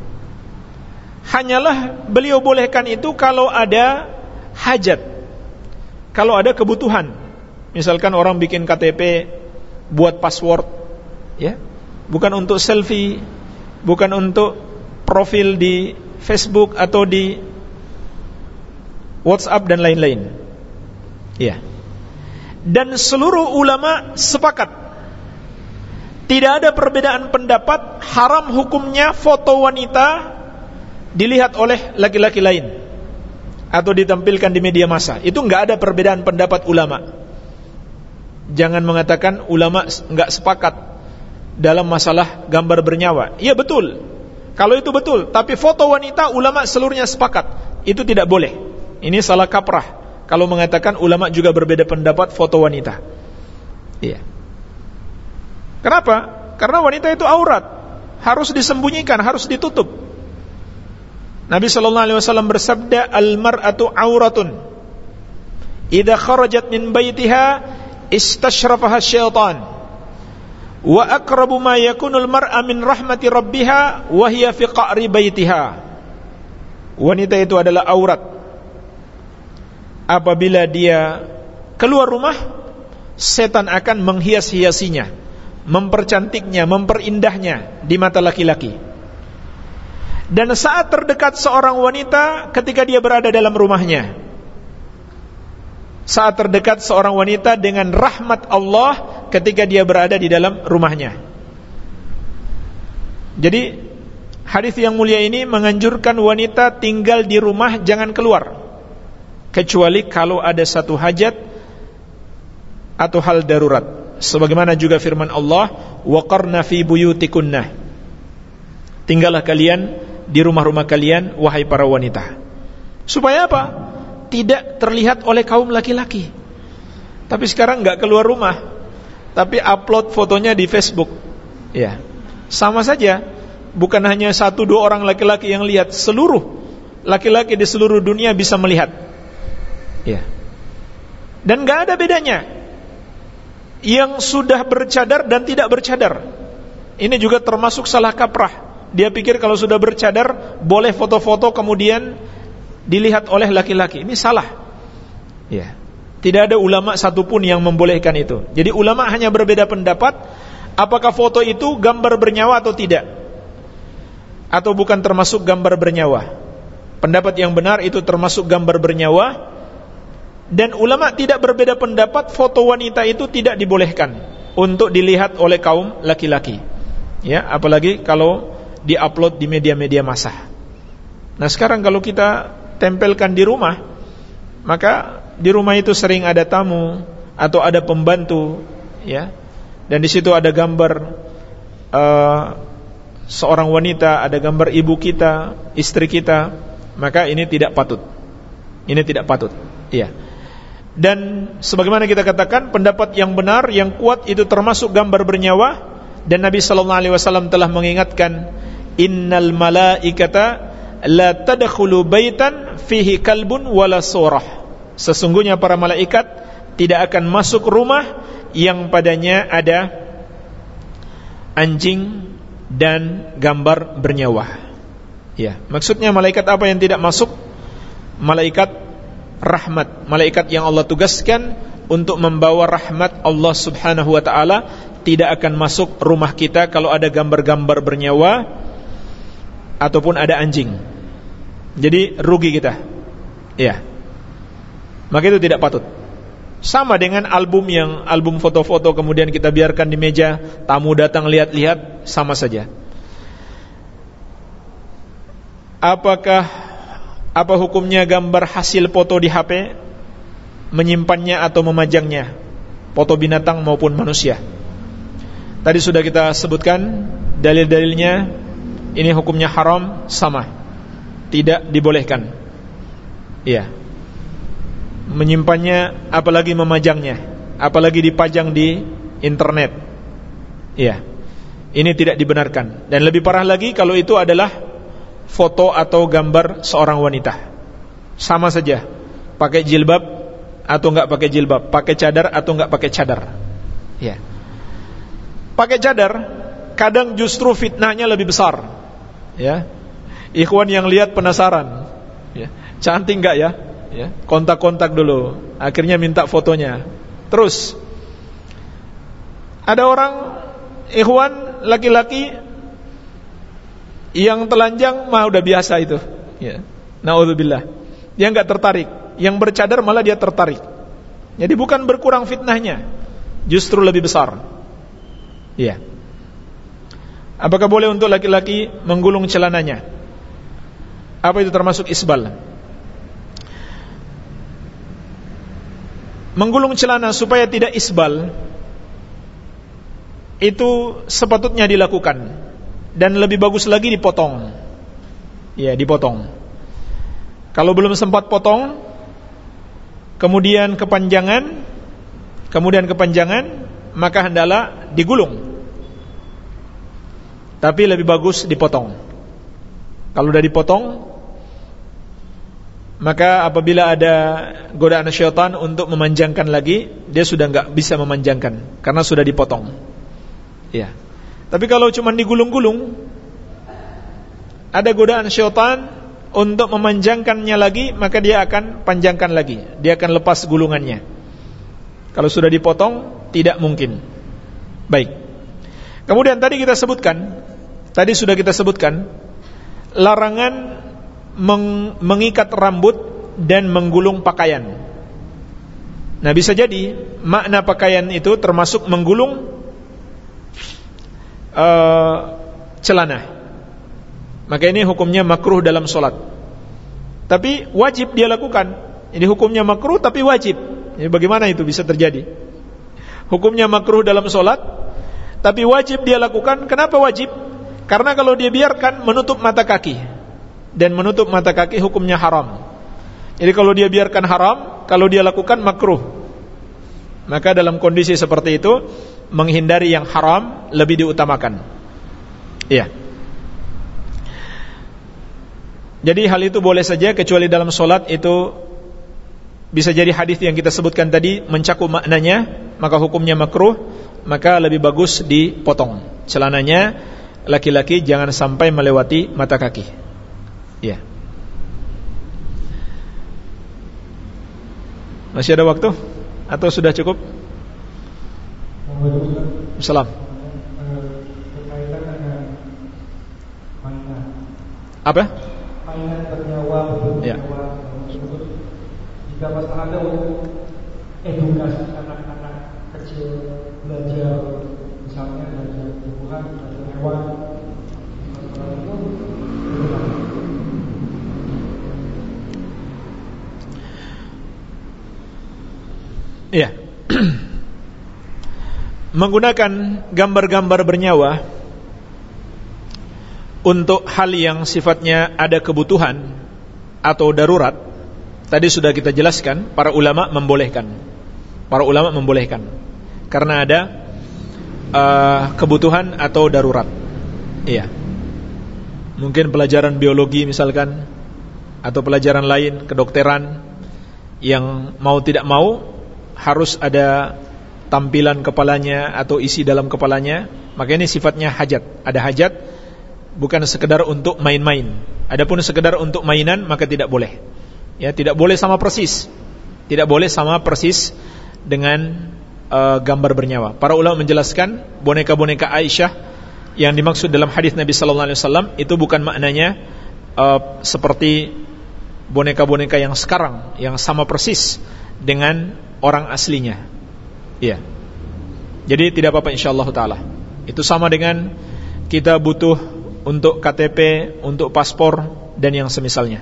Hanyalah beliau bolehkan itu kalau ada hajat. Kalau ada kebutuhan. Misalkan orang bikin KTP Buat password ya. Bukan untuk selfie Bukan untuk profil di Facebook Atau di Whatsapp dan lain-lain. Ya. Dan seluruh ulama sepakat Tidak ada perbedaan pendapat Haram hukumnya foto wanita dilihat oleh laki-laki lain atau ditampilkan di media massa. Itu enggak ada perbedaan pendapat ulama. Jangan mengatakan ulama enggak sepakat dalam masalah gambar bernyawa. Iya betul. Kalau itu betul, tapi foto wanita ulama seluruhnya sepakat. Itu tidak boleh. Ini salah kaprah kalau mengatakan ulama juga berbeda pendapat foto wanita. Iya. Kenapa? Karena wanita itu aurat, harus disembunyikan, harus ditutup. Nabi sallallahu alaihi wasallam bersabda, "Al-mar'atu auratun. Idza kharajat min baitiha istashrafaha syaitan." Wa aqrabu ma yakunul mar'a min rahmati rabbiha wa hiya fi qa'ri baitiha. Wanita itu adalah aurat apabila dia keluar rumah setan akan menghias-hiasinya mempercantiknya, memperindahnya di mata laki-laki dan saat terdekat seorang wanita ketika dia berada dalam rumahnya. Saat terdekat seorang wanita dengan rahmat Allah ketika dia berada di dalam rumahnya. Jadi hadis yang mulia ini menganjurkan wanita tinggal di rumah jangan keluar. Kecuali kalau ada satu hajat atau hal darurat. Sebagaimana juga firman Allah waqarna fi buyutikunna. Tinggallah kalian di rumah-rumah kalian wahai para wanita. Supaya apa? Tidak terlihat oleh kaum laki-laki. Tapi sekarang enggak keluar rumah. Tapi upload fotonya di Facebook. Ya sama saja bukan hanya satu dua orang laki-laki yang lihat seluruh laki-laki di seluruh dunia bisa melihat. Ya. Dan gak ada bedanya Yang sudah bercadar dan tidak bercadar. Ini juga termasuk salah kaprah Dia pikir kalau sudah bercadar Boleh foto-foto kemudian Dilihat oleh laki-laki. Ini salah. Ya. Tidak ada ulama satupun yang membolehkan itu. Jadi ulama hanya berbeda pendapat Apakah foto itu gambar bernyawa atau tidak? Atau bukan termasuk gambar bernyawa? Pendapat yang benar itu termasuk gambar bernyawa. Dan ulama tidak berbeda pendapat foto wanita itu tidak dibolehkan untuk dilihat oleh kaum laki-laki. Ya, apalagi kalau diupload di media-media massa. Nah, sekarang kalau kita tempelkan di rumah, maka di rumah itu sering ada tamu atau ada pembantu, ya. Dan di situ ada gambar uh, seorang wanita, ada gambar ibu kita, istri kita, maka ini tidak patut. Ini tidak patut. Iya. Dan sebagaimana kita katakan pendapat yang benar yang kuat itu termasuk gambar bernyawa dan Nabi sallallahu alaihi wasallam telah mengingatkan innal malaikata la tadkhulu baitan fihi kalbun wala surah. Sesungguhnya para malaikat tidak akan masuk rumah yang padanya ada anjing dan gambar bernyawa. Ya, maksudnya malaikat apa yang tidak masuk? Malaikat rahmat malaikat yang Allah tugaskan untuk membawa rahmat Allah Subhanahu wa taala tidak akan masuk rumah kita kalau ada gambar-gambar bernyawa ataupun ada anjing. Jadi rugi kita. Ya. Maka itu tidak patut. Sama dengan album yang album foto-foto kemudian kita biarkan di meja, tamu datang lihat-lihat sama saja. Apakah apa hukumnya gambar hasil foto di HP Menyimpannya atau memajangnya Foto binatang maupun manusia Tadi sudah kita sebutkan Dalil-dalilnya. Ini hukumnya haram Sama. Tidak dibolehkan. Iya. Menyimpannya apalagi memajangnya. Apalagi dipajang di internet. Iya. Ini tidak dibenarkan. Dan lebih parah lagi kalau itu adalah foto atau gambar seorang wanita. Sama saja, pakai jilbab atau enggak pakai jilbab, pakai cadar atau enggak pakai cadar. Ya. Pakai cadar kadang justru fitnahnya lebih besar. Ya. Ikhwan yang lihat penasaran. Ya. Cantik enggak ya? Ya. Kontak-kontak dulu, akhirnya minta fotonya. Terus ada orang ikhwan laki-laki yang telanjang mah udah biasa itu. Ya. Nauzubillah. Dia enggak tertarik. Yang bercadar malah dia tertarik. Jadi bukan berkurang fitnahnya, justru lebih besar. Iya. Apakah boleh untuk laki-laki menggulung celananya? Apa itu termasuk isbal? Menggulung celana supaya tidak isbal itu sepatutnya dilakukan dan lebih bagus lagi dipotong. Ya, dipotong. Kalau belum sempat potong, kemudian kepanjangan, kemudian kepanjangan, maka hendaklah digulung. Tapi lebih bagus dipotong. Kalau sudah dipotong, maka apabila ada godaan syaitan untuk memanjangkan lagi, dia sudah nggak bisa memanjangkan karena sudah dipotong. Ya. Tapi kalau cuma digulung-gulung, ada godaan syaitan untuk memanjangkannya lagi, maka dia akan panjangkan lagi. Dia akan lepas gulungannya. Kalau sudah dipotong, tidak mungkin. Baik. Kemudian tadi kita sebutkan, tadi sudah kita sebutkan larangan meng mengikat rambut dan menggulung pakaian. Nah, bisa jadi makna pakaian itu termasuk menggulung uh, celana. Maka ini hukumnya makruh dalam solat. Tapi wajib dia lakukan. Ini hukumnya makruh tapi wajib. Jadi bagaimana itu bisa terjadi? Hukumnya makruh dalam solat, tapi wajib dia lakukan. Kenapa wajib? Karena kalau dia biarkan menutup mata kaki dan menutup mata kaki hukumnya haram. Jadi kalau dia biarkan haram, kalau dia lakukan makruh. Maka dalam kondisi seperti itu menghindari yang haram lebih diutamakan. Iya. Jadi hal itu boleh saja kecuali dalam solat itu bisa jadi hadis yang kita sebutkan tadi mencakup maknanya, maka hukumnya makruh, maka lebih bagus dipotong. Celananya laki-laki jangan sampai melewati mata kaki. Ya. Masih ada waktu atau sudah cukup? Salam. Apa? Ya. Jika masalah ada edukasi anak-anak kecil belajar misalnya belajar tumbuhan, belajar hewan, Iya. menggunakan gambar-gambar bernyawa untuk hal yang sifatnya ada kebutuhan atau darurat tadi sudah kita jelaskan para ulama membolehkan para ulama membolehkan karena ada uh, kebutuhan atau darurat iya mungkin pelajaran biologi misalkan atau pelajaran lain kedokteran yang mau tidak mau harus ada tampilan kepalanya atau isi dalam kepalanya, maka ini sifatnya hajat. Ada hajat bukan sekedar untuk main-main. Adapun sekedar untuk mainan maka tidak boleh. Ya, tidak boleh sama persis. Tidak boleh sama persis dengan uh, gambar bernyawa. Para ulama menjelaskan boneka-boneka Aisyah yang dimaksud dalam hadis Nabi sallallahu alaihi wasallam itu bukan maknanya uh, seperti boneka-boneka yang sekarang yang sama persis dengan orang aslinya Iya. Jadi tidak apa-apa insyaallah taala. Itu sama dengan kita butuh untuk KTP, untuk paspor dan yang semisalnya.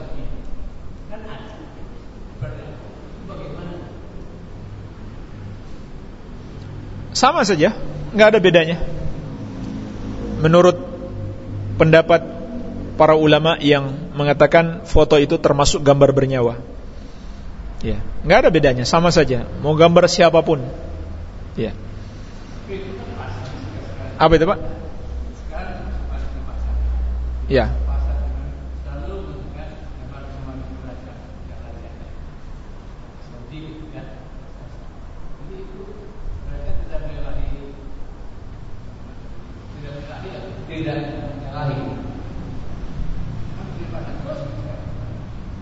sama saja, nggak ada bedanya. Menurut pendapat para ulama yang mengatakan foto itu termasuk gambar bernyawa. Ya, nggak ada bedanya, sama saja. Mau gambar siapa pun. Ya. Apa itu, Pak? Ya.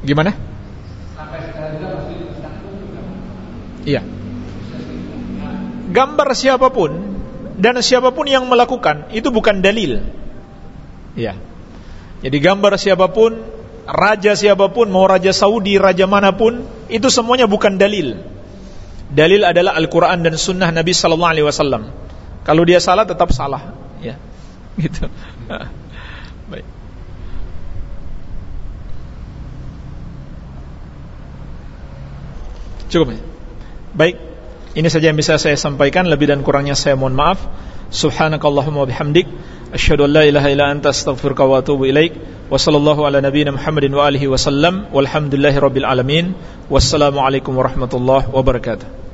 Gimana? Iya. Gambar siapa pun dan siapa pun yang melakukan itu bukan dalil. Iya. Jadi gambar siapa pun, raja siapa pun, mau raja Saudi, raja mana pun, itu semuanya bukan dalil. Dalil adalah Al-Quran dan Sunnah Nabi Sallallahu Alaihi Wasallam. Kalau dia salah tetap salah. Gitu. Baik. Cukup? Baik. Ini saja yang bisa saya sampaikan lebih dan kurangnya saya mohon maaf. Subhanakallahumma bihamdik asyhadu an la ilaha illa anta astaghfiruka wa atubu ilaik. Wa ala nabiyyina Muhammadin wa alihi wasallam. Walhamdulillahirabbil alamin. Wassalamualaikum warahmatullahi wabarakatuh.